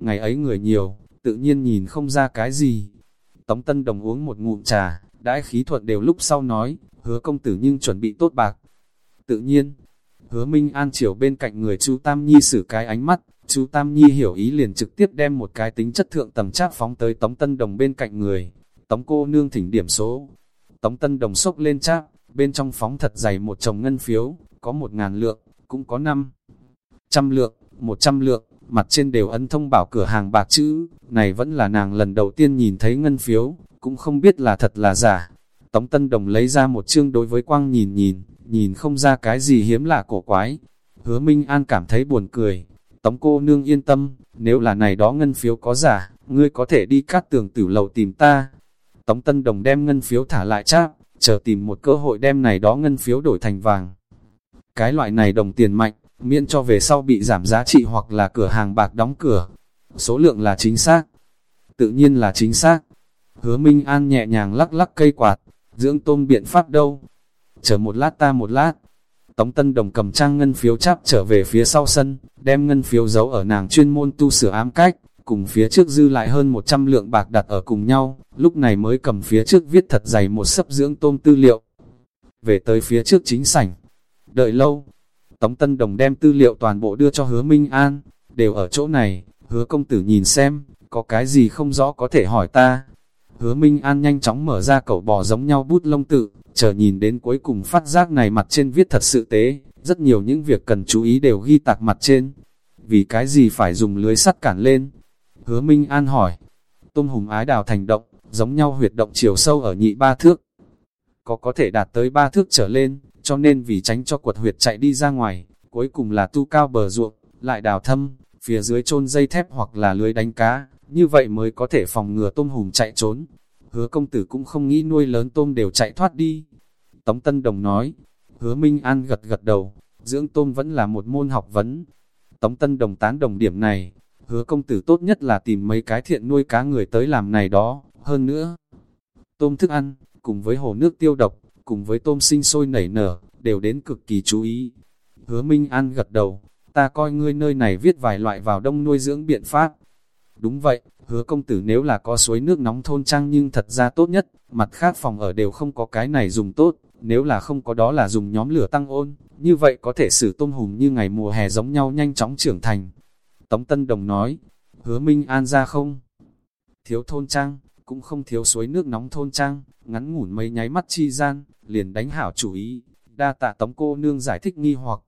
ngày ấy người nhiều, tự nhiên nhìn không ra cái gì. Tống Tân Đồng uống một ngụm trà, đãi khí thuận đều lúc sau nói, hứa công tử nhưng chuẩn bị tốt bạc. Tự nhiên, hứa Minh An chiều bên cạnh người chú Tam Nhi xử cái ánh mắt, chú Tam Nhi hiểu ý liền trực tiếp đem một cái tính chất thượng tầm trác phóng tới Tống Tân Đồng bên cạnh người. Tống cô nương thỉnh điểm số. Tống Tân Đồng sốc lên trác, bên trong phóng thật dày một chồng ngân phiếu, có một ngàn lượng, cũng có năm trăm lượng, một trăm lượng, mặt trên đều ấn thông bảo cửa hàng bạc chữ, này vẫn là nàng lần đầu tiên nhìn thấy ngân phiếu, cũng không biết là thật là giả. Tống Tân Đồng lấy ra một chương đối với quang nhìn nhìn, nhìn không ra cái gì hiếm lạ cổ quái. Hứa Minh An cảm thấy buồn cười. Tống cô nương yên tâm, nếu là này đó ngân phiếu có giả, ngươi có thể đi cắt tường tử lầu tìm ta. Tống Tân Đồng đem ngân phiếu thả lại cháp, chờ tìm một cơ hội đem này đó ngân phiếu đổi thành vàng. Cái loại này đồng tiền mạnh, miễn cho về sau bị giảm giá trị hoặc là cửa hàng bạc đóng cửa. Số lượng là chính xác. Tự nhiên là chính xác. Hứa Minh An nhẹ nhàng lắc lắc cây quạt, dưỡng tôm biện pháp đâu. Chờ một lát ta một lát. Tống Tân Đồng cầm trang ngân phiếu chắp trở về phía sau sân, đem ngân phiếu giấu ở nàng chuyên môn tu sửa ám cách, cùng phía trước dư lại hơn 100 lượng bạc đặt ở cùng nhau, lúc này mới cầm phía trước viết thật dày một sấp dưỡng tôm tư liệu. Về tới phía trước chính sảnh, đợi lâu, Tống Tân Đồng đem tư liệu toàn bộ đưa cho hứa Minh An, đều ở chỗ này, hứa công tử nhìn xem, có cái gì không rõ có thể hỏi ta. Hứa Minh An nhanh chóng mở ra cẩu bò giống nhau bút lông tự, chờ nhìn đến cuối cùng phát giác này mặt trên viết thật sự tế, rất nhiều những việc cần chú ý đều ghi tạc mặt trên. Vì cái gì phải dùng lưới sắt cản lên? Hứa Minh An hỏi. Tôm hùng ái đào thành động, giống nhau huyệt động chiều sâu ở nhị ba thước. Có có thể đạt tới ba thước trở lên, cho nên vì tránh cho quật huyệt chạy đi ra ngoài, cuối cùng là tu cao bờ ruộng, lại đào thâm, phía dưới chôn dây thép hoặc là lưới đánh cá, như vậy mới có thể phòng ngừa tôm hùm chạy trốn. Hứa công tử cũng không nghĩ nuôi lớn tôm đều chạy thoát đi. Tống Tân Đồng nói, hứa Minh An gật gật đầu, dưỡng tôm vẫn là một môn học vấn. Tống Tân Đồng tán đồng điểm này, hứa công tử tốt nhất là tìm mấy cái thiện nuôi cá người tới làm này đó, hơn nữa. Tôm thức ăn, cùng với hồ nước tiêu độc, cùng với tôm sinh sôi nảy nở, đều đến cực kỳ chú ý. Hứa Minh An gật đầu, ta coi ngươi nơi này viết vài loại vào đông nuôi dưỡng biện pháp. Đúng vậy, hứa công tử nếu là có suối nước nóng thôn trang nhưng thật ra tốt nhất, mặt khác phòng ở đều không có cái này dùng tốt, nếu là không có đó là dùng nhóm lửa tăng ôn, như vậy có thể xử tôm hùm như ngày mùa hè giống nhau nhanh chóng trưởng thành. Tống Tân Đồng nói, hứa Minh An ra không? Thiếu thôn trang, cũng không thiếu suối nước nóng thôn trang, ngắn ngủn mấy nháy mắt chi gian, liền đánh hảo chủ ý, đa tạ tống cô nương giải thích nghi hoặc,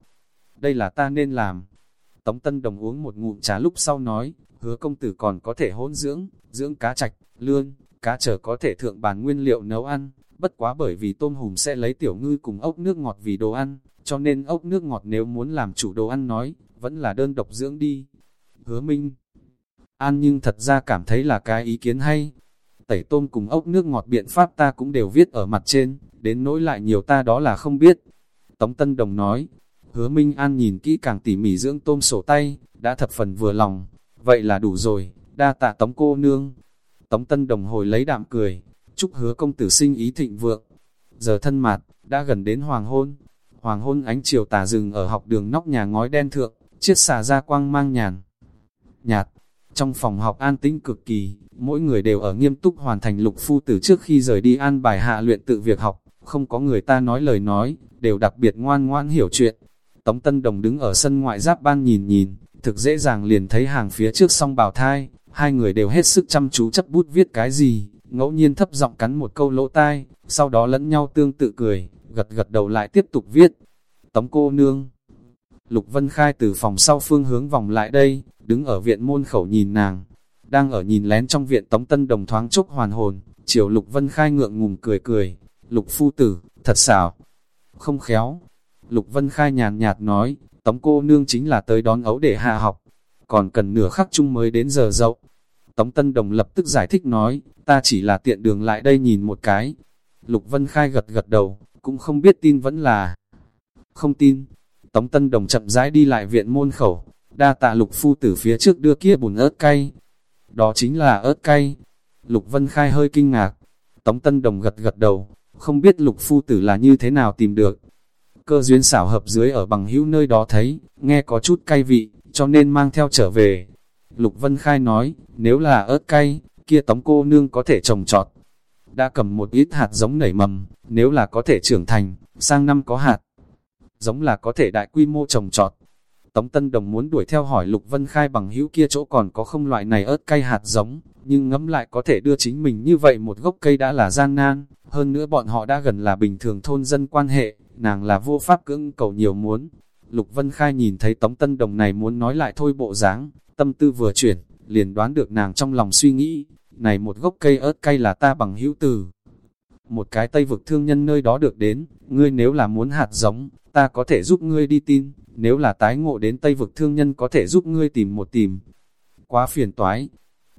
đây là ta nên làm. Tống Tân Đồng uống một ngụm trà lúc sau nói, hứa công tử còn có thể hỗn dưỡng, dưỡng cá trạch, lươn, cá trở có thể thượng bàn nguyên liệu nấu ăn, bất quá bởi vì tôm hùm sẽ lấy tiểu ngư cùng ốc nước ngọt vì đồ ăn, cho nên ốc nước ngọt nếu muốn làm chủ đồ ăn nói, vẫn là đơn độc dưỡng đi. Hứa Minh An nhưng thật ra cảm thấy là cái ý kiến hay, tẩy tôm cùng ốc nước ngọt biện pháp ta cũng đều viết ở mặt trên, đến nỗi lại nhiều ta đó là không biết. Tống Tân Đồng nói, hứa Minh An nhìn kỹ càng tỉ mỉ dưỡng tôm sổ tay, đã thập phần vừa lòng, vậy là đủ rồi, đa tạ Tống cô nương. Tống Tân Đồng hồi lấy đạm cười, chúc hứa công tử sinh ý thịnh vượng. Giờ thân mạt, đã gần đến hoàng hôn, hoàng hôn ánh chiều tà rừng ở học đường nóc nhà ngói đen thượng, chiếc xà ra quang mang nhàn. Nhạt, trong phòng học an tĩnh cực kỳ, mỗi người đều ở nghiêm túc hoàn thành lục phu tử trước khi rời đi an bài hạ luyện tự việc học, không có người ta nói lời nói, đều đặc biệt ngoan ngoan hiểu chuyện. Tống Tân Đồng đứng ở sân ngoại giáp ban nhìn nhìn, thực dễ dàng liền thấy hàng phía trước song bào thai, hai người đều hết sức chăm chú chấp bút viết cái gì, ngẫu nhiên thấp giọng cắn một câu lỗ tai, sau đó lẫn nhau tương tự cười, gật gật đầu lại tiếp tục viết. Tống cô nương Lục Vân Khai từ phòng sau phương hướng vòng lại đây, đứng ở viện môn khẩu nhìn nàng, đang ở nhìn lén trong viện Tống Tân Đồng thoáng chốc hoàn hồn, chiều Lục Vân Khai ngượng ngùng cười cười, Lục Phu Tử, thật xảo, không khéo. Lục Vân Khai nhàn nhạt nói, Tống cô nương chính là tới đón ấu để hạ học, còn cần nửa khắc chung mới đến giờ dậu. Tống Tân Đồng lập tức giải thích nói, ta chỉ là tiện đường lại đây nhìn một cái. Lục Vân Khai gật gật đầu, cũng không biết tin vẫn là không tin. Tống Tân Đồng chậm rãi đi lại viện môn khẩu, đa tạ lục phu tử phía trước đưa kia bùn ớt cay. Đó chính là ớt cay. Lục Vân Khai hơi kinh ngạc. Tống Tân Đồng gật gật đầu, không biết lục phu tử là như thế nào tìm được. Cơ duyên xảo hợp dưới ở bằng hữu nơi đó thấy, nghe có chút cay vị, cho nên mang theo trở về. Lục Vân Khai nói, nếu là ớt cay, kia tống cô nương có thể trồng trọt. Đã cầm một ít hạt giống nảy mầm, nếu là có thể trưởng thành, sang năm có hạt. Giống là có thể đại quy mô trồng trọt. Tống Tân Đồng muốn đuổi theo hỏi Lục Vân Khai bằng hữu kia chỗ còn có không loại này ớt cay hạt giống, nhưng ngẫm lại có thể đưa chính mình như vậy một gốc cây đã là gian nan, hơn nữa bọn họ đã gần là bình thường thôn dân quan hệ, nàng là vô pháp cưỡng cầu nhiều muốn. Lục Vân Khai nhìn thấy Tống Tân Đồng này muốn nói lại thôi bộ dáng, tâm tư vừa chuyển, liền đoán được nàng trong lòng suy nghĩ, này một gốc cây ớt cay là ta bằng hữu từ. Một cái tây vực thương nhân nơi đó được đến, ngươi nếu là muốn hạt giống, ta có thể giúp ngươi đi tin, nếu là tái ngộ đến tây vực thương nhân có thể giúp ngươi tìm một tìm. Quá phiền toái.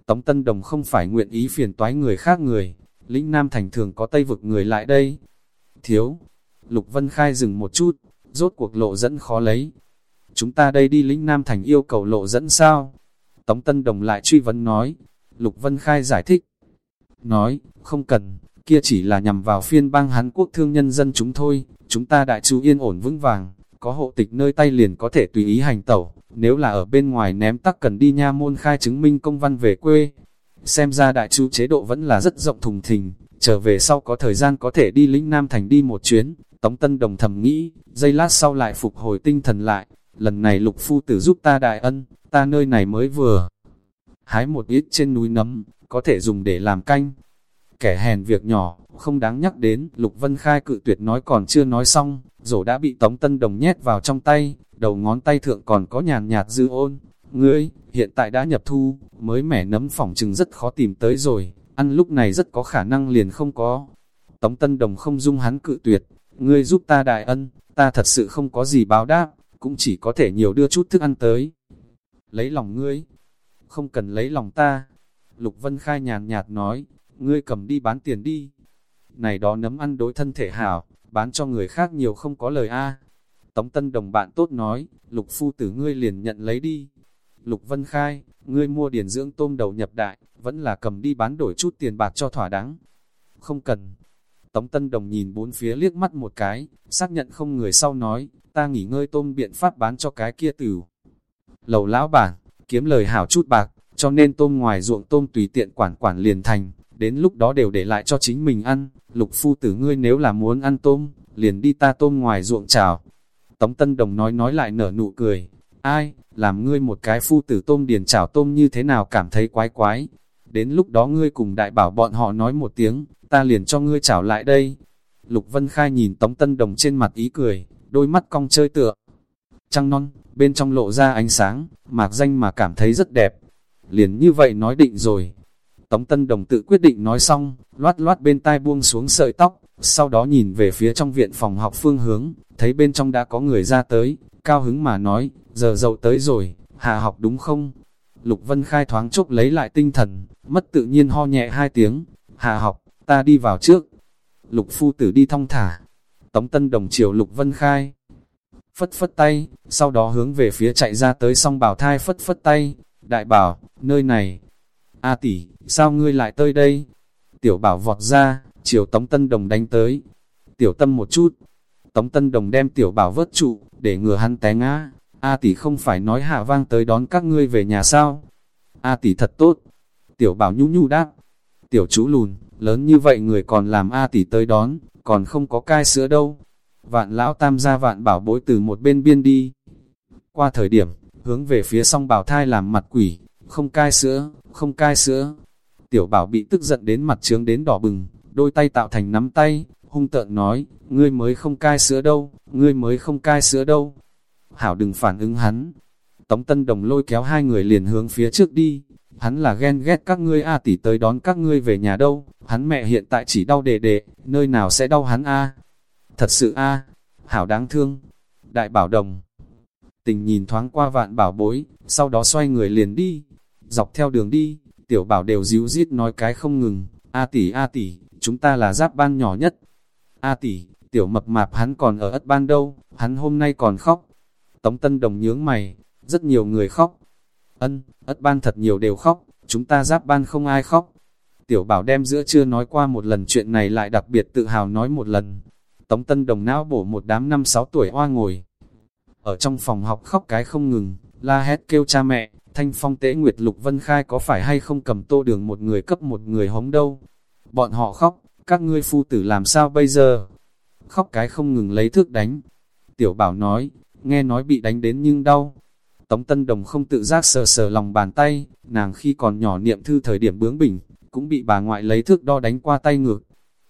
Tống Tân Đồng không phải nguyện ý phiền toái người khác người, lĩnh Nam Thành thường có tây vực người lại đây. Thiếu, Lục Vân Khai dừng một chút, rốt cuộc lộ dẫn khó lấy. Chúng ta đây đi lĩnh Nam Thành yêu cầu lộ dẫn sao? Tống Tân Đồng lại truy vấn nói. Lục Vân Khai giải thích. Nói, không cần, kia chỉ là nhằm vào phiên bang Hán Quốc thương nhân dân chúng thôi, chúng ta đại chú yên ổn vững vàng, có hộ tịch nơi tay liền có thể tùy ý hành tẩu, nếu là ở bên ngoài ném tắc cần đi nha môn khai chứng minh công văn về quê. Xem ra đại chu chế độ vẫn là rất rộng thùng thình, trở về sau có thời gian có thể đi lĩnh Nam Thành đi một chuyến, Tống Tân Đồng thầm nghĩ, giây lát sau lại phục hồi tinh thần lại, lần này lục phu tử giúp ta đại ân, ta nơi này mới vừa. Hái một ít trên núi nấm, có thể dùng để làm canh. Kẻ hèn việc nhỏ, không đáng nhắc đến, Lục Vân Khai cự tuyệt nói còn chưa nói xong, rổ đã bị Tống Tân Đồng nhét vào trong tay, đầu ngón tay thượng còn có nhàn nhạt dư ôn. Ngươi, hiện tại đã nhập thu, mới mẻ nấm phỏng chừng rất khó tìm tới rồi, ăn lúc này rất có khả năng liền không có. Tống Tân Đồng không dung hắn cự tuyệt, ngươi giúp ta đại ân, ta thật sự không có gì báo đáp, cũng chỉ có thể nhiều đưa chút thức ăn tới. Lấy lòng ngươi, không cần lấy lòng ta. Lục Vân Khai nhàn nhạt nói, ngươi cầm đi bán tiền đi. Này đó nấm ăn đối thân thể hảo, bán cho người khác nhiều không có lời a. Tống Tân Đồng bạn tốt nói, Lục Phu tử ngươi liền nhận lấy đi. Lục Vân Khai, ngươi mua điển dưỡng tôm đầu nhập đại, vẫn là cầm đi bán đổi chút tiền bạc cho thỏa đáng. Không cần. Tống Tân Đồng nhìn bốn phía liếc mắt một cái, xác nhận không người sau nói, ta nghỉ ngơi tôm biện pháp bán cho cái kia tử. Lầu lão bản, kiếm lời hảo chút bạc, cho nên tôm ngoài ruộng tôm tùy tiện quản quản liền thành, đến lúc đó đều để lại cho chính mình ăn, lục phu tử ngươi nếu là muốn ăn tôm, liền đi ta tôm ngoài ruộng chảo. Tống Tân Đồng nói nói lại nở nụ cười, ai, làm ngươi một cái phu tử tôm điền chảo tôm như thế nào cảm thấy quái quái. Đến lúc đó ngươi cùng đại bảo bọn họ nói một tiếng, ta liền cho ngươi chảo lại đây. Lục Vân Khai nhìn Tống Tân Đồng trên mặt ý cười, đôi mắt cong chơi tựa. Trăng non, bên trong lộ ra ánh sáng, mạc danh mà cảm thấy rất đẹp. Liền như vậy nói định rồi. Tống Tân Đồng tự quyết định nói xong, loát loát bên tai buông xuống sợi tóc, sau đó nhìn về phía trong viện phòng học phương hướng, thấy bên trong đã có người ra tới, cao hứng mà nói, giờ dậu tới rồi, hạ học đúng không? Lục Vân Khai thoáng chốc lấy lại tinh thần, mất tự nhiên ho nhẹ hai tiếng, hạ học, ta đi vào trước. Lục Phu Tử đi thong thả, Tống Tân Đồng chiều Lục Vân Khai, phất phất tay, sau đó hướng về phía chạy ra tới song bảo thai phất phất tay, đại bảo, nơi này, A tỷ, sao ngươi lại tới đây? Tiểu bảo vọt ra, chiều Tống Tân Đồng đánh tới. Tiểu tâm một chút. Tống Tân Đồng đem tiểu bảo vớt trụ, để ngừa hắn té ngã. A tỷ không phải nói hạ vang tới đón các ngươi về nhà sao? A tỷ thật tốt. Tiểu bảo nhu nhu đáp. Tiểu chú lùn, lớn như vậy người còn làm A tỷ tới đón, còn không có cai sữa đâu. Vạn lão tam gia vạn bảo bối từ một bên biên đi. Qua thời điểm, hướng về phía song bảo thai làm mặt quỷ, không cai sữa, không cai sữa. Tiểu bảo bị tức giận đến mặt trướng đến đỏ bừng, đôi tay tạo thành nắm tay, hung tợn nói, ngươi mới không cai sữa đâu, ngươi mới không cai sữa đâu. Hảo đừng phản ứng hắn. Tống Tân Đồng lôi kéo hai người liền hướng phía trước đi. Hắn là ghen ghét các ngươi A tỷ tới đón các ngươi về nhà đâu. Hắn mẹ hiện tại chỉ đau đề đề, nơi nào sẽ đau hắn A. Thật sự A, Hảo đáng thương. Đại bảo đồng. Tình nhìn thoáng qua vạn bảo bối, sau đó xoay người liền đi. Dọc theo đường đi, tiểu bảo đều díu dít nói cái không ngừng, A tỷ A tỷ, chúng ta là giáp ban nhỏ nhất. A tỷ, tiểu mập mạp hắn còn ở ất ban đâu, hắn hôm nay còn khóc. Tống Tân Đồng nhướng mày, rất nhiều người khóc. Ân, ất ban thật nhiều đều khóc, chúng ta giáp ban không ai khóc. Tiểu bảo đem giữa chưa nói qua một lần chuyện này lại đặc biệt tự hào nói một lần. Tống Tân Đồng não bổ một đám năm sáu tuổi hoa ngồi. Ở trong phòng học khóc cái không ngừng, la hét kêu cha mẹ, Thanh phong tế nguyệt lục vân khai có phải hay không cầm tô đường một người cấp một người hống đâu. Bọn họ khóc, các ngươi phu tử làm sao bây giờ? Khóc cái không ngừng lấy thước đánh. Tiểu bảo nói, nghe nói bị đánh đến nhưng đau. Tống Tân Đồng không tự giác sờ sờ lòng bàn tay, nàng khi còn nhỏ niệm thư thời điểm bướng bỉnh, cũng bị bà ngoại lấy thước đo đánh qua tay ngược.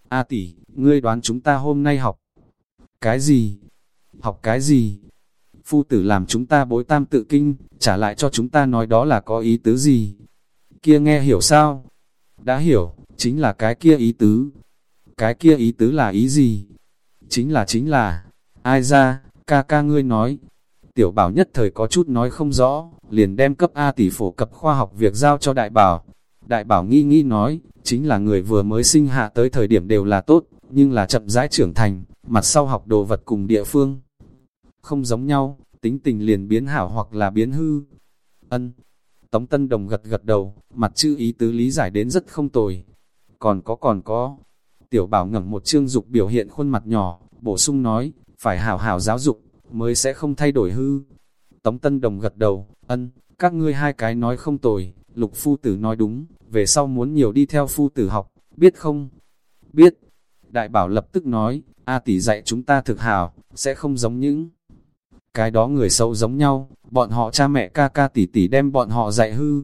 A tỷ, ngươi đoán chúng ta hôm nay học. Cái gì? Học cái gì? Phu tử làm chúng ta bối tam tự kinh, trả lại cho chúng ta nói đó là có ý tứ gì? Kia nghe hiểu sao? Đã hiểu, chính là cái kia ý tứ. Cái kia ý tứ là ý gì? Chính là chính là, ai ra, ca ca ngươi nói. Tiểu bảo nhất thời có chút nói không rõ, liền đem cấp A tỷ phổ cập khoa học việc giao cho đại bảo. Đại bảo nghi nghi nói, chính là người vừa mới sinh hạ tới thời điểm đều là tốt, nhưng là chậm rãi trưởng thành, mặt sau học đồ vật cùng địa phương. Không giống nhau, tính tình liền biến hảo hoặc là biến hư. Ân. Tống Tân Đồng gật gật đầu, mặt chữ ý tứ lý giải đến rất không tồi. Còn có còn có. Tiểu bảo ngẩng một chương dục biểu hiện khuôn mặt nhỏ, bổ sung nói, phải hảo hảo giáo dục, mới sẽ không thay đổi hư. Tống Tân Đồng gật đầu, ân, các ngươi hai cái nói không tồi, lục phu tử nói đúng, về sau muốn nhiều đi theo phu tử học, biết không? Biết. Đại bảo lập tức nói, A tỷ dạy chúng ta thực hảo, sẽ không giống những cái đó người xấu giống nhau, bọn họ cha mẹ ca ca tỷ tỷ đem bọn họ dạy hư.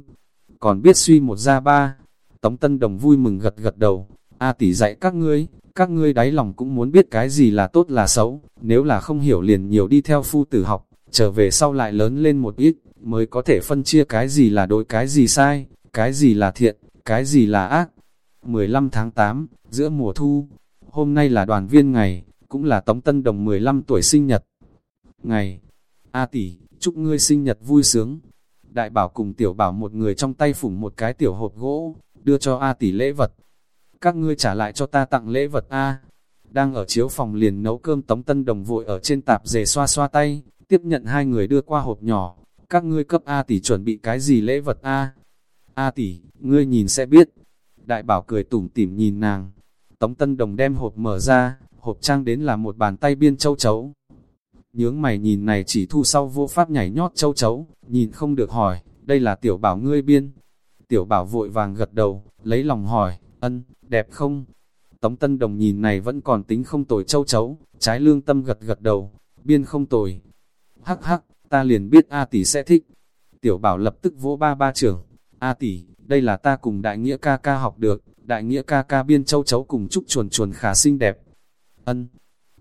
Còn biết suy một ra ba. Tống Tân Đồng vui mừng gật gật đầu, A tỷ dạy các ngươi, các ngươi đáy lòng cũng muốn biết cái gì là tốt là xấu, nếu là không hiểu liền nhiều đi theo phu tử học, trở về sau lại lớn lên một ít, mới có thể phân chia cái gì là đối cái gì sai, cái gì là thiện, cái gì là ác. 15 tháng 8, giữa mùa thu, hôm nay là đoàn viên ngày, cũng là Tống Tân Đồng 15 tuổi sinh nhật. Ngày, A tỷ, chúc ngươi sinh nhật vui sướng. Đại bảo cùng tiểu bảo một người trong tay phủng một cái tiểu hộp gỗ, đưa cho A tỷ lễ vật. Các ngươi trả lại cho ta tặng lễ vật A. Đang ở chiếu phòng liền nấu cơm Tống Tân Đồng vội ở trên tạp dề xoa xoa tay, tiếp nhận hai người đưa qua hộp nhỏ. Các ngươi cấp A tỷ chuẩn bị cái gì lễ vật A? A tỷ, ngươi nhìn sẽ biết. Đại bảo cười tủm tỉm nhìn nàng. Tống Tân Đồng đem hộp mở ra, hộp trang đến là một bàn tay biên châu chấu. Nhướng mày nhìn này chỉ thu sau vô pháp nhảy nhót châu chấu, nhìn không được hỏi, đây là tiểu bảo ngươi biên. Tiểu bảo vội vàng gật đầu, lấy lòng hỏi, ân, đẹp không? Tống Tân Đồng nhìn này vẫn còn tính không tồi châu chấu, trái lương tâm gật gật đầu, biên không tồi. Hắc hắc, ta liền biết A tỷ sẽ thích. Tiểu bảo lập tức vỗ ba ba trưởng, A tỷ, đây là ta cùng đại nghĩa ca ca học được, đại nghĩa ca ca biên châu chấu cùng chúc chuồn chuồn khá xinh đẹp. Ân,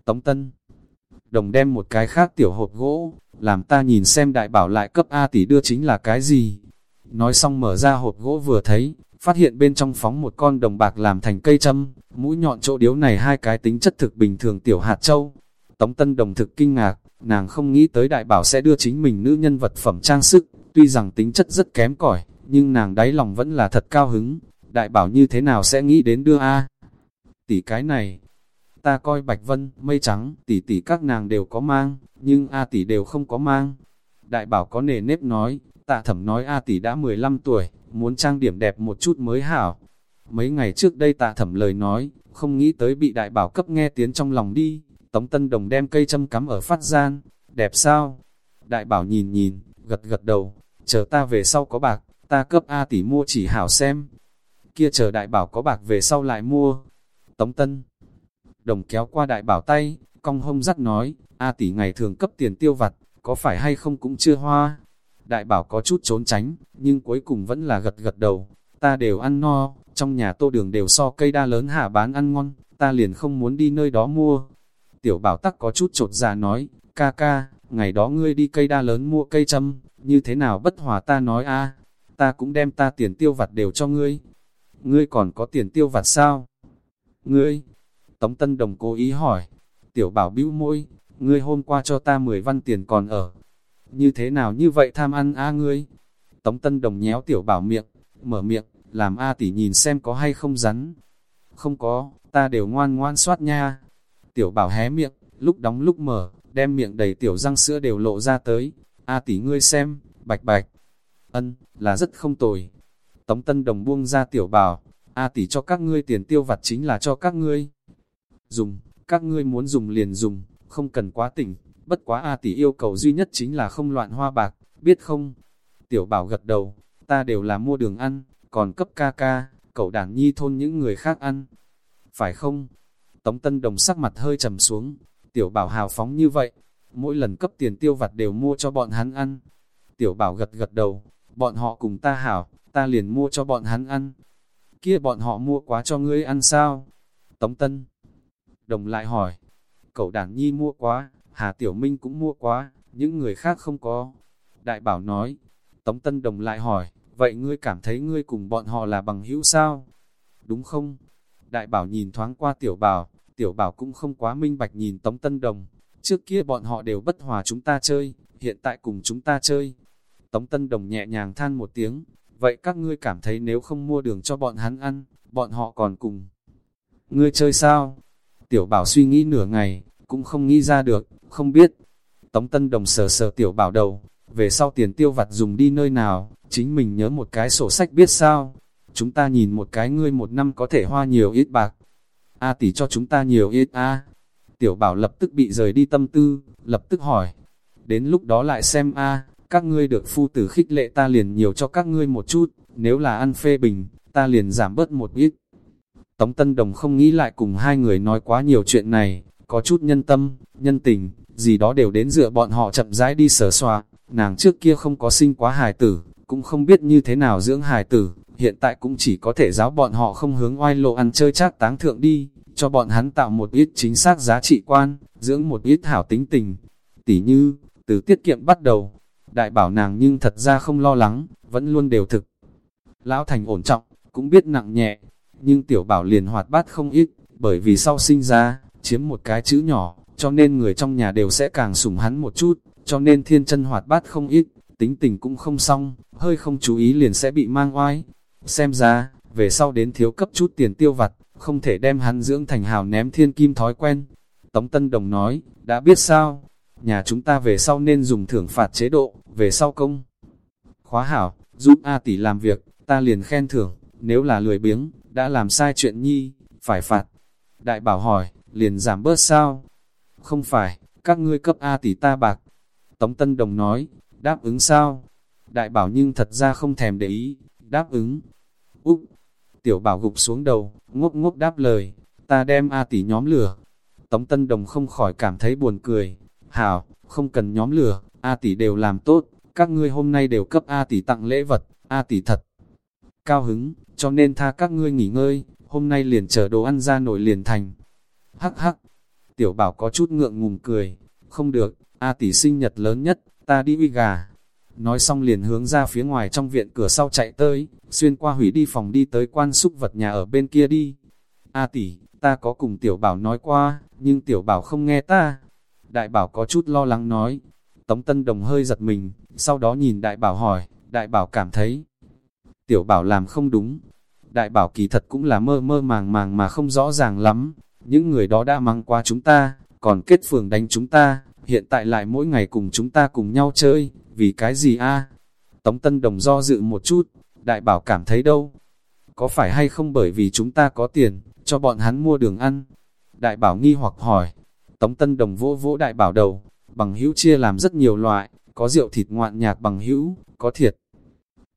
Tống Tân, đồng đem một cái khác tiểu hộp gỗ, làm ta nhìn xem đại bảo lại cấp A tỷ đưa chính là cái gì. Nói xong mở ra hộp gỗ vừa thấy, phát hiện bên trong phóng một con đồng bạc làm thành cây châm, mũi nhọn chỗ điếu này hai cái tính chất thực bình thường tiểu hạt châu. Tống Tân Đồng thực kinh ngạc, nàng không nghĩ tới đại bảo sẽ đưa chính mình nữ nhân vật phẩm trang sức, tuy rằng tính chất rất kém cỏi nhưng nàng đáy lòng vẫn là thật cao hứng, đại bảo như thế nào sẽ nghĩ đến đưa A. Tỷ cái này, ta coi bạch vân, mây trắng, tỷ tỷ các nàng đều có mang, nhưng A tỷ đều không có mang. Đại bảo có nề nếp nói, tạ thẩm nói A tỷ đã 15 tuổi, muốn trang điểm đẹp một chút mới hảo. Mấy ngày trước đây tạ thẩm lời nói, không nghĩ tới bị đại bảo cấp nghe tiếng trong lòng đi, tống tân đồng đem cây châm cắm ở phát gian, đẹp sao? Đại bảo nhìn nhìn, gật gật đầu, chờ ta về sau có bạc, ta cấp A tỷ mua chỉ hảo xem. Kia chờ đại bảo có bạc về sau lại mua. Tống Tân Đồng kéo qua đại bảo tay, cong hông dắt nói, A tỷ ngày thường cấp tiền tiêu vặt, có phải hay không cũng chưa hoa. Đại bảo có chút trốn tránh, nhưng cuối cùng vẫn là gật gật đầu. Ta đều ăn no, trong nhà tô đường đều so cây đa lớn hạ bán ăn ngon, ta liền không muốn đi nơi đó mua. Tiểu bảo tắc có chút trột ra dạ nói, ca ca, ngày đó ngươi đi cây đa lớn mua cây châm, như thế nào bất hòa ta nói a ta cũng đem ta tiền tiêu vặt đều cho ngươi. Ngươi còn có tiền tiêu vặt sao? Ngươi? Tống Tân Đồng cố ý hỏi. Tiểu bảo bĩu môi, ngươi hôm qua cho ta 10 văn tiền còn ở. Như thế nào như vậy tham ăn a ngươi? Tống Tân Đồng nhéo tiểu bảo miệng, mở miệng, làm A tỷ nhìn xem có hay không rắn. Không có, ta đều ngoan ngoan soát nha. Tiểu bảo hé miệng, lúc đóng lúc mở, đem miệng đầy tiểu răng sữa đều lộ ra tới. A tỷ ngươi xem, bạch bạch, Ân, là rất không tồi. Tống Tân Đồng buông ra tiểu bảo, A tỷ cho các ngươi tiền tiêu vặt chính là cho các ngươi. Dùng, các ngươi muốn dùng liền dùng, không cần quá tỉnh, bất quá A tỷ yêu cầu duy nhất chính là không loạn hoa bạc, biết không? Tiểu bảo gật đầu, ta đều là mua đường ăn, còn cấp ca ca, cậu đàn nhi thôn những người khác ăn. Phải không? Tống Tân Đồng sắc mặt hơi trầm xuống, tiểu bảo hào phóng như vậy, mỗi lần cấp tiền tiêu vặt đều mua cho bọn hắn ăn. Tiểu bảo gật gật đầu, bọn họ cùng ta hảo, ta liền mua cho bọn hắn ăn. Kia bọn họ mua quá cho ngươi ăn sao? Tống Tân Đồng lại hỏi, cậu đàn nhi mua quá, Hà Tiểu Minh cũng mua quá, những người khác không có. Đại bảo nói, Tống Tân Đồng lại hỏi, vậy ngươi cảm thấy ngươi cùng bọn họ là bằng hữu sao? Đúng không? Đại bảo nhìn thoáng qua tiểu bảo, tiểu bảo cũng không quá minh bạch nhìn Tống Tân Đồng. Trước kia bọn họ đều bất hòa chúng ta chơi, hiện tại cùng chúng ta chơi. Tống Tân Đồng nhẹ nhàng than một tiếng, vậy các ngươi cảm thấy nếu không mua đường cho bọn hắn ăn, bọn họ còn cùng. Ngươi chơi sao? Tiểu bảo suy nghĩ nửa ngày, cũng không nghĩ ra được, không biết. Tống Tân Đồng sờ sờ tiểu bảo đầu, về sau tiền tiêu vặt dùng đi nơi nào, chính mình nhớ một cái sổ sách biết sao. Chúng ta nhìn một cái ngươi một năm có thể hoa nhiều ít bạc. A tỷ cho chúng ta nhiều ít A. Tiểu bảo lập tức bị rời đi tâm tư, lập tức hỏi. Đến lúc đó lại xem A, các ngươi được phu tử khích lệ ta liền nhiều cho các ngươi một chút, nếu là ăn phê bình, ta liền giảm bớt một ít. Tống Tân Đồng không nghĩ lại cùng hai người nói quá nhiều chuyện này, có chút nhân tâm, nhân tình, gì đó đều đến dựa bọn họ chậm rãi đi sở xoa, nàng trước kia không có sinh quá hài tử, cũng không biết như thế nào dưỡng hài tử, hiện tại cũng chỉ có thể giáo bọn họ không hướng oai lộ ăn chơi chát táng thượng đi, cho bọn hắn tạo một ít chính xác giá trị quan, dưỡng một ít hảo tính tình. Tỉ như, từ tiết kiệm bắt đầu, đại bảo nàng nhưng thật ra không lo lắng, vẫn luôn đều thực. Lão thành ổn trọng, cũng biết nặng nhẹ, nhưng tiểu bảo liền hoạt bát không ít, bởi vì sau sinh ra, chiếm một cái chữ nhỏ, cho nên người trong nhà đều sẽ càng sủng hắn một chút, cho nên thiên chân hoạt bát không ít, tính tình cũng không xong, hơi không chú ý liền sẽ bị mang oai. Xem ra, về sau đến thiếu cấp chút tiền tiêu vặt, không thể đem hắn dưỡng thành hào ném thiên kim thói quen. Tống Tân Đồng nói, đã biết sao, nhà chúng ta về sau nên dùng thưởng phạt chế độ, về sau công. Khóa hảo, giúp A tỷ làm việc, ta liền khen thưởng, nếu là lười biếng, đã làm sai chuyện nhi, phải phạt. Đại bảo hỏi, liền giảm bớt sao? Không phải, các ngươi cấp A tỷ ta bạc. Tống Tân Đồng nói, đáp ứng sao? Đại bảo nhưng thật ra không thèm để ý, đáp ứng. Úc! Tiểu bảo gục xuống đầu, ngốc ngốc đáp lời, ta đem A tỷ nhóm lửa. Tống Tân Đồng không khỏi cảm thấy buồn cười. Hảo, không cần nhóm lửa, A tỷ đều làm tốt, các ngươi hôm nay đều cấp A tỷ tặng lễ vật, A tỷ thật. Cao hứng, cho nên tha các ngươi nghỉ ngơi, hôm nay liền chờ đồ ăn ra nổi liền thành. Hắc hắc, tiểu bảo có chút ngượng ngùng cười, không được, A tỷ sinh nhật lớn nhất, ta đi uy gà. Nói xong liền hướng ra phía ngoài trong viện cửa sau chạy tới, xuyên qua hủy đi phòng đi tới quan súc vật nhà ở bên kia đi. A tỷ, ta có cùng tiểu bảo nói qua, nhưng tiểu bảo không nghe ta. Đại bảo có chút lo lắng nói. Tống Tân Đồng hơi giật mình, sau đó nhìn đại bảo hỏi, đại bảo cảm thấy tiểu bảo làm không đúng. Đại bảo kỳ thật cũng là mơ mơ màng màng mà không rõ ràng lắm, những người đó đã mang qua chúng ta, còn kết phường đánh chúng ta, hiện tại lại mỗi ngày cùng chúng ta cùng nhau chơi, vì cái gì a? Tống Tân Đồng do dự một chút, đại bảo cảm thấy đâu? Có phải hay không bởi vì chúng ta có tiền, cho bọn hắn mua đường ăn? Đại bảo nghi hoặc hỏi, Tống Tân Đồng vỗ vỗ đại bảo đầu, bằng hữu chia làm rất nhiều loại, có rượu thịt ngoạn nhạc bằng hữu, có thiệt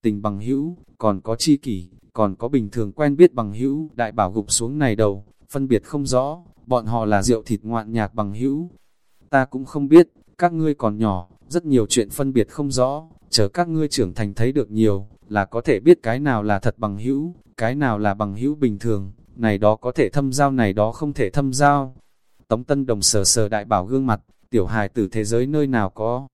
tình bằng hữu, còn có chi kỷ, còn có bình thường quen biết bằng hữu, đại bảo gục xuống này đầu, phân biệt không rõ, bọn họ là rượu thịt ngoạn nhạc bằng hữu. Ta cũng không biết, các ngươi còn nhỏ, rất nhiều chuyện phân biệt không rõ, chờ các ngươi trưởng thành thấy được nhiều, là có thể biết cái nào là thật bằng hữu, cái nào là bằng hữu bình thường, này đó có thể thâm giao này đó không thể thâm giao. Tống Tân Đồng sờ sờ đại bảo gương mặt, tiểu hài tử thế giới nơi nào có.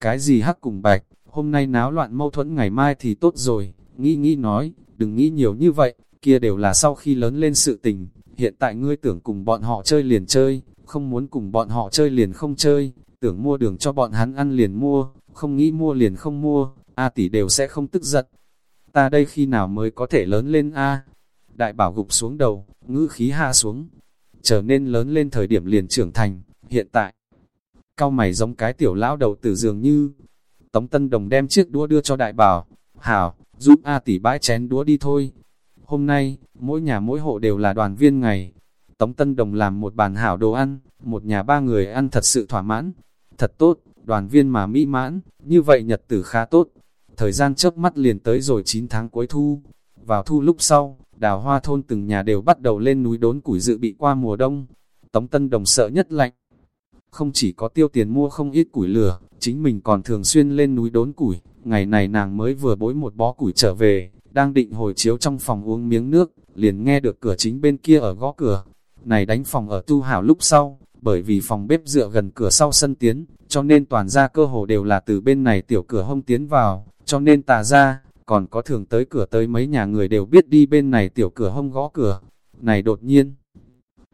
Cái gì hắc cùng bạch, hôm nay náo loạn mâu thuẫn ngày mai thì tốt rồi, nghĩ nghĩ nói, đừng nghĩ nhiều như vậy, kia đều là sau khi lớn lên sự tình, hiện tại ngươi tưởng cùng bọn họ chơi liền chơi, không muốn cùng bọn họ chơi liền không chơi, tưởng mua đường cho bọn hắn ăn liền mua, không nghĩ mua liền không mua, A tỷ đều sẽ không tức giận. Ta đây khi nào mới có thể lớn lên A? Đại bảo gục xuống đầu, ngữ khí hạ xuống, trở nên lớn lên thời điểm liền trưởng thành, hiện tại. Cao mày giống cái tiểu lão đầu tử dường như, Tống Tân Đồng đem chiếc đũa đưa cho đại bảo, hảo, giúp A tỷ bãi chén đũa đi thôi. Hôm nay, mỗi nhà mỗi hộ đều là đoàn viên ngày. Tống Tân Đồng làm một bàn hảo đồ ăn, một nhà ba người ăn thật sự thỏa mãn. Thật tốt, đoàn viên mà mỹ mãn, như vậy nhật tử khá tốt. thời gian chớp mắt liền tới rồi 9 tháng cuối thu. Vào thu lúc sau, đào hoa thôn từng nhà đều bắt đầu lên núi đốn củi dự bị qua mùa đông. Tống Tân Đồng sợ nhất lạnh. Không chỉ có tiêu tiền mua không ít củi lửa, chính mình còn thường xuyên lên núi đốn củi. Ngày này nàng mới vừa bối một bó củi trở về, đang định hồi chiếu trong phòng uống miếng nước, liền nghe được cửa chính bên kia ở gõ cửa. Này đánh phòng ở tu hảo lúc sau, bởi vì phòng bếp dựa gần cửa sau sân tiến, cho nên toàn ra cơ hồ đều là từ bên này tiểu cửa hông tiến vào, cho nên tà ra, còn có thường tới cửa tới mấy nhà người đều biết đi bên này tiểu cửa hông gõ cửa. Này đột nhiên,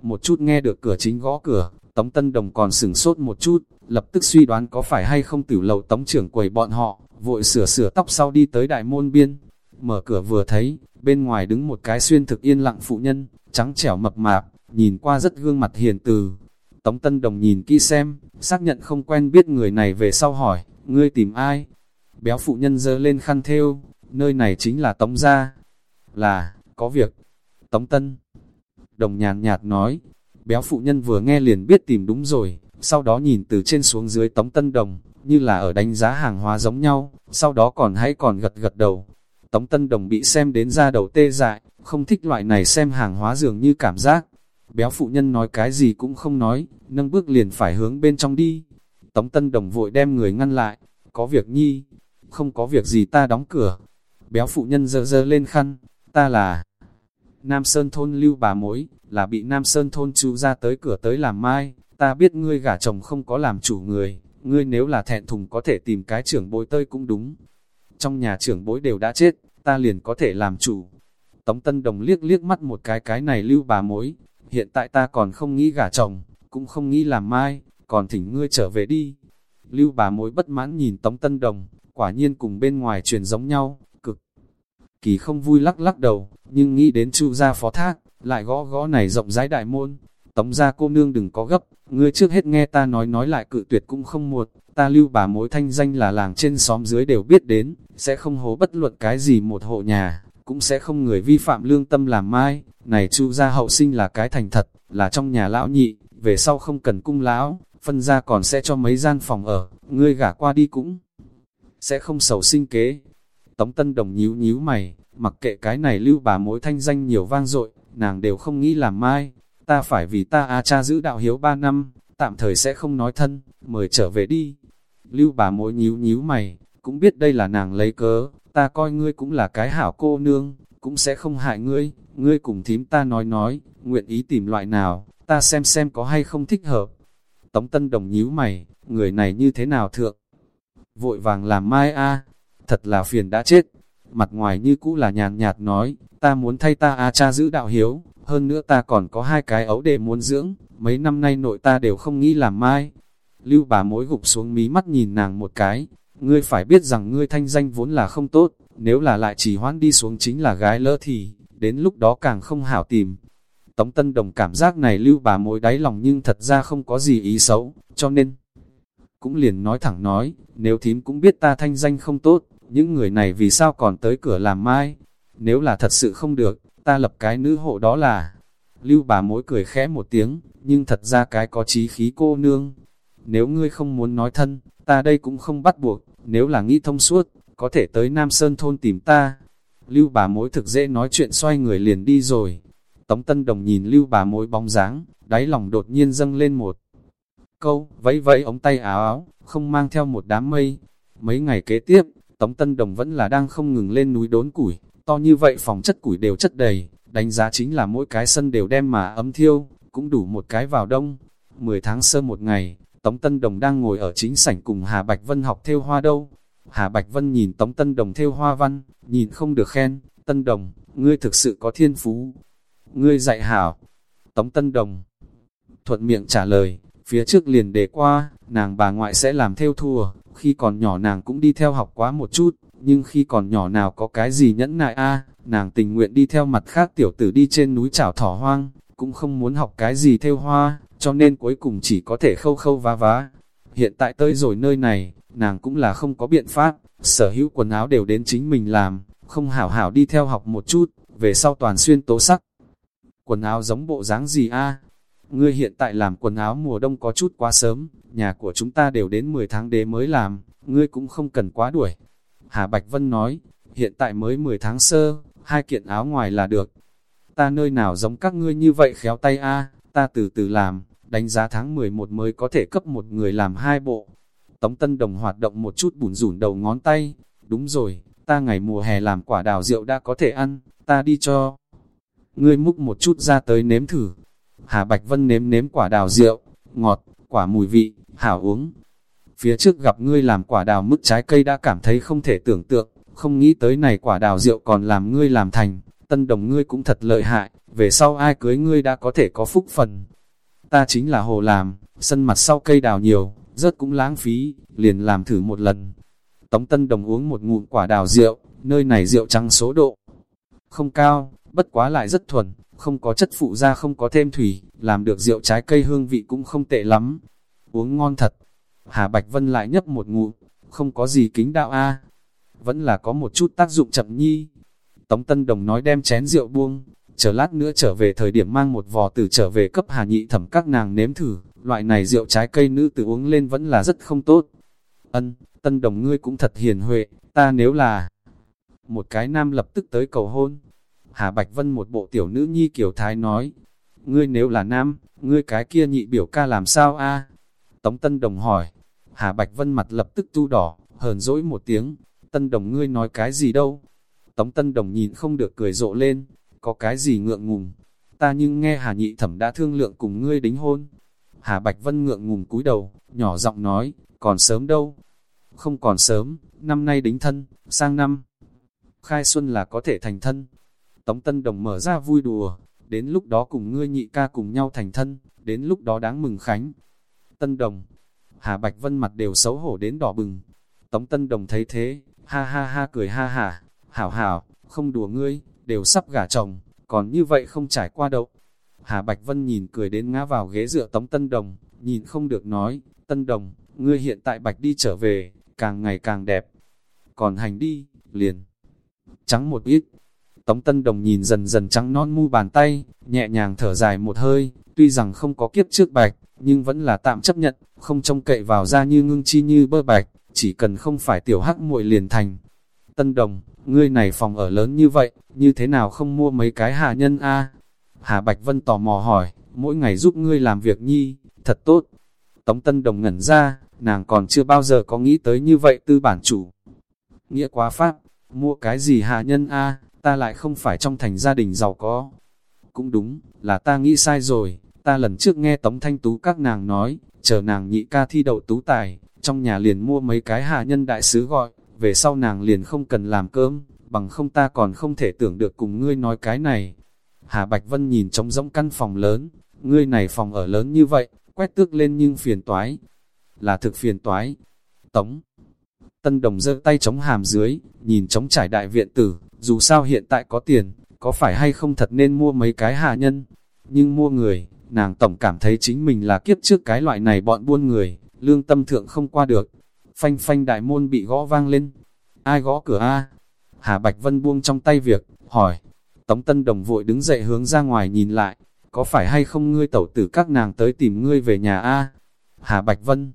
một chút nghe được cửa chính gõ cửa, Tống Tân Đồng còn sửng sốt một chút, lập tức suy đoán có phải hay không tử lầu Tống trưởng quầy bọn họ, vội sửa sửa tóc sau đi tới đại môn biên. Mở cửa vừa thấy, bên ngoài đứng một cái xuyên thực yên lặng phụ nhân, trắng trẻo mập mạp, nhìn qua rất gương mặt hiền từ. Tống Tân Đồng nhìn kỹ xem, xác nhận không quen biết người này về sau hỏi, ngươi tìm ai? Béo phụ nhân dơ lên khăn thêu, nơi này chính là Tống Gia. Là, có việc. Tống Tân. Đồng nhàn nhạt nói, béo phụ nhân vừa nghe liền biết tìm đúng rồi, sau đó nhìn từ trên xuống dưới Tống Tân Đồng, như là ở đánh giá hàng hóa giống nhau, sau đó còn hãy còn gật gật đầu. Tống Tân Đồng bị xem đến ra đầu tê dại, không thích loại này xem hàng hóa dường như cảm giác. Béo phụ nhân nói cái gì cũng không nói, nâng bước liền phải hướng bên trong đi. Tống Tân Đồng vội đem người ngăn lại, có việc nhi, không có việc gì ta đóng cửa. Béo phụ nhân dơ dơ lên khăn, ta là Nam Sơn Thôn lưu bà mối, là bị Nam Sơn Thôn chú ra tới cửa tới làm mai, ta biết ngươi gả chồng không có làm chủ người, ngươi nếu là thẹn thùng có thể tìm cái trưởng bối tơi cũng đúng. Trong nhà trưởng bối đều đã chết, ta liền có thể làm chủ. Tống Tân Đồng liếc liếc mắt một cái cái này lưu bà mối, hiện tại ta còn không nghĩ gả chồng, cũng không nghĩ làm mai, còn thỉnh ngươi trở về đi. Lưu bà mối bất mãn nhìn Tống Tân Đồng, quả nhiên cùng bên ngoài truyền giống nhau, cực kỳ không vui lắc lắc đầu, nhưng nghĩ đến chu gia phó thác, lại gõ gõ này rộng rãi đại môn. Tống gia cô nương đừng có gấp, ngươi trước hết nghe ta nói nói lại cự tuyệt cũng không một, ta lưu bà mối thanh danh là làng trên xóm dưới đều biết đến, sẽ không hố bất luận cái gì một hộ nhà, cũng sẽ không người vi phạm lương tâm làm mai, này chu gia hậu sinh là cái thành thật, là trong nhà lão nhị, về sau không cần cung lão, phân ra còn sẽ cho mấy gian phòng ở, ngươi gả qua đi cũng sẽ không sầu sinh kế. Tống Tân Đồng nhíu nhíu mày, mặc kệ cái này lưu bà mối thanh danh nhiều vang dội, nàng đều không nghĩ làm mai, ta phải vì ta a cha giữ đạo hiếu ba năm, tạm thời sẽ không nói thân, mời trở về đi. Lưu bà mối nhíu nhíu mày, cũng biết đây là nàng lấy cớ, ta coi ngươi cũng là cái hảo cô nương, cũng sẽ không hại ngươi, ngươi cùng thím ta nói nói, nguyện ý tìm loại nào, ta xem xem có hay không thích hợp. Tống Tân Đồng nhíu mày, người này như thế nào thượng? Vội vàng làm mai a thật là phiền đã chết. Mặt ngoài như cũ là nhàn nhạt nói, ta muốn thay ta a cha giữ đạo hiếu, hơn nữa ta còn có hai cái ấu đệ muốn dưỡng, mấy năm nay nội ta đều không nghĩ làm mai. Lưu bà mối gục xuống mí mắt nhìn nàng một cái, ngươi phải biết rằng ngươi thanh danh vốn là không tốt, nếu là lại chỉ hoãn đi xuống chính là gái lỡ thì, đến lúc đó càng không hảo tìm. Tống Tân Đồng cảm giác này lưu bà mối đáy lòng nhưng thật ra không có gì ý xấu, cho nên cũng liền nói thẳng nói, nếu thím cũng biết ta thanh danh không tốt, những người này vì sao còn tới cửa làm mai, nếu là thật sự không được, ta lập cái nữ hộ đó là. Lưu bà mối cười khẽ một tiếng, nhưng thật ra cái có trí khí cô nương. Nếu ngươi không muốn nói thân, ta đây cũng không bắt buộc, nếu là nghĩ thông suốt, có thể tới Nam Sơn thôn tìm ta. Lưu bà mối thực dễ nói chuyện xoay người liền đi rồi. Tống Tân Đồng nhìn lưu bà mối bóng dáng, đáy lòng đột nhiên dâng lên một câu, vẫy vẫy ống tay áo áo, không mang theo một đám mây. Mấy ngày kế tiếp, Tống Tân Đồng vẫn là đang không ngừng lên núi đốn củi, to như vậy phòng chất củi đều chất đầy, đánh giá chính là mỗi cái sân đều đem mà ấm thiêu, cũng đủ một cái vào đông. 10 tháng sơ một ngày, Tống Tân Đồng đang ngồi ở chính sảnh cùng Hà Bạch Vân học theo hoa đâu. Hà Bạch Vân nhìn Tống Tân Đồng theo hoa văn, nhìn không được khen, Tân Đồng, ngươi thực sự có thiên phú. Ngươi dạy hảo. Tống Tân Đồng thuận miệng trả lời, phía trước liền đề qua, nàng bà ngoại sẽ làm theo thùa, khi còn nhỏ nàng cũng đi theo học quá một chút, nhưng khi còn nhỏ nào có cái gì nhẫn nại a nàng tình nguyện đi theo mặt khác tiểu tử đi trên núi chảo thỏ hoang, cũng không muốn học cái gì theo hoa, cho nên cuối cùng chỉ có thể khâu khâu vá vá. Hiện tại tới rồi nơi này, nàng cũng là không có biện pháp, sở hữu quần áo đều đến chính mình làm, không hảo hảo đi theo học một chút, về sau toàn xuyên tố sắc. Quần áo giống bộ dáng gì a Ngươi hiện tại làm quần áo mùa đông có chút quá sớm, nhà của chúng ta đều đến 10 tháng đế mới làm, ngươi cũng không cần quá đuổi. Hà Bạch Vân nói, hiện tại mới 10 tháng sơ, hai kiện áo ngoài là được. Ta nơi nào giống các ngươi như vậy khéo tay a ta từ từ làm, đánh giá tháng 11 mới có thể cấp một người làm hai bộ. Tống Tân Đồng hoạt động một chút bùn rủn đầu ngón tay, đúng rồi, ta ngày mùa hè làm quả đào rượu đã có thể ăn, ta đi cho. Ngươi múc một chút ra tới nếm thử. Hà Bạch Vân nếm nếm quả đào rượu, ngọt, quả mùi vị, hảo uống. Phía trước gặp ngươi làm quả đào mức trái cây đã cảm thấy không thể tưởng tượng, không nghĩ tới này quả đào rượu còn làm ngươi làm thành, tân đồng ngươi cũng thật lợi hại, về sau ai cưới ngươi đã có thể có phúc phần. Ta chính là hồ làm, sân mặt sau cây đào nhiều, rất cũng lãng phí, liền làm thử một lần. Tống Tân Đồng uống một ngụm quả đào rượu, nơi này rượu trắng số độ. Không cao, bất quá lại rất thuần, không có chất phụ ra không có thêm thủy, làm được rượu trái cây hương vị cũng không tệ lắm. Uống ngon thật. Hà Bạch Vân lại nhấp một ngụ, không có gì kính đạo a Vẫn là có một chút tác dụng chậm nhi. Tống Tân Đồng nói đem chén rượu buông, chờ lát nữa trở về thời điểm mang một vò tử trở về cấp hà nhị thẩm các nàng nếm thử, loại này rượu trái cây nữ tử uống lên vẫn là rất không tốt. Ân, Tân Đồng ngươi cũng thật hiền huệ, ta nếu là một cái nam lập tức tới cầu hôn. Hà Bạch Vân một bộ tiểu nữ nhi kiểu thái nói, ngươi nếu là nam, ngươi cái kia nhị biểu ca làm sao a? Tống Tân Đồng hỏi, Hà Bạch Vân mặt lập tức tu đỏ, hờn dỗi một tiếng, Tân Đồng ngươi nói cái gì đâu? Tống Tân Đồng nhìn không được cười rộ lên, có cái gì ngượng ngùng, ta nhưng nghe Hà Nhị Thẩm đã thương lượng cùng ngươi đính hôn. Hà Bạch Vân ngượng ngùng cúi đầu, nhỏ giọng nói, còn sớm đâu. Không còn sớm, năm nay đính thân, sang năm. Khai xuân là có thể thành thân. Tống Tân Đồng mở ra vui đùa, đến lúc đó cùng ngươi nhị ca cùng nhau thành thân, đến lúc đó đáng mừng khánh. Tân Đồng, Hà Bạch Vân mặt đều xấu hổ đến đỏ bừng. Tống Tân Đồng thấy thế, ha ha ha cười ha hả, hảo hảo, không đùa ngươi, đều sắp gả chồng, còn như vậy không trải qua đâu. Hà Bạch Vân nhìn cười đến ngã vào ghế dựa Tống Tân Đồng, nhìn không được nói, Tân Đồng, ngươi hiện tại Bạch đi trở về, càng ngày càng đẹp. Còn hành đi, liền, trắng một ít. Tống Tân Đồng nhìn dần dần trắng non mu bàn tay, nhẹ nhàng thở dài một hơi, tuy rằng không có kiếp trước Bạch, nhưng vẫn là tạm chấp nhận, không trông cậy vào ra như ngưng chi như bơ Bạch, chỉ cần không phải tiểu hắc muội liền thành. Tân Đồng, ngươi này phòng ở lớn như vậy, như thế nào không mua mấy cái hạ nhân a? Hà Bạch Vân tò mò hỏi, mỗi ngày giúp ngươi làm việc nhi, thật tốt. Tống Tân Đồng ngẩn ra, nàng còn chưa bao giờ có nghĩ tới như vậy tư bản chủ. Nghĩa quá pháp, mua cái gì hạ nhân a, ta lại không phải trong thành gia đình giàu có. Cũng đúng, là ta nghĩ sai rồi, ta lần trước nghe Tống Thanh Tú các nàng nói, chờ nàng nhị ca thi đậu tú tài, trong nhà liền mua mấy cái hạ nhân đại sứ gọi, về sau nàng liền không cần làm cơm, bằng không ta còn không thể tưởng được cùng ngươi nói cái này. Hà Bạch Vân nhìn trống rỗng căn phòng lớn, ngươi này phòng ở lớn như vậy, quét tước lên nhưng phiền toái. Là thực phiền toái. Tống. Tân Đồng giơ tay chống hàm dưới, nhìn trống trải đại viện tử, dù sao hiện tại có tiền, có phải hay không thật nên mua mấy cái hạ nhân. Nhưng mua người, nàng tổng cảm thấy chính mình là kiếp trước cái loại này bọn buôn người, lương tâm thượng không qua được, phanh phanh đại môn bị gõ vang lên. Ai gõ cửa A? Hà Bạch Vân buông trong tay việc, hỏi. Tống Tân Đồng vội đứng dậy hướng ra ngoài nhìn lại, có phải hay không ngươi tẩu tử các nàng tới tìm ngươi về nhà A? Hà Bạch Vân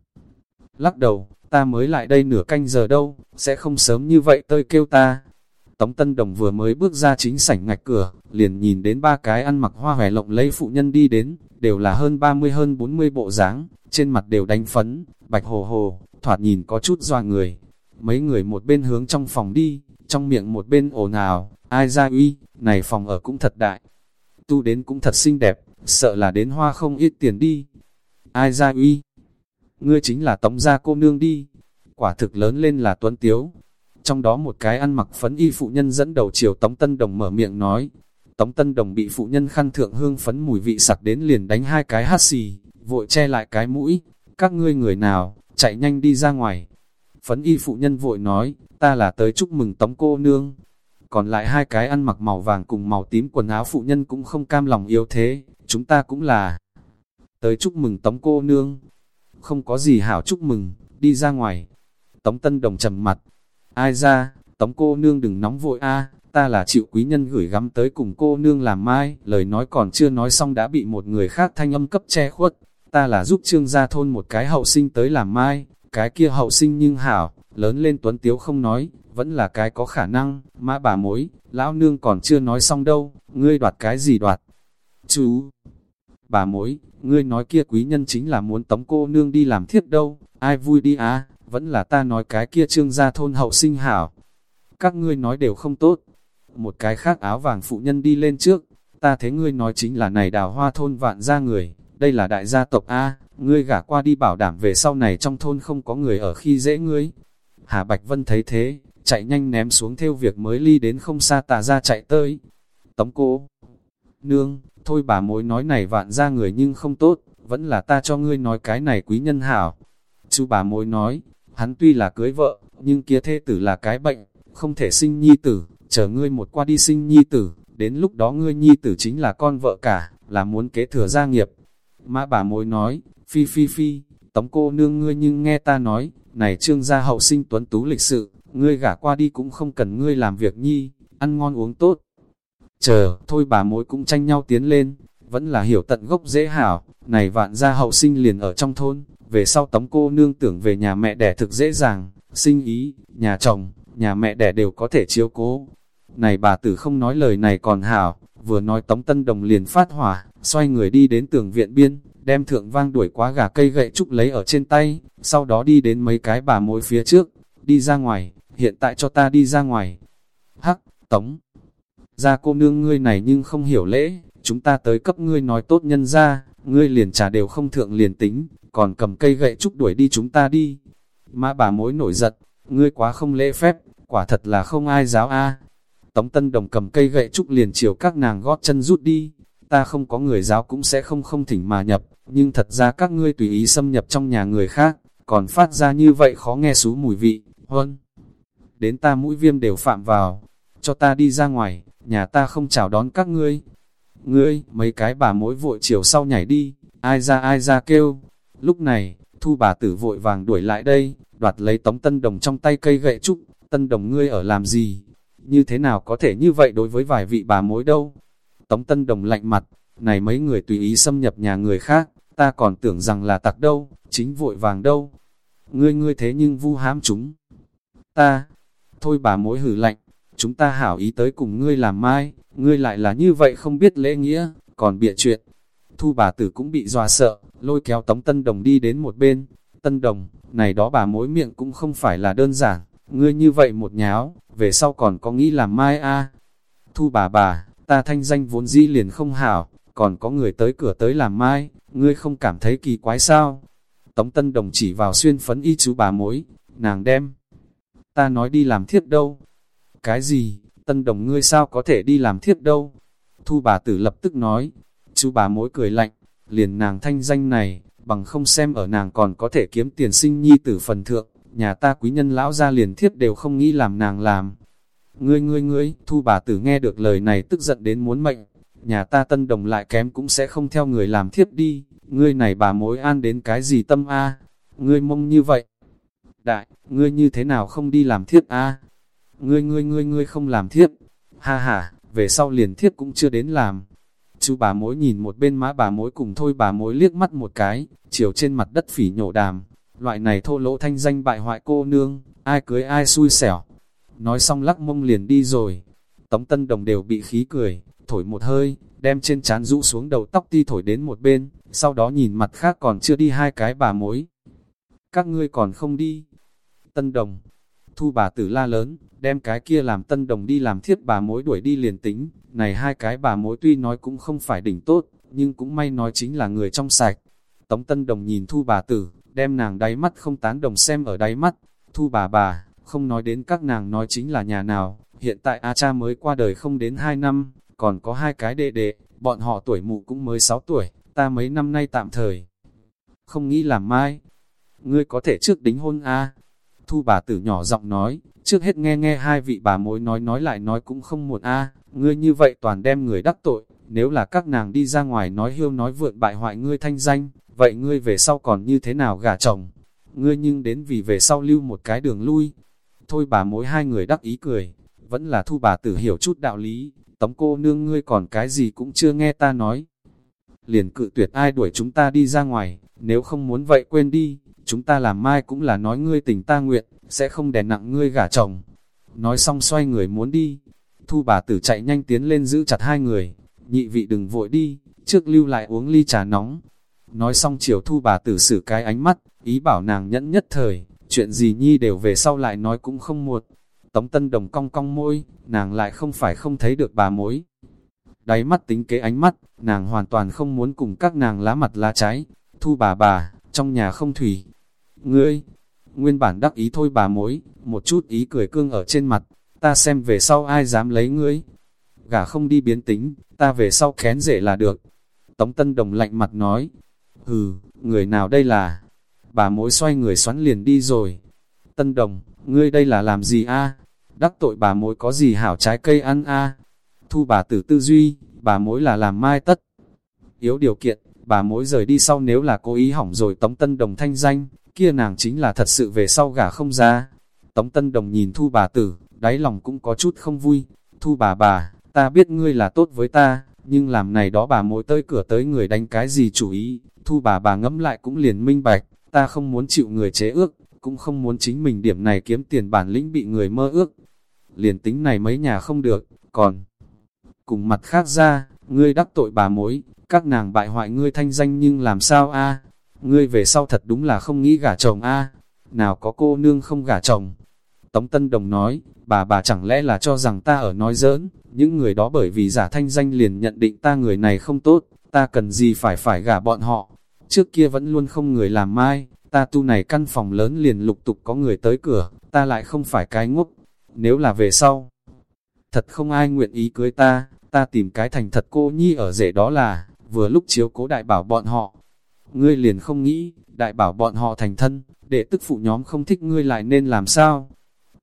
lắc đầu, ta mới lại đây nửa canh giờ đâu, sẽ không sớm như vậy tơi kêu ta. Tống Tân Đồng vừa mới bước ra chính sảnh ngạch cửa, liền nhìn đến ba cái ăn mặc hoa hòe lộng lẫy phụ nhân đi đến, đều là hơn 30 hơn 40 bộ dáng, trên mặt đều đánh phấn, bạch hồ hồ, thoạt nhìn có chút doa người. Mấy người một bên hướng trong phòng đi, trong miệng một bên ồn ào, ai ra uy, này phòng ở cũng thật đại. Tu đến cũng thật xinh đẹp, sợ là đến hoa không ít tiền đi. Ai ra uy, ngươi chính là tống gia cô nương đi. Quả thực lớn lên là tuấn tiếu. Trong đó một cái ăn mặc phấn y phụ nhân dẫn đầu chiều Tống Tân Đồng mở miệng nói. Tống Tân Đồng bị phụ nhân khăn thượng hương phấn mùi vị sặc đến liền đánh hai cái hát xì, vội che lại cái mũi. Các ngươi người nào, chạy nhanh đi ra ngoài. Phấn y phụ nhân vội nói, ta là tới chúc mừng tống cô nương. Còn lại hai cái ăn mặc màu vàng cùng màu tím quần áo phụ nhân cũng không cam lòng yếu thế, chúng ta cũng là tới chúc mừng tống cô nương. Không có gì hảo chúc mừng, đi ra ngoài. Tống Tân Đồng trầm mặt. Ai ra, tống cô nương đừng nóng vội a ta là chịu quý nhân gửi gắm tới cùng cô nương làm mai. Lời nói còn chưa nói xong đã bị một người khác thanh âm cấp che khuất ta là giúp trương gia thôn một cái hậu sinh tới làm mai, cái kia hậu sinh nhưng hảo, lớn lên tuấn tiếu không nói, vẫn là cái có khả năng, mã bà mối, lão nương còn chưa nói xong đâu, ngươi đoạt cái gì đoạt. Chú, bà mối, ngươi nói kia quý nhân chính là muốn tống cô nương đi làm thiết đâu, ai vui đi á, vẫn là ta nói cái kia trương gia thôn hậu sinh hảo. Các ngươi nói đều không tốt. Một cái khác áo vàng phụ nhân đi lên trước, ta thấy ngươi nói chính là này đào hoa thôn vạn gia người, đây là đại gia tộc A, ngươi gả qua đi bảo đảm về sau này trong thôn không có người ở khi dễ ngươi. Hà Bạch Vân thấy thế, chạy nhanh ném xuống theo việc mới ly đến không xa tà ra chạy tới. Tống cô, nương, thôi bà mối nói này vạn ra người nhưng không tốt, vẫn là ta cho ngươi nói cái này quý nhân hảo. Chú bà mối nói, hắn tuy là cưới vợ, nhưng kia thê tử là cái bệnh, không thể sinh nhi tử, chờ ngươi một qua đi sinh nhi tử, đến lúc đó ngươi nhi tử chính là con vợ cả, là muốn kế thừa gia nghiệp. Mã bà mối nói, phi phi phi, tống cô nương ngươi nhưng nghe ta nói, này trương gia hậu sinh tuấn tú lịch sự, ngươi gả qua đi cũng không cần ngươi làm việc nhi, ăn ngon uống tốt. Chờ, thôi bà mối cũng tranh nhau tiến lên, vẫn là hiểu tận gốc dễ hảo, này vạn gia hậu sinh liền ở trong thôn, về sau tống cô nương tưởng về nhà mẹ đẻ thực dễ dàng, sinh ý, nhà chồng, nhà mẹ đẻ đều có thể chiếu cố. Này bà tử không nói lời này còn hảo, vừa nói tống tân đồng liền phát hỏa, xoay người đi đến tường viện biên, đem thượng vang đuổi quá gà cây gậy trúc lấy ở trên tay, sau đó đi đến mấy cái bà mối phía trước, đi ra ngoài, hiện tại cho ta đi ra ngoài. Hắc, tống, ra cô nương ngươi này nhưng không hiểu lễ, chúng ta tới cấp ngươi nói tốt nhân ra, ngươi liền trà đều không thượng liền tính, còn cầm cây gậy trúc đuổi đi chúng ta đi. Mã bà mối nổi giật, ngươi quá không lễ phép, quả thật là không ai giáo a. Tống Tân Đồng cầm cây gậy trúc liền chiều các nàng gót chân rút đi, ta không có người giáo cũng sẽ không không thỉnh mà nhập, nhưng thật ra các ngươi tùy ý xâm nhập trong nhà người khác, còn phát ra như vậy khó nghe xú mùi vị, hơn. Đến ta mũi viêm đều phạm vào, cho ta đi ra ngoài, nhà ta không chào đón các ngươi. Ngươi, mấy cái bà mối vội chiều sau nhảy đi, ai ra ai ra kêu. Lúc này, thu bà tử vội vàng đuổi lại đây, đoạt lấy tống tân đồng trong tay cây gậy trúc, tân đồng ngươi ở làm gì? Như thế nào có thể như vậy đối với vài vị bà mối đâu? Tống tân đồng lạnh mặt, này mấy người tùy ý xâm nhập nhà người khác, ta còn tưởng rằng là tặc đâu, chính vội vàng đâu. Ngươi ngươi thế nhưng vu hám chúng. Ta, thôi bà mối hử lạnh, chúng ta hảo ý tới cùng ngươi làm mai, ngươi lại là như vậy không biết lễ nghĩa, còn bịa chuyện. Thu bà tử cũng bị dọa sợ, lôi kéo tống tân đồng đi đến một bên. Tân đồng, này đó bà mối miệng cũng không phải là đơn giản, ngươi như vậy một nháo, về sau còn có nghĩ làm mai a Thu bà bà, ta thanh danh vốn dĩ liền không hảo, còn có người tới cửa tới làm mai, ngươi không cảm thấy kỳ quái sao? Tống Tân Đồng chỉ vào xuyên phấn y chú bà mối, nàng đem. Ta nói đi làm thiết đâu? Cái gì? Tân Đồng ngươi sao có thể đi làm thiếp đâu? Thu bà tử lập tức nói, chú bà mối cười lạnh, liền nàng thanh danh này, bằng không xem ở nàng còn có thể kiếm tiền sinh nhi tử phần thượng, nhà ta quý nhân lão ra liền thiếp đều không nghĩ làm nàng làm. Ngươi ngươi ngươi, thu bà tử nghe được lời này tức giận đến muốn mệnh, nhà ta tân đồng lại kém cũng sẽ không theo người làm thiếp đi, ngươi này bà mối an đến cái gì tâm a ngươi mông như vậy. Đại, ngươi như thế nào không đi làm thiếp a Ngươi ngươi ngươi ngươi không làm thiếp, ha ha, về sau liền thiếp cũng chưa đến làm. Chú bà mối nhìn một bên má bà mối cùng thôi bà mối liếc mắt một cái, chiều trên mặt đất phỉ nhổ đàm, loại này thô lỗ thanh danh bại hoại cô nương, ai cưới ai xui xẻo. Nói xong lắc mông liền đi rồi, tống tân đồng đều bị khí cười, thổi một hơi, đem trên chán rũ xuống đầu tóc ti thổi đến một bên, sau đó nhìn mặt khác còn chưa đi hai cái bà mối. Các ngươi còn không đi. Tân đồng, thu bà tử la lớn, đem cái kia làm tân đồng đi làm thiết bà mối đuổi đi liền tính, này hai cái bà mối tuy nói cũng không phải đỉnh tốt, nhưng cũng may nói chính là người trong sạch. Tống tân đồng nhìn thu bà tử, đem nàng đáy mắt không tán đồng xem ở đáy mắt, thu bà bà, không nói đến các nàng nói chính là nhà nào, hiện tại A cha mới qua đời không đến 2 năm, còn có hai cái đệ đệ, bọn họ tuổi mụ cũng mới 6 tuổi, ta mấy năm nay tạm thời. Không nghĩ làm mai, ngươi có thể trước đính hôn a. Thu bà tử nhỏ giọng nói, trước hết nghe nghe hai vị bà mối nói nói lại nói cũng không muộn a ngươi như vậy toàn đem người đắc tội, nếu là các nàng đi ra ngoài nói hiêu nói vượn bại hoại ngươi thanh danh, vậy ngươi về sau còn như thế nào gả chồng? Ngươi nhưng đến vì về sau lưu một cái đường lui. Thôi bà mối hai người đắc ý cười, vẫn là thu bà tử hiểu chút đạo lý, tống cô nương ngươi còn cái gì cũng chưa nghe ta nói. Liền cự tuyệt ai đuổi chúng ta đi ra ngoài, nếu không muốn vậy quên đi, chúng ta làm mai cũng là nói ngươi tình ta nguyện, sẽ không đè nặng ngươi gả chồng. Nói xong xoay người muốn đi, thu bà tử chạy nhanh tiến lên giữ chặt hai người, nhị vị đừng vội đi, trước lưu lại uống ly trà nóng. Nói xong chiều thu bà tử xử cái ánh mắt, ý bảo nàng nhẫn nhất thời, chuyện gì nhi đều về sau lại nói cũng không muộn. Tống Tân Đồng cong cong môi, nàng lại không phải không thấy được bà mối. Đáy mắt tính kế ánh mắt, nàng hoàn toàn không muốn cùng các nàng lá mặt lá trái. Thu bà bà, trong nhà không thủy. Ngươi, nguyên bản đắc ý thôi bà mối, một chút ý cười cương ở trên mặt. Ta xem về sau ai dám lấy ngươi. Gả không đi biến tính, ta về sau kén rể là được. Tống Tân Đồng lạnh mặt nói. Hừ, người nào đây là? Bà mối xoay người xoắn liền đi rồi. Tân Đồng, ngươi đây là làm gì a? Đắc tội bà mối có gì hảo trái cây ăn a? Thu bà tử tư duy, bà mối là làm mai tất. Yếu điều kiện, bà mối rời đi sau nếu là cố ý hỏng rồi Tống Tân Đồng thanh danh, kia nàng chính là thật sự về sau gả không ra. Tống Tân Đồng nhìn thu bà tử, đáy lòng cũng có chút không vui. Thu bà bà, ta biết ngươi là tốt với ta, nhưng làm này đó bà mỗi tới cửa tới người đánh cái gì chủ ý. Thu bà bà ngẫm lại cũng liền minh bạch, ta không muốn chịu người chế ước, cũng không muốn chính mình điểm này kiếm tiền bản lĩnh bị người mơ ước. Liền tính này mấy nhà không được, còn cùng mặt khác ra, ngươi đắc tội bà mối, các nàng bại hoại ngươi thanh danh nhưng làm sao a? Ngươi về sau thật đúng là không nghĩ gả chồng a? Nào có cô nương không gả chồng? Tống Tân Đồng nói, bà bà chẳng lẽ là cho rằng ta ở nói giỡn, những người đó bởi vì giả thanh danh liền nhận định ta người này không tốt, ta cần gì phải phải gả bọn họ. Trước kia vẫn luôn không người làm mai, ta tu này căn phòng lớn liền lục tục có người tới cửa, ta lại không phải cái ngốc. Nếu là về sau, thật không ai nguyện ý cưới ta, ta tìm cái thành thật cô nhi ở rể đó là, vừa lúc chiếu cố đại bảo bọn họ. Ngươi liền không nghĩ, đại bảo bọn họ thành thân, để tức phụ nhóm không thích ngươi lại nên làm sao?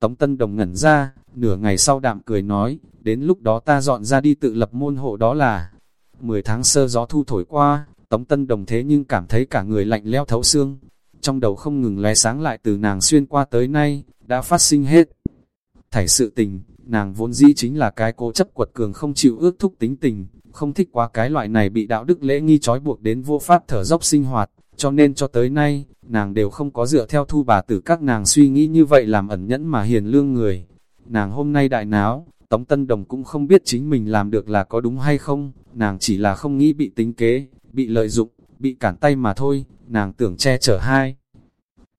Tống Tân Đồng ngẩn ra, nửa ngày sau đạm cười nói, đến lúc đó ta dọn ra đi tự lập môn hộ đó là. Mười tháng sơ gió thu thổi qua, Tống Tân Đồng thế nhưng cảm thấy cả người lạnh leo thấu xương. Trong đầu không ngừng lóe sáng lại từ nàng xuyên qua tới nay, đã phát sinh hết. Thảy sự tình, nàng vốn dĩ chính là cái cố chấp quật cường không chịu ước thúc tính tình, không thích quá cái loại này bị đạo đức lễ nghi trói buộc đến vô pháp thở dốc sinh hoạt, cho nên cho tới nay, nàng đều không có dựa theo thu bà tử các nàng suy nghĩ như vậy làm ẩn nhẫn mà hiền lương người. Nàng hôm nay đại náo, Tống Tân Đồng cũng không biết chính mình làm được là có đúng hay không, nàng chỉ là không nghĩ bị tính kế, bị lợi dụng, bị cản tay mà thôi, nàng tưởng che chở hai.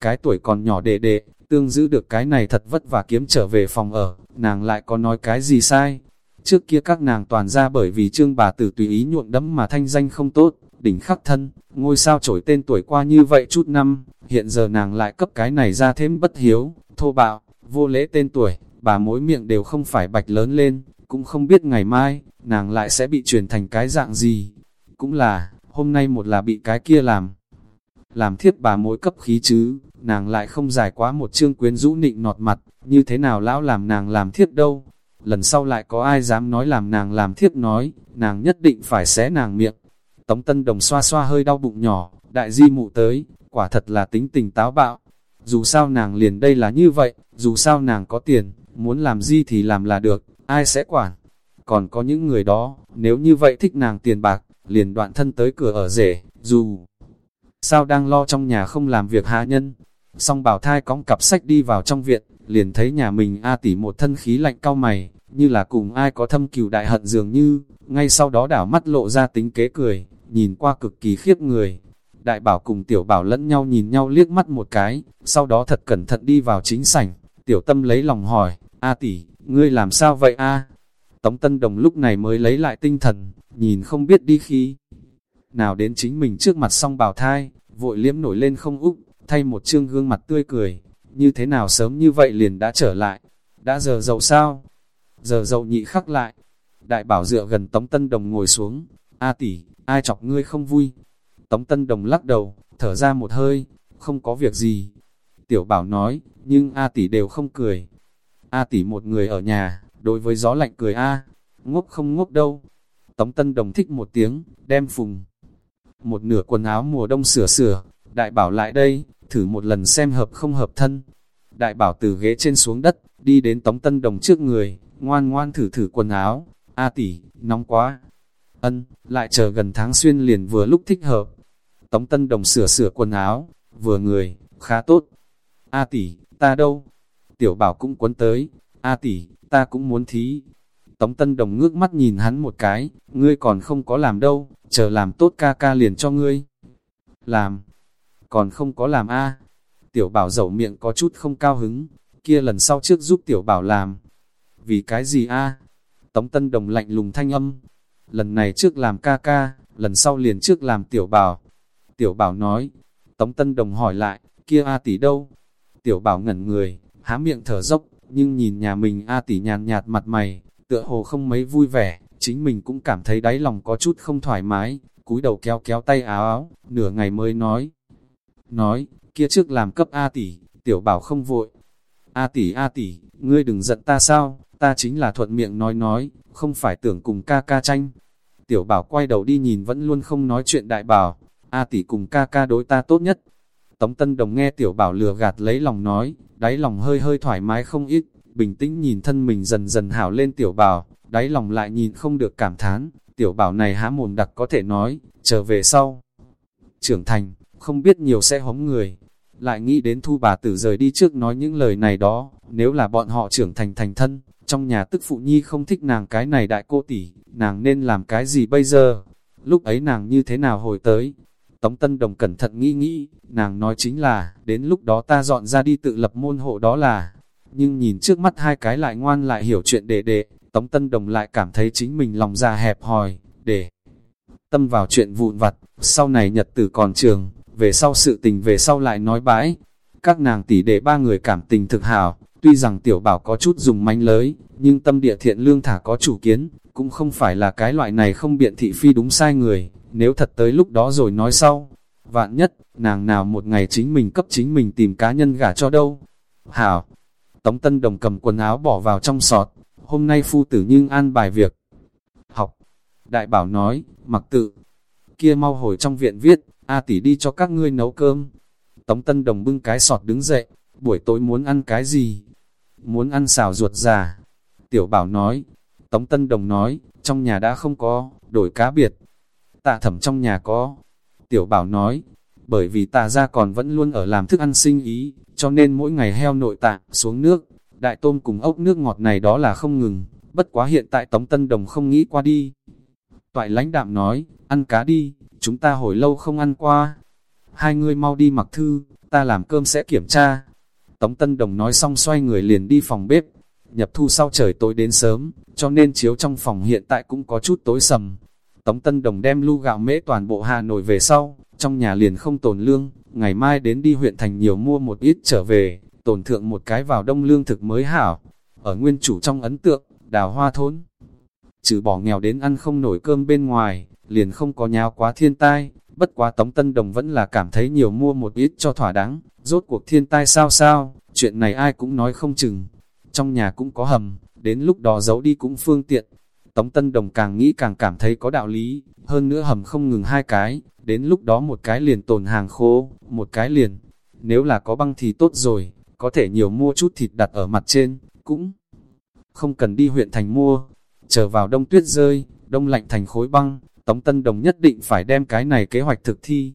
Cái tuổi còn nhỏ đệ đệ, tương giữ được cái này thật vất vả kiếm trở về phòng ở, nàng lại có nói cái gì sai. Trước kia các nàng toàn ra bởi vì trương bà tử tùy ý nhuộm đẫm mà thanh danh không tốt, đỉnh khắc thân, ngôi sao trổi tên tuổi qua như vậy chút năm, hiện giờ nàng lại cấp cái này ra thêm bất hiếu, thô bạo, vô lễ tên tuổi, bà mối miệng đều không phải bạch lớn lên, cũng không biết ngày mai, nàng lại sẽ bị truyền thành cái dạng gì. Cũng là, hôm nay một là bị cái kia làm, làm thiết bà mối cấp khí chứ, nàng lại không giải quá một chương quyến rũ nịnh nọt mặt, như thế nào lão làm nàng làm thiết đâu. Lần sau lại có ai dám nói làm nàng làm thiết nói, nàng nhất định phải xé nàng miệng. Tống Tân Đồng xoa xoa hơi đau bụng nhỏ, đại di mụ tới, quả thật là tính tình táo bạo. Dù sao nàng liền đây là như vậy, dù sao nàng có tiền, muốn làm gì thì làm là được, ai sẽ quản. Còn có những người đó, nếu như vậy thích nàng tiền bạc, liền đoạn thân tới cửa ở rể, dù sao đang lo trong nhà không làm việc hạ nhân. Song bảo thai cõng cặp sách đi vào trong viện, liền thấy nhà mình A tỷ một thân khí lạnh cao mày, như là cùng ai có thâm cừu đại hận dường như, ngay sau đó đảo mắt lộ ra tính kế cười, nhìn qua cực kỳ khiếp người. Đại bảo cùng tiểu bảo lẫn nhau nhìn nhau liếc mắt một cái, sau đó thật cẩn thận đi vào chính sảnh, tiểu tâm lấy lòng hỏi, A tỷ, ngươi làm sao vậy a? Tống Tân Đồng lúc này mới lấy lại tinh thần, nhìn không biết đi khi nào đến chính mình trước mặt song bào thai, vội liếm nổi lên không úp, thay một trương gương mặt tươi cười, như thế nào sớm như vậy liền đã trở lại, đã giờ dậu sao? Giờ dậu nhị khắc lại, đại bảo dựa gần Tống Tân Đồng ngồi xuống, A tỷ, ai chọc ngươi không vui? Tống Tân Đồng lắc đầu, thở ra một hơi, không có việc gì. Tiểu bảo nói, nhưng A tỷ đều không cười. A tỷ một người ở nhà, đối với gió lạnh cười A, ngốc không ngốc đâu. Tống Tân Đồng thích một tiếng, đem phùng. Một nửa quần áo mùa đông sửa sửa, đại bảo lại đây, thử một lần xem hợp không hợp thân. Đại bảo từ ghế trên xuống đất, đi đến Tống Tân Đồng trước người, ngoan ngoan thử thử quần áo. A tỷ, nóng quá. Ân, lại chờ gần tháng xuyên liền vừa lúc thích hợp. Tống Tân Đồng sửa sửa quần áo, vừa người, khá tốt. A tỷ, ta đâu? tiểu bảo cũng quấn tới, A tỷ, ta cũng muốn thí. Tống Tân Đồng ngước mắt nhìn hắn một cái, ngươi còn không có làm đâu, chờ làm tốt ca ca liền cho ngươi. Làm, còn không có làm A. Tiểu bảo dầu miệng có chút không cao hứng, kia lần sau trước giúp tiểu bảo làm. Vì cái gì A? Tống Tân Đồng lạnh lùng thanh âm. Lần này trước làm ca ca, lần sau liền trước làm tiểu bảo. Tiểu bảo nói, Tống Tân Đồng hỏi lại, kia A tỷ đâu? Tiểu bảo ngẩn người, há miệng thở dốc, nhưng nhìn nhà mình A tỷ nhàn nhạt mặt mày, tựa hồ không mấy vui vẻ, chính mình cũng cảm thấy đáy lòng có chút không thoải mái, cúi đầu kéo kéo tay áo áo, nửa ngày mới nói. Nói, kia trước làm cấp A tỷ, tiểu bảo không vội. A tỷ A tỷ, ngươi đừng giận ta sao, ta chính là thuận miệng nói nói, không phải tưởng cùng ca ca tranh. Tiểu bảo quay đầu đi nhìn vẫn luôn không nói chuyện đại bảo, A tỷ cùng ca ca đối ta tốt nhất. Tống Tân Đồng nghe tiểu bảo lừa gạt lấy lòng nói, đáy lòng hơi hơi thoải mái không ít, bình tĩnh nhìn thân mình dần dần hảo lên tiểu bảo, đáy lòng lại nhìn không được cảm thán, tiểu bảo này há mồm đặc có thể nói, trở về sau. Trưởng thành, không biết nhiều sẽ hóng người, lại nghĩ đến thu bà tử rời đi trước nói những lời này đó, nếu là bọn họ trưởng thành thành thân, trong nhà tức phụ nhi không thích nàng cái này đại cô tỷ, nàng nên làm cái gì bây giờ? Lúc ấy nàng như thế nào hồi tới? Tống Tân Đồng cẩn thận nghĩ nghĩ, nàng nói chính là, đến lúc đó ta dọn ra đi tự lập môn hộ đó là. Nhưng nhìn trước mắt hai cái lại ngoan lại hiểu chuyện đệ đệ Tống Tân Đồng lại cảm thấy chính mình lòng già hẹp hòi, để tâm vào chuyện vụn vặt, sau này nhật tử còn trường, về sau sự tình về sau lại nói bãi. Các nàng tỷ đệ ba người cảm tình thực hảo, tuy rằng tiểu bảo có chút dùng manh lới, nhưng tâm địa thiện lương thả có chủ kiến, cũng không phải là cái loại này không biện thị phi đúng sai người, nếu thật tới lúc đó rồi nói sau. Vạn nhất, nàng nào một ngày chính mình cấp chính mình tìm cá nhân gả cho đâu. Hảo, Tống Tân Đồng cầm quần áo bỏ vào trong sọt, hôm nay phu tử nhưng an bài việc. Học, đại bảo nói, mặc tự, kia mau hồi trong viện viết, A tỷ đi cho các ngươi nấu cơm. Tống Tân Đồng bưng cái sọt đứng dậy, buổi tối muốn ăn cái gì? Muốn ăn xào ruột già. Tiểu bảo nói, Tống Tân Đồng nói, trong nhà đã không có, đổi cá biệt. Tạ thẩm trong nhà có. Tiểu bảo nói, bởi vì Tạ ra còn vẫn luôn ở làm thức ăn sinh ý, cho nên mỗi ngày heo nội tạng xuống nước, đại tôm cùng ốc nước ngọt này đó là không ngừng, bất quá hiện tại Tống Tân Đồng không nghĩ qua đi. Toại lãnh đạm nói, ăn cá đi, chúng ta hồi lâu không ăn qua. Hai người mau đi mặc thư, ta làm cơm sẽ kiểm tra. Tống Tân Đồng nói xong xoay người liền đi phòng bếp. Nhập thu sau trời tối đến sớm, cho nên chiếu trong phòng hiện tại cũng có chút tối sầm. Tống Tân Đồng đem lu gạo mễ toàn bộ Hà Nội về sau, trong nhà liền không tồn lương, ngày mai đến đi huyện thành nhiều mua một ít trở về, tồn thượng một cái vào đông lương thực mới hảo. Ở nguyên chủ trong ấn tượng, đào hoa thốn, trừ bỏ nghèo đến ăn không nổi cơm bên ngoài, liền không có nháo quá thiên tai, bất quá Tống Tân Đồng vẫn là cảm thấy nhiều mua một ít cho thỏa đáng, rốt cuộc thiên tai sao sao, chuyện này ai cũng nói không chừng. Trong nhà cũng có hầm, đến lúc đó giấu đi cũng phương tiện. Tống Tân Đồng càng nghĩ càng cảm thấy có đạo lý, hơn nữa hầm không ngừng hai cái, đến lúc đó một cái liền tồn hàng khô, một cái liền. Nếu là có băng thì tốt rồi, có thể nhiều mua chút thịt đặt ở mặt trên, cũng không cần đi huyện thành mua. Chờ vào đông tuyết rơi, đông lạnh thành khối băng, Tống Tân Đồng nhất định phải đem cái này kế hoạch thực thi.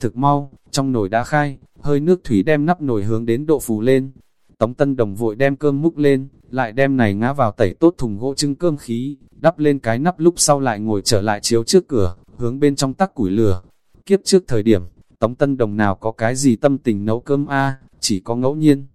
Thực mau, trong nồi đã khai, hơi nước thủy đem nắp nồi hướng đến độ phù lên. Tống Tân Đồng vội đem cơm múc lên, lại đem này ngã vào tẩy tốt thùng gỗ trưng cơm khí, đắp lên cái nắp lúc sau lại ngồi trở lại chiếu trước cửa, hướng bên trong tắc củi lửa. Kiếp trước thời điểm, Tống Tân Đồng nào có cái gì tâm tình nấu cơm a chỉ có ngẫu nhiên.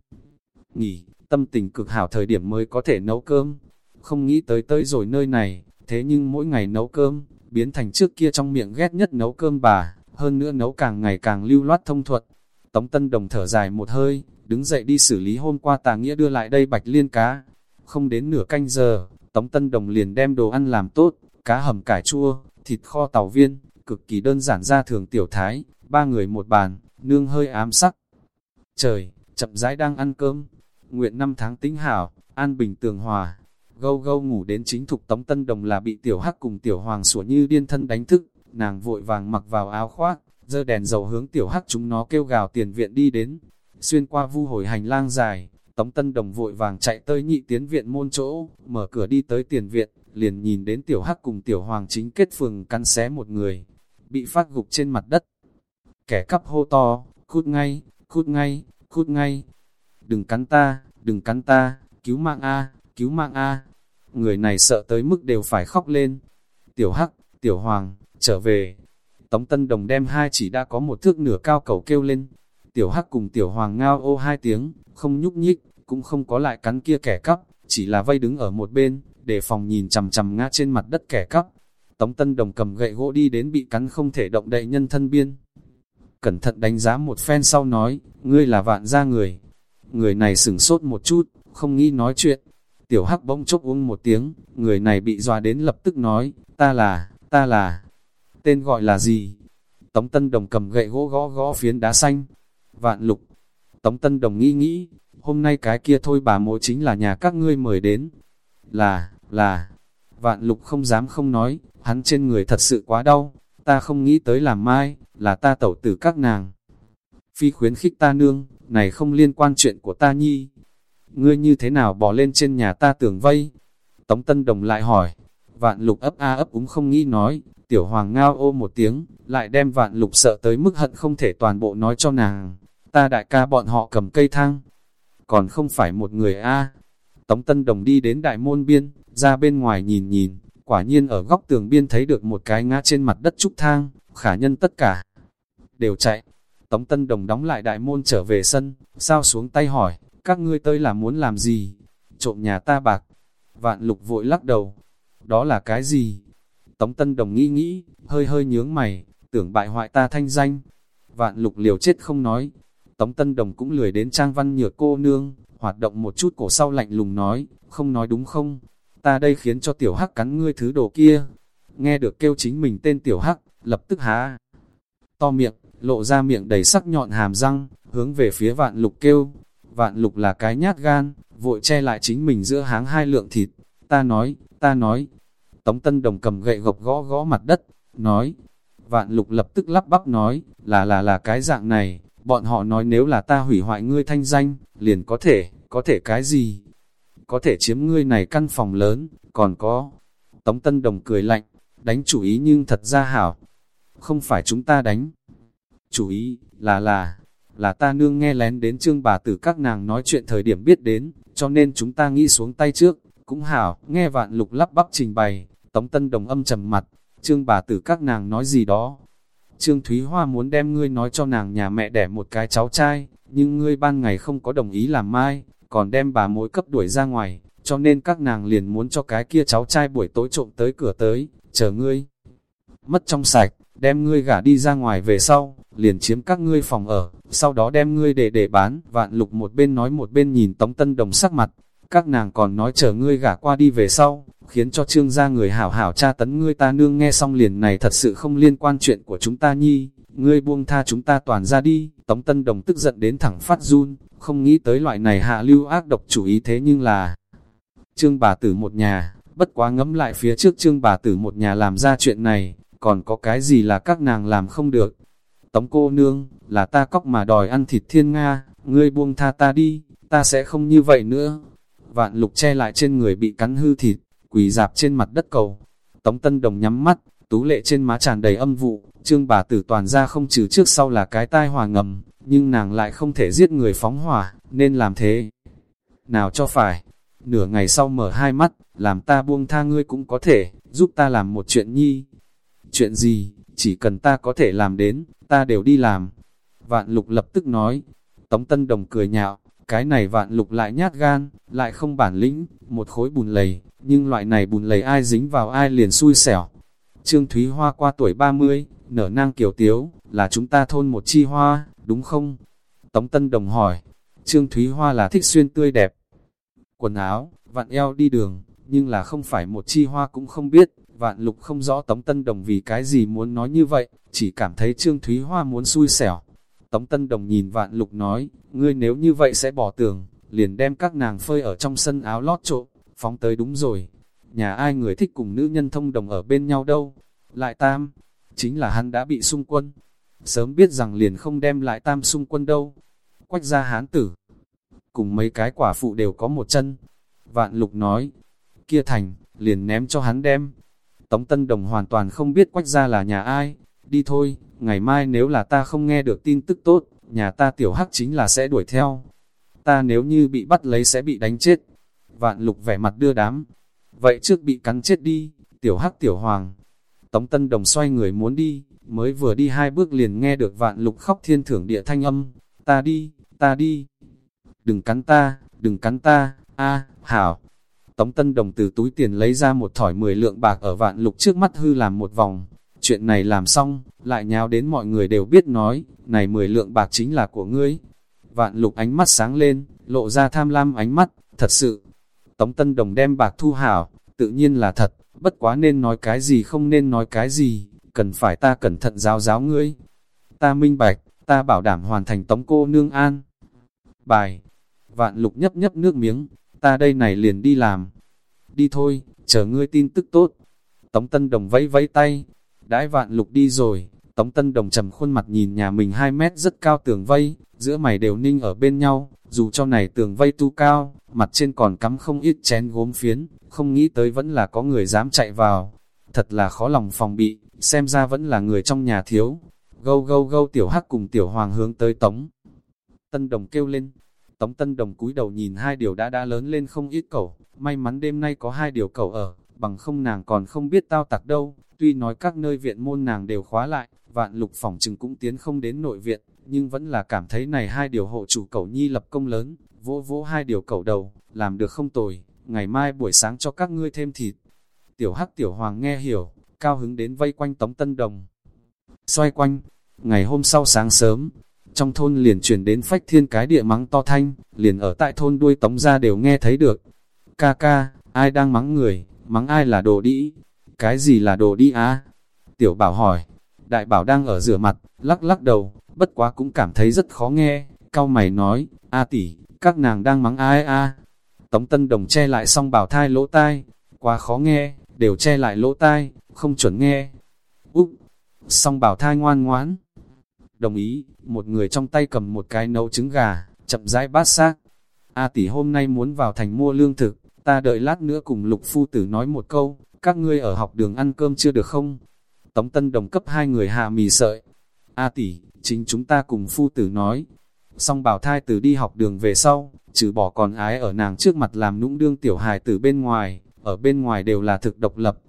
Nghỉ, tâm tình cực hảo thời điểm mới có thể nấu cơm. Không nghĩ tới tới rồi nơi này, thế nhưng mỗi ngày nấu cơm, biến thành trước kia trong miệng ghét nhất nấu cơm bà, hơn nữa nấu càng ngày càng lưu loát thông thuật. Tống Tân Đồng thở dài một hơi, đứng dậy đi xử lý hôm qua tà nghĩa đưa lại đây bạch liên cá. Không đến nửa canh giờ, Tống Tân Đồng liền đem đồ ăn làm tốt, cá hầm cải chua, thịt kho tàu viên, cực kỳ đơn giản ra thường tiểu thái, ba người một bàn, nương hơi ám sắc. Trời, chậm rãi đang ăn cơm, nguyện năm tháng tính hảo, an bình tường hòa, gâu gâu ngủ đến chính thục tống tân đồng là bị tiểu hắc cùng tiểu hoàng sủa như điên thân đánh thức, nàng vội vàng mặc vào áo khoác, dơ đèn dầu hướng tiểu hắc chúng nó kêu gào tiền viện đi đến, xuyên qua vu hồi hành lang dài, tống tân đồng vội vàng chạy tới nhị tiến viện môn chỗ, mở cửa đi tới tiền viện, liền nhìn đến tiểu hắc cùng tiểu hoàng chính kết phường cắn xé một người, bị phát gục trên mặt đất. Kẻ cắp hô to, cút ngay, cút ngay, cút ngay, đừng cắn ta, đừng cắn ta, cứu mạng A, cứu mạng A. Người này sợ tới mức đều phải khóc lên. Tiểu Hắc, Tiểu Hoàng, trở về. Tống Tân Đồng đem hai chỉ đã có một thước nửa cao cầu kêu lên. Tiểu Hắc cùng Tiểu Hoàng ngao ô hai tiếng, không nhúc nhích, cũng không có lại cắn kia kẻ cắp, chỉ là vây đứng ở một bên, để phòng nhìn chằm chằm ngã trên mặt đất kẻ cắp. Tống Tân Đồng cầm gậy gỗ đi đến bị cắn không thể động đậy nhân thân biên. Cẩn thận đánh giá một phen sau nói, ngươi là vạn gia người. Người này sửng sốt một chút, không nghĩ nói chuyện. Tiểu Hắc bỗng chốc uống một tiếng, người này bị dọa đến lập tức nói, ta là, ta là, tên gọi là gì? Tống Tân Đồng cầm gậy gỗ gõ gõ phiến đá xanh. Vạn lục. Tống Tân Đồng nghĩ nghĩ, hôm nay cái kia thôi bà mộ chính là nhà các ngươi mời đến. Là, là, vạn lục không dám không nói, hắn trên người thật sự quá đau, ta không nghĩ tới làm mai, là ta tẩu tử các nàng. Phi khuyến khích ta nương, này không liên quan chuyện của ta nhi. Ngươi như thế nào bỏ lên trên nhà ta tưởng vây? Tống Tân Đồng lại hỏi, vạn lục ấp a ấp úng không nghĩ nói, tiểu hoàng ngao ô một tiếng, lại đem vạn lục sợ tới mức hận không thể toàn bộ nói cho nàng. Ta đại ca bọn họ cầm cây thang, còn không phải một người a Tống Tân Đồng đi đến đại môn biên, ra bên ngoài nhìn nhìn, quả nhiên ở góc tường biên thấy được một cái ngã trên mặt đất trúc thang, khả nhân tất cả đều chạy. Tống Tân Đồng đóng lại đại môn trở về sân, sao xuống tay hỏi, các ngươi tới là muốn làm gì? Trộm nhà ta bạc. Vạn lục vội lắc đầu. Đó là cái gì? Tống Tân Đồng nghĩ nghĩ, hơi hơi nhướng mày, tưởng bại hoại ta thanh danh. Vạn lục liều chết không nói. Tống Tân Đồng cũng lười đến trang văn nhược cô nương, hoạt động một chút cổ sau lạnh lùng nói, không nói đúng không? Ta đây khiến cho tiểu hắc cắn ngươi thứ đồ kia. Nghe được kêu chính mình tên tiểu hắc, lập tức há. To miệng, lộ ra miệng đầy sắc nhọn hàm răng, hướng về phía vạn lục kêu. Vạn lục là cái nhát gan, vội che lại chính mình giữa háng hai lượng thịt. Ta nói, ta nói. Tống Tân Đồng cầm gậy gộc gõ gõ mặt đất, nói. Vạn lục lập tức lắp bắp nói, là là là cái dạng này, bọn họ nói nếu là ta hủy hoại ngươi thanh danh, liền có thể, có thể cái gì? Có thể chiếm ngươi này căn phòng lớn, còn có. Tống Tân Đồng cười lạnh, đánh chủ ý nhưng thật ra hảo. Không phải chúng ta đánh. Chủ ý, là là, là ta nương nghe lén đến trương bà tử các nàng nói chuyện thời điểm biết đến, cho nên chúng ta nghĩ xuống tay trước, cũng hảo, nghe vạn lục lắp bắp trình bày, tống tân đồng âm trầm mặt, trương bà tử các nàng nói gì đó. Trương Thúy Hoa muốn đem ngươi nói cho nàng nhà mẹ đẻ một cái cháu trai, nhưng ngươi ban ngày không có đồng ý làm mai, còn đem bà mối cấp đuổi ra ngoài, cho nên các nàng liền muốn cho cái kia cháu trai buổi tối trộm tới cửa tới, chờ ngươi. Mất trong sạch, đem ngươi gả đi ra ngoài về sau, liền chiếm các ngươi phòng ở, sau đó đem ngươi để để bán, vạn lục một bên nói một bên nhìn Tống Tân Đồng sắc mặt, các nàng còn nói chờ ngươi gả qua đi về sau, khiến cho trương gia người hảo hảo tra tấn ngươi ta nương nghe xong liền này thật sự không liên quan chuyện của chúng ta nhi, ngươi buông tha chúng ta toàn ra đi, Tống Tân Đồng tức giận đến thẳng phát run, không nghĩ tới loại này hạ lưu ác độc chủ ý thế nhưng là trương bà tử một nhà, bất quá ngẫm lại phía trước trương bà tử một nhà làm ra chuyện này, còn có cái gì là các nàng làm không được. Tống cô nương, là ta cóc mà đòi ăn thịt thiên Nga, ngươi buông tha ta đi, ta sẽ không như vậy nữa. Vạn lục che lại trên người bị cắn hư thịt, quỳ dạp trên mặt đất cầu. Tống Tân Đồng nhắm mắt, tú lệ trên má tràn đầy âm vụ, trương bà tử toàn ra không trừ trước sau là cái tai hòa ngầm, nhưng nàng lại không thể giết người phóng hỏa, nên làm thế. Nào cho phải, nửa ngày sau mở hai mắt, làm ta buông tha ngươi cũng có thể, giúp ta làm một chuyện nhi. Chuyện gì, chỉ cần ta có thể làm đến, ta đều đi làm. Vạn lục lập tức nói, Tống Tân Đồng cười nhạo, cái này vạn lục lại nhát gan, lại không bản lĩnh, một khối bùn lầy, nhưng loại này bùn lầy ai dính vào ai liền xui xẻo. Trương Thúy Hoa qua tuổi 30, nở nang kiểu tiếu, là chúng ta thôn một chi hoa, đúng không? Tống Tân Đồng hỏi, Trương Thúy Hoa là thích xuyên tươi đẹp. Quần áo, vạn eo đi đường, nhưng là không phải một chi hoa cũng không biết, vạn lục không rõ Tống Tân Đồng vì cái gì muốn nói như vậy, chỉ cảm thấy Trương Thúy Hoa muốn xui xẻo. Tống Tân Đồng nhìn vạn lục nói, ngươi nếu như vậy sẽ bỏ tường, liền đem các nàng phơi ở trong sân áo lót trộm, phóng tới đúng rồi. Nhà ai người thích cùng nữ nhân thông đồng ở bên nhau đâu? Lại tam, chính là hắn đã bị xung quân. Sớm biết rằng liền không đem lại tam xung quân đâu. Quách ra hán tử. Cùng mấy cái quả phụ đều có một chân. Vạn lục nói, kia thành, liền ném cho hắn đem. Tống Tân Đồng hoàn toàn không biết quách ra là nhà ai. Đi thôi, ngày mai nếu là ta không nghe được tin tức tốt, nhà ta tiểu hắc chính là sẽ đuổi theo. ta nếu như bị bắt lấy sẽ bị đánh chết. Vạn lục vẻ mặt đưa đám, vậy trước bị cắn chết đi, tiểu hắc tiểu hoàng. Tống Tân Đồng xoay người muốn đi, mới vừa đi hai bước liền nghe được vạn lục khóc thiên thưởng địa thanh âm, ta đi, ta đi. Đừng cắn ta, đừng cắn ta, a hảo. Tống Tân Đồng từ túi tiền lấy ra một thỏi 10 lượng bạc ở vạn lục trước mắt hư làm một vòng. Chuyện này làm xong, lại nháo đến mọi người đều biết nói, này 10 lượng bạc chính là của ngươi. Vạn lục ánh mắt sáng lên, lộ ra tham lam ánh mắt, thật sự. Tống Tân Đồng đem bạc thu hảo, tự nhiên là thật, bất quá nên nói cái gì không nên nói cái gì, cần phải ta cẩn thận giáo giáo ngươi. Ta minh bạch, ta bảo đảm hoàn thành tống cô nương an. Bài, vạn lục nhấp nhấp nước miếng, ta đây này liền đi làm. Đi thôi, chờ ngươi tin tức tốt. Tống Tân Đồng vẫy vẫy tay, đãi vạn lục đi rồi, Tống Tân Đồng trầm khuôn mặt nhìn nhà mình 2 mét rất cao tường vây, giữa mày đều ninh ở bên nhau, dù cho này tường vây tu cao, mặt trên còn cắm không ít chén gốm phiến, không nghĩ tới vẫn là có người dám chạy vào. Thật là khó lòng phòng bị, xem ra vẫn là người trong nhà thiếu. Gâu gâu gâu tiểu hắc cùng tiểu hoàng hướng tới Tống. Tân Đồng kêu lên, Tống Tân Đồng cúi đầu nhìn hai điều đã đã lớn lên không ít cẩu, may mắn đêm nay có hai điều cẩu ở, bằng không nàng còn không biết tao tặc đâu, tuy nói các nơi viện môn nàng đều khóa lại, vạn lục phòng trừng cũng tiến không đến nội viện, nhưng vẫn là cảm thấy này hai điều hộ chủ cẩu nhi lập công lớn, vỗ vỗ hai điều cẩu đầu, làm được không tồi, ngày mai buổi sáng cho các ngươi thêm thịt. Tiểu Hắc Tiểu Hoàng nghe hiểu, cao hứng đến vây quanh Tống Tân Đồng. Xoay quanh, ngày hôm sau sáng sớm, trong thôn liền chuyển đến phách thiên cái địa mắng to thanh, liền ở tại thôn đuôi Tống ra đều nghe thấy được. Ca ca, ai đang mắng người, mắng ai là đồ đĩ, cái gì là đồ đĩ á? Tiểu Bảo hỏi, đại bảo đang ở rửa mặt, lắc lắc đầu, bất quá cũng cảm thấy rất khó nghe, cao mày nói, a tỷ, các nàng đang mắng ai a Tống Tân Đồng che lại xong bảo thai lỗ tai, quá khó nghe, đều che lại lỗ tai, không chuẩn nghe. Úp, xong bảo thai ngoan ngoãn. Đồng ý, một người trong tay cầm một cái nấu trứng gà, chậm rãi bát xác. A tỷ hôm nay muốn vào thành mua lương thực, ta đợi lát nữa cùng lục phu tử nói một câu, các ngươi ở học đường ăn cơm chưa được không? Tống Tân Đồng cấp hai người hạ mì sợi. A tỷ, chính chúng ta cùng phu tử nói. Xong bảo thai tử đi học đường về sau, trừ bỏ còn ái ở nàng trước mặt làm nũng đương tiểu hài tử bên ngoài, ở bên ngoài đều là thực độc lập.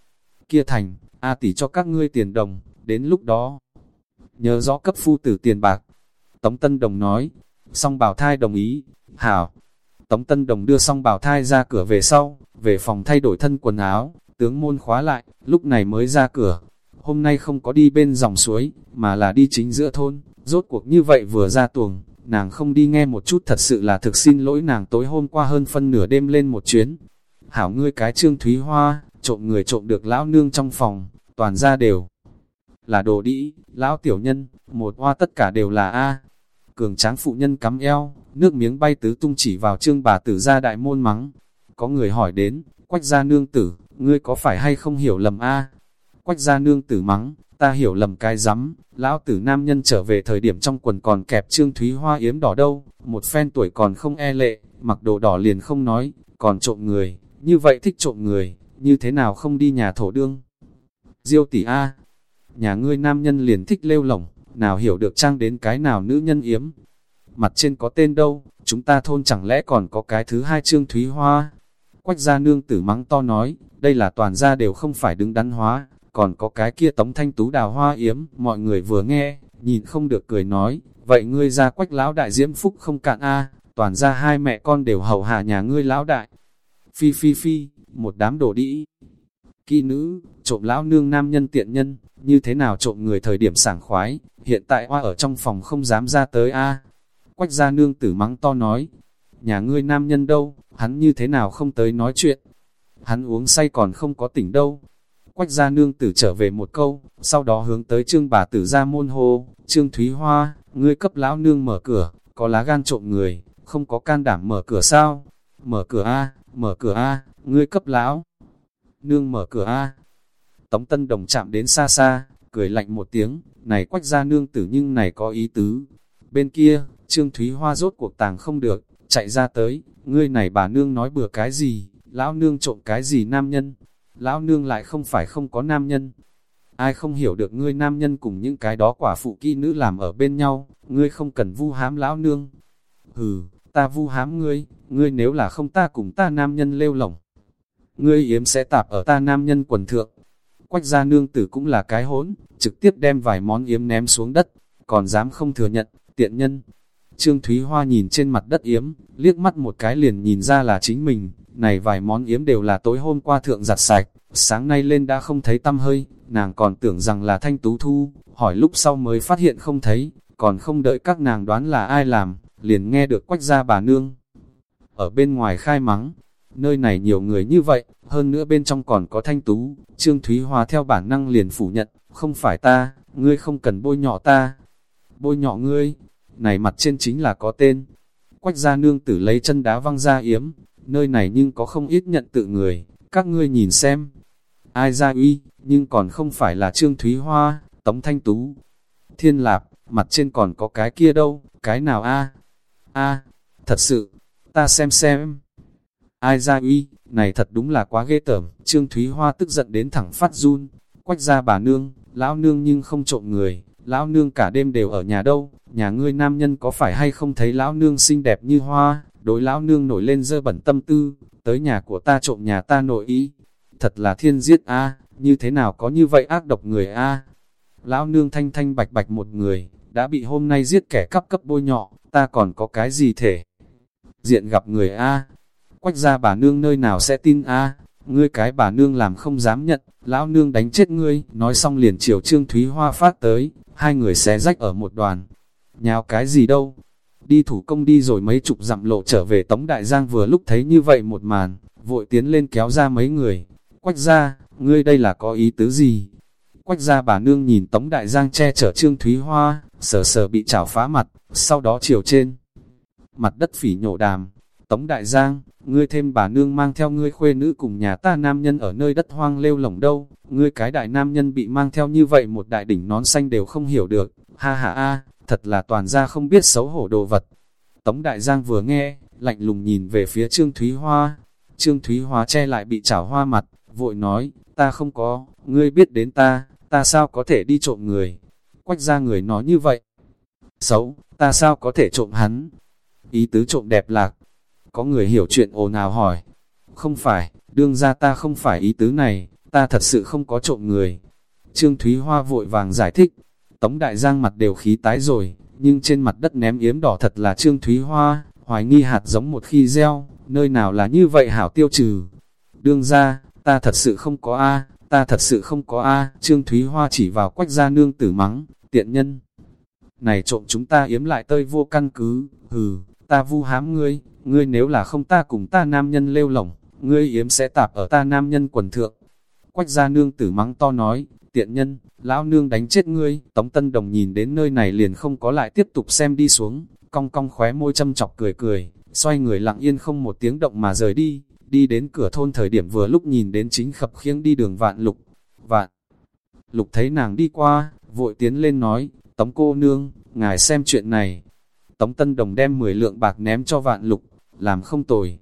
Kia thành, A tỷ cho các ngươi tiền đồng, đến lúc đó. Nhớ rõ cấp phu tử tiền bạc. Tống Tân Đồng nói, song bảo thai đồng ý, hảo. Tống Tân Đồng đưa song bảo thai ra cửa về sau, về phòng thay đổi thân quần áo, tướng môn khóa lại, lúc này mới ra cửa. Hôm nay không có đi bên dòng suối, mà là đi chính giữa thôn, rốt cuộc như vậy vừa ra tuồng, nàng không đi nghe một chút thật sự là thực xin lỗi nàng tối hôm qua hơn phân nửa đêm lên một chuyến. Hảo ngươi cái trương thúy hoa, trộm người trộm được lão nương trong phòng, toàn ra đều là đồ đĩ, lão tiểu nhân, một hoa tất cả đều là A. Cường tráng phụ nhân cắm eo, nước miếng bay tứ tung chỉ vào trương bà tử ra đại môn mắng. Có người hỏi đến, quách gia nương tử, ngươi có phải hay không hiểu lầm A? Quách gia nương tử mắng, ta hiểu lầm cái rắm lão tử nam nhân trở về thời điểm trong quần còn kẹp trương thúy hoa yếm đỏ đâu, một phen tuổi còn không e lệ, mặc đồ đỏ liền không nói, còn trộm người, như vậy thích trộm người, như thế nào không đi nhà thổ đương. Diêu tỷ A, nhà ngươi nam nhân liền thích lêu lỏng, nào hiểu được trang đến cái nào nữ nhân yếm. Mặt trên có tên đâu, chúng ta thôn chẳng lẽ còn có cái thứ hai trương thúy hoa. Quách gia nương tử mắng to nói, đây là toàn gia đều không phải đứng đắn hóa, còn có cái kia tống thanh tú đào hoa yếm, mọi người vừa nghe, nhìn không được cười nói, vậy ngươi ra quách lão đại diễm phúc không cạn a toàn ra hai mẹ con đều hầu hạ nhà ngươi lão đại. Phi phi phi, một đám đồ đĩ. Kỹ nữ, trộm lão nương nam nhân tiện nhân, như thế nào trộm người thời điểm sảng khoái, hiện tại hoa ở trong phòng không dám ra tới a Quách gia nương tử mắng to nói, nhà ngươi nam nhân đâu, hắn như thế nào không tới nói chuyện. Hắn uống say còn không có tỉnh đâu, Quách gia nương tử trở về một câu, sau đó hướng tới trương bà tử ra môn hô, trương Thúy Hoa, ngươi cấp lão nương mở cửa, có lá gan trộm người, không có can đảm mở cửa sao? Mở cửa A, mở cửa A, ngươi cấp lão. Nương mở cửa A. Tống Tân Đồng chạm đến xa xa, cười lạnh một tiếng, này quách gia nương tử nhưng này có ý tứ. Bên kia, Trương Thúy Hoa rốt cuộc tàng không được, chạy ra tới, ngươi này bà nương nói bừa cái gì, lão nương trộm cái gì nam nhân, lão nương lại không phải không có nam nhân. Ai không hiểu được ngươi nam nhân cùng những cái đó quả phụ kỹ nữ làm ở bên nhau, ngươi không cần vu hám lão nương. Hừ, ta vu hám ngươi, ngươi nếu là không ta cùng ta nam nhân lêu lỏng. Ngươi yếm sẽ tạp ở ta nam nhân quần thượng. Quách gia nương tử cũng là cái hỗn, trực tiếp đem vài món yếm ném xuống đất, còn dám không thừa nhận, tiện nhân. Trương Thúy Hoa nhìn trên mặt đất yếm, liếc mắt một cái liền nhìn ra là chính mình, này vài món yếm đều là tối hôm qua thượng giặt sạch, sáng nay lên đã không thấy tâm hơi, nàng còn tưởng rằng là thanh tú thu, hỏi lúc sau mới phát hiện không thấy, còn không đợi các nàng đoán là ai làm, liền nghe được quách ra bà nương. Ở bên ngoài khai mắng, nơi này nhiều người như vậy, hơn nữa bên trong còn có thanh tú, Trương Thúy Hoa theo bản năng liền phủ nhận, không phải ta, ngươi không cần bôi nhọ ta, bôi nhọ ngươi, này mặt trên chính là có tên. Quách gia nương tử lấy chân đá văng ra yếm, nơi này nhưng có không ít nhận tự người, các ngươi nhìn xem. Ai ra uy, nhưng còn không phải là Trương Thúy Hoa, Tống Thanh Tú. Thiên Lạp, mặt trên còn có cái kia đâu, cái nào a a thật sự, ta xem xem. Ai ra uy, này thật đúng là quá ghê tởm, Trương Thúy Hoa tức giận đến thẳng phát run, quách ra bà nương, lão nương nhưng không trộm người, lão nương cả đêm đều ở nhà đâu, nhà ngươi nam nhân có phải hay không thấy lão nương xinh đẹp như hoa, đối lão nương nổi lên dơ bẩn tâm tư, tới nhà của ta trộm nhà ta nội ý, thật là thiên giết a như thế nào có như vậy ác độc người a? Lão nương thanh thanh bạch bạch một người, đã bị hôm nay giết kẻ cắp cấp bôi nhọ, ta còn có cái gì thể? Diện gặp người a? Quách ra bà nương nơi nào sẽ tin a ngươi cái bà nương làm không dám nhận, lão nương đánh chết ngươi, nói xong liền chiều Trương Thúy Hoa phát tới, hai người xé rách ở một đoàn. Nhào cái gì đâu? Đi thủ công đi rồi mấy chục dặm lộ trở về Tống Đại Giang vừa lúc thấy như vậy một màn, vội tiến lên kéo ra mấy người. Quách ra, ngươi đây là có ý tứ gì? Quách ra bà nương nhìn Tống Đại Giang che chở Trương Thúy Hoa, sờ sờ bị chảo phá mặt, sau đó chiều trên. Mặt đất phỉ nhổ đàm. Tống Đại Giang, ngươi thêm bà nương mang theo ngươi khuê nữ cùng nhà ta nam nhân ở nơi đất hoang lêu lỏng đâu, ngươi cái đại nam nhân bị mang theo như vậy một đại đỉnh nón xanh đều không hiểu được, ha ha a, thật là toàn ra không biết xấu hổ đồ vật. Tống Đại Giang vừa nghe, lạnh lùng nhìn về phía Trương Thúy Hoa, Trương Thúy Hoa che lại bị chảo hoa mặt, vội nói, ta không có, ngươi biết đến ta, ta sao có thể đi trộm người. Quách ra người nói như vậy. Xấu, ta sao có thể trộm hắn? Ý tứ trộm đẹp lạc. Có người hiểu chuyện ồn ào hỏi. Không phải, đương ra ta không phải ý tứ này, ta thật sự không có trộm người. Trương Thúy Hoa vội vàng giải thích. Tống Đại Giang mặt đều khí tái rồi, nhưng trên mặt đất ném yếm đỏ thật là Trương Thúy Hoa, hoài nghi hạt giống một khi gieo, nơi nào là như vậy hảo tiêu trừ. Đương ra, ta thật sự không có A, ta thật sự không có A, Trương Thúy Hoa chỉ vào quách gia nương tử mắng, tiện nhân. Này trộm chúng ta yếm lại tơi vô căn cứ, hừ, ta vu hám ngươi, ngươi nếu là không ta cùng ta nam nhân lêu lỏng, ngươi yếm sẽ tạp ở ta nam nhân quần thượng. Quách gia nương tử mắng to nói, tiện nhân, lão nương đánh chết ngươi, Tống Tân Đồng nhìn đến nơi này liền không có lại tiếp tục xem đi xuống, cong cong khóe môi châm chọc cười cười, xoay người lặng yên không một tiếng động mà rời đi, đi đến cửa thôn thời điểm vừa lúc nhìn đến chính khập khiêng đi đường vạn lục, vạn. Lục thấy nàng đi qua, vội tiến lên nói, Tống cô nương, ngài xem chuyện này. Tống Tân Đồng đem 10 lượng bạc ném cho vạn lục, làm không tồi.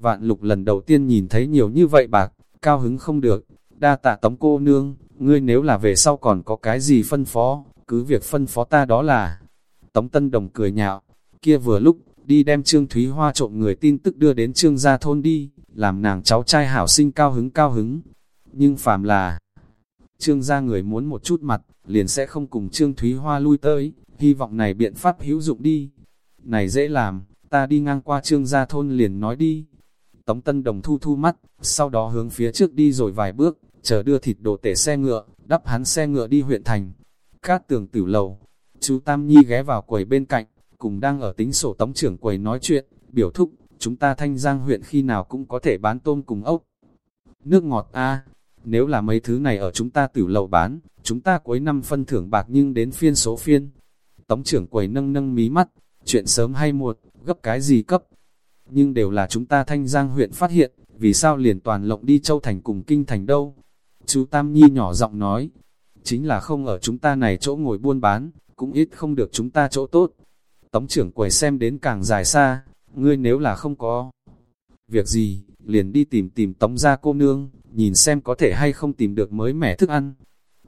Vạn lục lần đầu tiên nhìn thấy nhiều như vậy bạc, cao hứng không được. Đa tạ Tống cô nương, ngươi nếu là về sau còn có cái gì phân phó, cứ việc phân phó ta đó là. Tống Tân Đồng cười nhạo, kia vừa lúc, đi đem Trương Thúy Hoa trộm người tin tức đưa đến Trương gia thôn đi, làm nàng cháu trai hảo sinh cao hứng cao hứng. Nhưng phàm là, Trương gia người muốn một chút mặt, liền sẽ không cùng Trương Thúy Hoa lui tới, hy vọng này biện pháp hữu dụng đi. Này dễ làm, ta đi ngang qua Trương gia thôn liền nói đi. Tống Tân Đồng thu thu mắt, sau đó hướng phía trước đi rồi vài bước, chờ đưa thịt đồ tể xe ngựa, đắp hắn xe ngựa đi huyện thành. Cát tường tử lầu, chú Tam Nhi ghé vào quầy bên cạnh, cùng đang ở tính sổ tống trưởng quầy nói chuyện, biểu thúc, chúng ta thanh giang huyện khi nào cũng có thể bán tôm cùng ốc. Nước ngọt a nếu là mấy thứ này ở chúng ta tử lầu bán, chúng ta cuối năm phân thưởng bạc nhưng đến phiên số phiên. Tống trưởng quầy nâng nâng mí mắt, chuyện sớm hay muộn, gấp cái gì cấp. Nhưng đều là chúng ta thanh giang huyện phát hiện, vì sao liền toàn lộng đi châu thành cùng kinh thành đâu. Chú Tam Nhi nhỏ giọng nói, chính là không ở chúng ta này chỗ ngồi buôn bán, cũng ít không được chúng ta chỗ tốt. Tống trưởng quầy xem đến càng dài xa, ngươi nếu là không có việc gì, liền đi tìm tìm tống gia cô nương, nhìn xem có thể hay không tìm được mới mẻ thức ăn.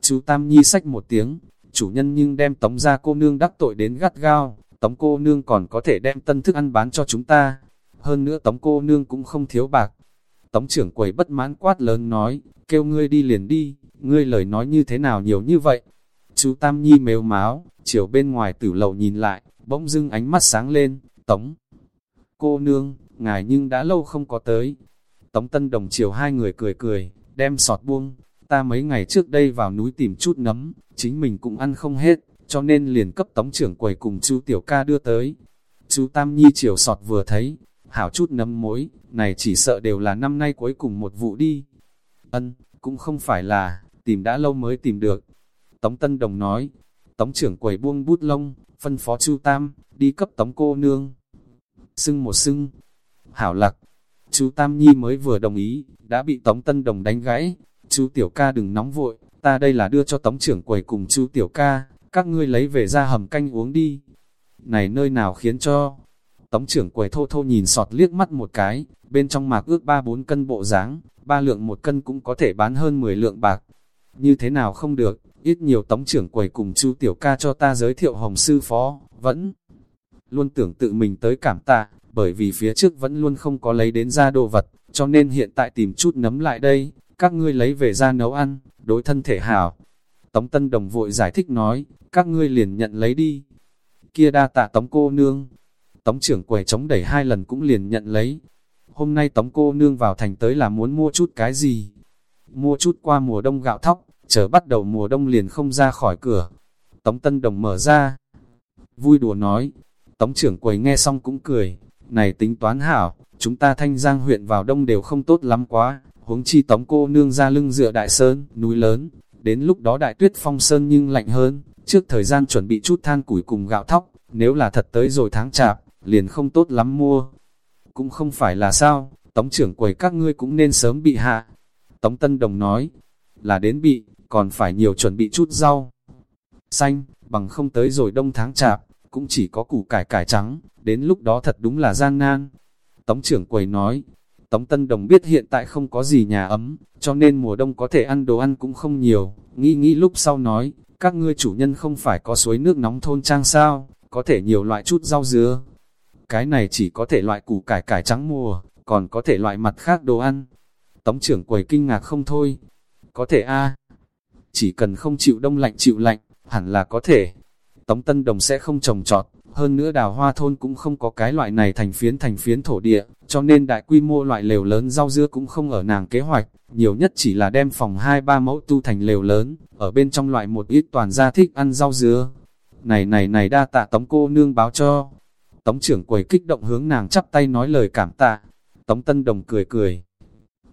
Chú Tam Nhi sách một tiếng, chủ nhân nhưng đem tống gia cô nương đắc tội đến gắt gao, tống cô nương còn có thể đem tân thức ăn bán cho chúng ta. Hơn nữa tống cô nương cũng không thiếu bạc. Tống trưởng quầy bất mãn quát lớn nói, kêu ngươi đi liền đi, ngươi lời nói như thế nào nhiều như vậy. Chú Tam Nhi mếu máu, chiều bên ngoài tử lầu nhìn lại, bỗng dưng ánh mắt sáng lên, tống. Cô nương, ngài nhưng đã lâu không có tới. Tống Tân Đồng chiều hai người cười cười, đem sọt buông. Ta mấy ngày trước đây vào núi tìm chút nấm, chính mình cũng ăn không hết, cho nên liền cấp tống trưởng quầy cùng chú Tiểu Ca đưa tới. Chú Tam Nhi chiều sọt vừa thấy, hảo chút nấm mối, này chỉ sợ đều là năm nay cuối cùng một vụ đi. Ân, cũng không phải là, tìm đã lâu mới tìm được. Tống Tân Đồng nói, Tống trưởng quầy buông bút lông, phân phó Chu Tam, đi cấp Tống cô nương. Sưng một sưng, hảo lạc, chú Tam Nhi mới vừa đồng ý, đã bị Tống Tân Đồng đánh gãy. Chú Tiểu Ca đừng nóng vội, ta đây là đưa cho Tống trưởng quầy cùng chú Tiểu Ca, các ngươi lấy về ra hầm canh uống đi. Này nơi nào khiến cho... Tống trưởng quầy thô thô nhìn sọt liếc mắt một cái, bên trong mạc ước 3-4 cân bộ dáng ba lượng một cân cũng có thể bán hơn 10 lượng bạc. Như thế nào không được, ít nhiều tống trưởng quầy cùng chú tiểu ca cho ta giới thiệu hồng sư phó, vẫn luôn tưởng tự mình tới cảm tạ, bởi vì phía trước vẫn luôn không có lấy đến ra đồ vật, cho nên hiện tại tìm chút nấm lại đây, các ngươi lấy về ra nấu ăn, đối thân thể hảo. Tống Tân Đồng vội giải thích nói, các ngươi liền nhận lấy đi. Kia đa tạ Tống cô nương. Tống trưởng quầy chống đẩy hai lần cũng liền nhận lấy. Hôm nay Tống cô nương vào thành tới là muốn mua chút cái gì? Mua chút qua mùa đông gạo thóc, chờ bắt đầu mùa đông liền không ra khỏi cửa. Tống Tân Đồng mở ra. Vui đùa nói. Tống trưởng quầy nghe xong cũng cười. Này tính toán hảo, chúng ta thanh giang huyện vào đông đều không tốt lắm quá. Huống chi tống cô nương ra lưng dựa đại sơn, núi lớn. Đến lúc đó đại tuyết phong sơn nhưng lạnh hơn. Trước thời gian chuẩn bị chút than củi cùng gạo thóc, nếu là thật tới rồi tháng chạp, liền không tốt lắm mua. Cũng không phải là sao, tống trưởng quầy các ngươi cũng nên sớm bị hạ. Tống Tân Đồng nói, là đến bị, còn phải nhiều chuẩn bị chút rau. Xanh, bằng không tới rồi đông tháng chạp, cũng chỉ có củ cải cải trắng, đến lúc đó thật đúng là gian nan. Tống trưởng quầy nói, Tống Tân Đồng biết hiện tại không có gì nhà ấm, cho nên mùa đông có thể ăn đồ ăn cũng không nhiều, nghĩ nghĩ lúc sau nói, các ngươi chủ nhân không phải có suối nước nóng thôn trang sao, có thể nhiều loại chút rau dứa. Cái này chỉ có thể loại củ cải cải trắng mùa, còn có thể loại mặt khác đồ ăn. Tống trưởng quầy kinh ngạc không thôi. Có thể a Chỉ cần không chịu đông lạnh chịu lạnh, hẳn là có thể. Tống Tân Đồng sẽ không trồng trọt, hơn nữa đào hoa thôn cũng không có cái loại này thành phiến thành phiến thổ địa, cho nên đại quy mô loại lều lớn rau dưa cũng không ở nàng kế hoạch, nhiều nhất chỉ là đem phòng 2-3 mẫu tu thành lều lớn, ở bên trong loại một ít toàn gia thích ăn rau dưa. Này này này đa tạ tống cô nương báo cho. Tống trưởng quầy kích động hướng nàng chắp tay nói lời cảm tạ. Tống Tân Đồng cười cười.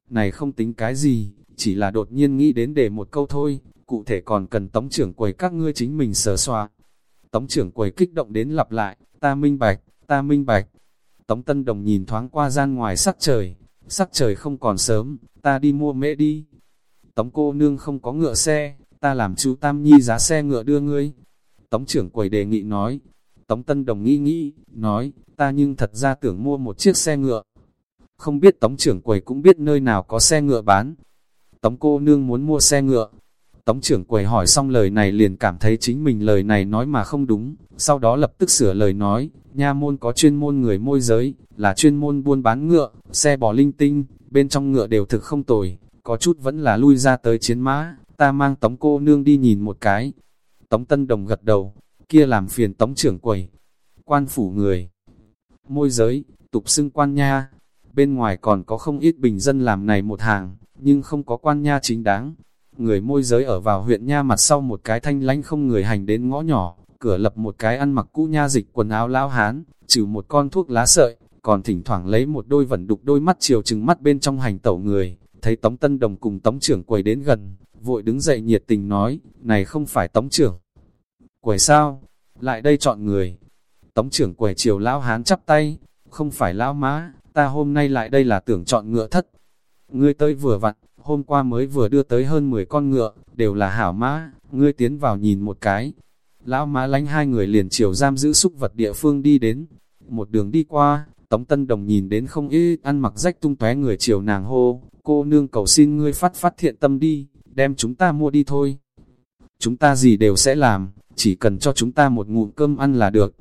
Này không tính cái gì, chỉ là đột nhiên nghĩ đến để một câu thôi, cụ thể còn cần tống trưởng quầy các ngươi chính mình sờ xoa. Tống trưởng quầy kích động đến lặp lại, ta minh bạch, ta minh bạch. Tống Tân Đồng nhìn thoáng qua gian ngoài sắc trời, sắc trời không còn sớm, ta đi mua mễ đi. Tống cô nương không có ngựa xe, ta làm chú Tam Nhi giá xe ngựa đưa ngươi. Tống trưởng quầy đề nghị nói, Tống Tân Đồng nghĩ nghĩ, nói, ta nhưng thật ra tưởng mua một chiếc xe ngựa. Không biết Tống trưởng quầy cũng biết nơi nào có xe ngựa bán. Tống cô nương muốn mua xe ngựa, Tống trưởng quầy hỏi xong lời này liền cảm thấy chính mình lời này nói mà không đúng, sau đó lập tức sửa lời nói, nha môn có chuyên môn người môi giới, là chuyên môn buôn bán ngựa, xe bò linh tinh, bên trong ngựa đều thực không tồi, có chút vẫn là lui ra tới chiến mã, ta mang tống cô nương đi nhìn một cái. Tống Tân Đồng gật đầu, kia làm phiền tống trưởng quầy, quan phủ người, môi giới, tục xưng quan nha, bên ngoài còn có không ít bình dân làm này một hàng, nhưng không có quan nha chính đáng người môi giới ở vào huyện nha mặt sau một cái thanh lánh không người hành đến ngõ nhỏ, cửa lập một cái ăn mặc cũ nha dịch quần áo lao hán, trừ một con thuốc lá sợi, còn thỉnh thoảng lấy một đôi vẩn đục đôi mắt chiều trừng mắt bên trong hành tẩu người, thấy Tống Tân Đồng cùng Tống trưởng quầy đến gần, vội đứng dậy nhiệt tình nói, này không phải Tống trưởng. Quầy sao? Lại đây chọn người. Tống trưởng quầy chiều lão hán chắp tay, không phải lão má, ta hôm nay lại đây là tưởng chọn ngựa thất. Ngươi tới vừa vặn, hôm qua mới vừa đưa tới hơn 10 con ngựa, đều là hảo mã, ngươi tiến vào nhìn một cái. Lão mã lánh hai người liền chiều giam giữ súc vật địa phương đi đến. Một đường đi qua, Tống Tân Đồng nhìn đến không ít ăn mặc rách tung tóe người chiều nàng hô, cô nương cầu xin ngươi phát phát thiện tâm đi, đem chúng ta mua đi thôi. Chúng ta gì đều sẽ làm, chỉ cần cho chúng ta một ngụm cơm ăn là được.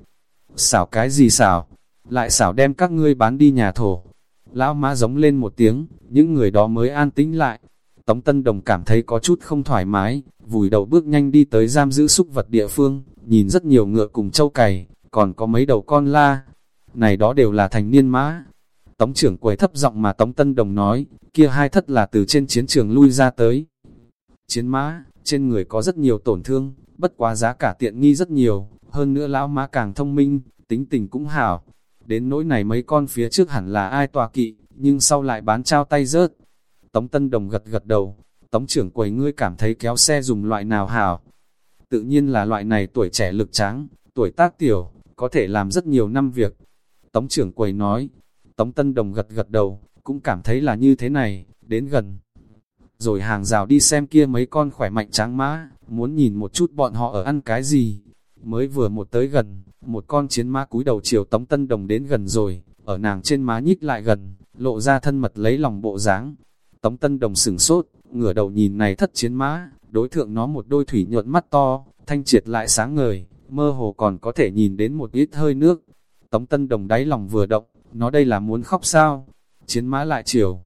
xảo cái gì xảo, lại xảo đem các ngươi bán đi nhà thổ. Lão mã giống lên một tiếng, những người đó mới an tĩnh lại. Tống Tân Đồng cảm thấy có chút không thoải mái, vùi đầu bước nhanh đi tới giam giữ súc vật địa phương, nhìn rất nhiều ngựa cùng châu cày, còn có mấy đầu con la. Này đó đều là thành niên mã. Tống trưởng quầy thấp giọng mà Tống Tân Đồng nói, kia hai thất là từ trên chiến trường lui ra tới. Chiến mã, trên người có rất nhiều tổn thương, bất quá giá cả tiện nghi rất nhiều, hơn nữa lão mã càng thông minh, tính tình cũng hảo. Đến nỗi này mấy con phía trước hẳn là ai tòa kỵ, nhưng sau lại bán trao tay rớt. Tống Tân Đồng gật gật đầu, Tống trưởng quầy ngươi cảm thấy kéo xe dùng loại nào hảo. Tự nhiên là loại này tuổi trẻ lực tráng, tuổi tác tiểu, có thể làm rất nhiều năm việc. Tống trưởng quầy nói, Tống Tân Đồng gật gật đầu, cũng cảm thấy là như thế này, đến gần. Rồi hàng rào đi xem kia mấy con khỏe mạnh tráng mã, muốn nhìn một chút bọn họ ở ăn cái gì. Mới vừa một tới gần, một con chiến mã cúi đầu chiều Tống Tân Đồng đến gần rồi, ở nàng trên má nhích lại gần, lộ ra thân mật lấy lòng bộ dáng. Tống Tân Đồng sửng sốt, ngửa đầu nhìn này thất chiến mã, đối thượng nó một đôi thủy nhuận mắt to, thanh triệt lại sáng ngời, mơ hồ còn có thể nhìn đến một ít hơi nước. Tống Tân Đồng đáy lòng vừa động, nó đây là muốn khóc sao? Chiến mã lại chiều.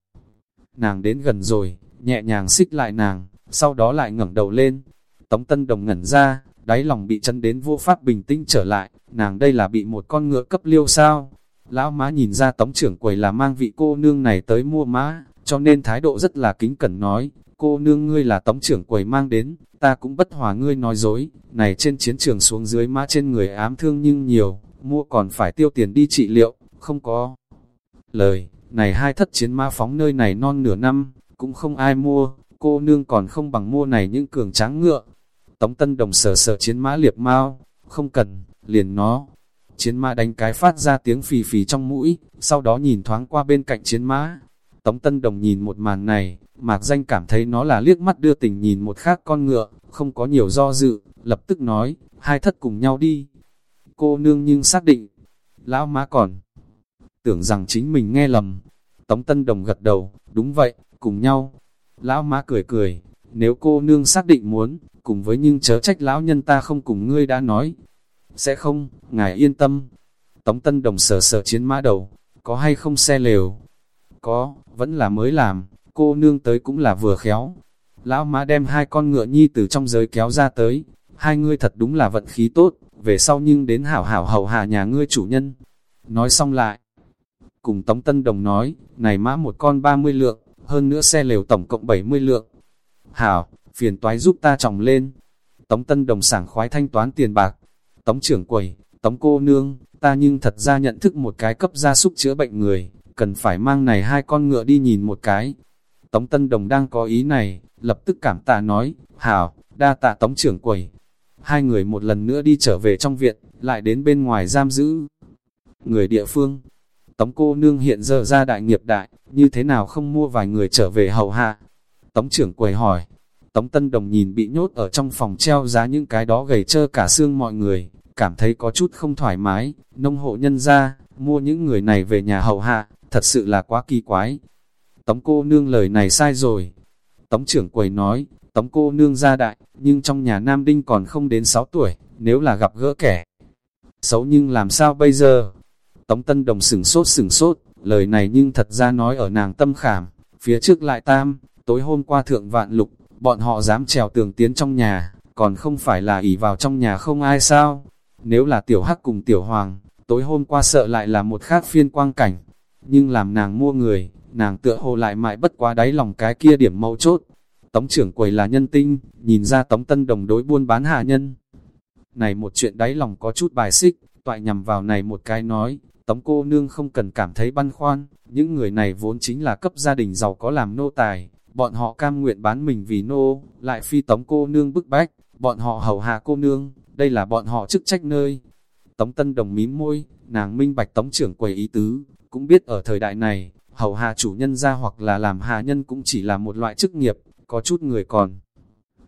Nàng đến gần rồi, nhẹ nhàng xích lại nàng, sau đó lại ngẩng đầu lên. Tống Tân Đồng ngẩn ra, đáy lòng bị chấn đến vô pháp bình tĩnh trở lại, nàng đây là bị một con ngựa cấp liêu sao? Lão má nhìn ra tống trưởng quầy là mang vị cô nương này tới mua má, cho nên thái độ rất là kính cẩn nói, cô nương ngươi là tống trưởng quầy mang đến, ta cũng bất hòa ngươi nói dối, này trên chiến trường xuống dưới má trên người ám thương nhưng nhiều, mua còn phải tiêu tiền đi trị liệu, không có. Lời, này hai thất chiến ma phóng nơi này non nửa năm, cũng không ai mua, cô nương còn không bằng mua này những cường tráng ngựa. Tống Tân Đồng sờ sờ chiến mã liệp mau, không cần, liền nó. Chiến mã đánh cái phát ra tiếng phì phì trong mũi, sau đó nhìn thoáng qua bên cạnh chiến mã. Tống Tân Đồng nhìn một màn này, mạc danh cảm thấy nó là liếc mắt đưa tình nhìn một khác con ngựa, không có nhiều do dự, lập tức nói, hai thất cùng nhau đi. Cô nương nhưng xác định, lão má còn tưởng rằng chính mình nghe lầm. Tống Tân Đồng gật đầu, đúng vậy, cùng nhau. Lão má cười cười, nếu cô nương xác định muốn, cùng với nhưng chớ trách lão nhân ta không cùng ngươi đã nói. Sẽ không, ngài yên tâm. Tống Tân Đồng sờ sờ chiến mã đầu, có hay không xe lều? Có, vẫn là mới làm, cô nương tới cũng là vừa khéo. Lão mã đem hai con ngựa nhi từ trong giới kéo ra tới, hai ngươi thật đúng là vận khí tốt, về sau nhưng đến hảo hảo hầu hạ nhà ngươi chủ nhân. Nói xong lại, cùng Tống Tân Đồng nói, này mã một con 30 lượng, hơn nữa xe lều tổng cộng 70 lượng. Hảo, phiền toái giúp ta trọng lên. Tống Tân Đồng sảng khoái thanh toán tiền bạc. Tống trưởng quầy, Tống cô nương, ta nhưng thật ra nhận thức một cái cấp gia súc chữa bệnh người, cần phải mang này hai con ngựa đi nhìn một cái. Tống Tân Đồng đang có ý này, lập tức cảm tạ nói, Hảo, đa tạ Tống trưởng quầy. Hai người một lần nữa đi trở về trong viện, lại đến bên ngoài giam giữ. Người địa phương, Tống cô nương hiện giờ ra đại nghiệp đại, như thế nào không mua vài người trở về hầu hạ? Tống trưởng quầy hỏi. Tống Tân Đồng nhìn bị nhốt ở trong phòng treo giá những cái đó gầy trơ cả xương mọi người, cảm thấy có chút không thoải mái, nông hộ nhân ra, mua những người này về nhà hầu hạ, thật sự là quá kỳ quái. Tống cô nương lời này sai rồi. Tống trưởng quầy nói, tống cô nương gia đại, nhưng trong nhà Nam Đinh còn không đến 6 tuổi, nếu là gặp gỡ kẻ xấu nhưng làm sao bây giờ? Tống Tân Đồng sửng sốt sửng sốt, lời này nhưng thật ra nói ở nàng tâm khảm, phía trước lại tam, tối hôm qua thượng vạn lục, bọn họ dám trèo tường tiến trong nhà, còn không phải là ỉ vào trong nhà không ai sao. Nếu là tiểu hắc cùng tiểu hoàng, tối hôm qua sợ lại là một khác phiên quang cảnh, nhưng làm nàng mua người, nàng tựa hồ lại mãi bất quá đáy lòng cái kia điểm mâu chốt. Tống trưởng quầy là nhân tinh, nhìn ra tống tân đồng đối buôn bán hạ nhân. Này một chuyện đáy lòng có chút bài xích, toại nhằm vào này một cái nói, Tống cô nương không cần cảm thấy băn khoăn, những người này vốn chính là cấp gia đình giàu có làm nô tài, bọn họ cam nguyện bán mình vì nô, lại phi tống cô nương bức bách, bọn họ hầu hạ cô nương, đây là bọn họ chức trách nơi. Tống Tân Đồng mím môi, nàng minh bạch tống trưởng quầy ý tứ, cũng biết ở thời đại này, hầu hạ chủ nhân ra hoặc là làm hạ nhân cũng chỉ là một loại chức nghiệp, có chút người còn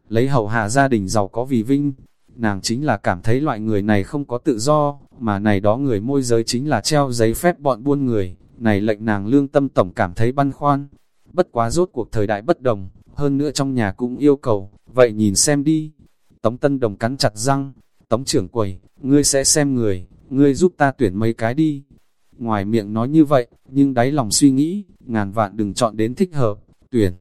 lấy hầu hạ gia đình giàu có vì vinh, nàng chính là cảm thấy loại người này không có tự do, mà này đó người môi giới chính là treo giấy phép bọn buôn người, này lệnh nàng lương tâm tổng cảm thấy băn khoăn. Bất quá rốt cuộc thời đại bất đồng, hơn nữa trong nhà cũng yêu cầu, vậy nhìn xem đi. Tống Tân Đồng cắn chặt răng, Tống trưởng quầy, ngươi sẽ xem người, ngươi giúp ta tuyển mấy cái đi. Ngoài miệng nói như vậy, nhưng đáy lòng suy nghĩ, ngàn vạn đừng chọn đến thích hợp, tuyển.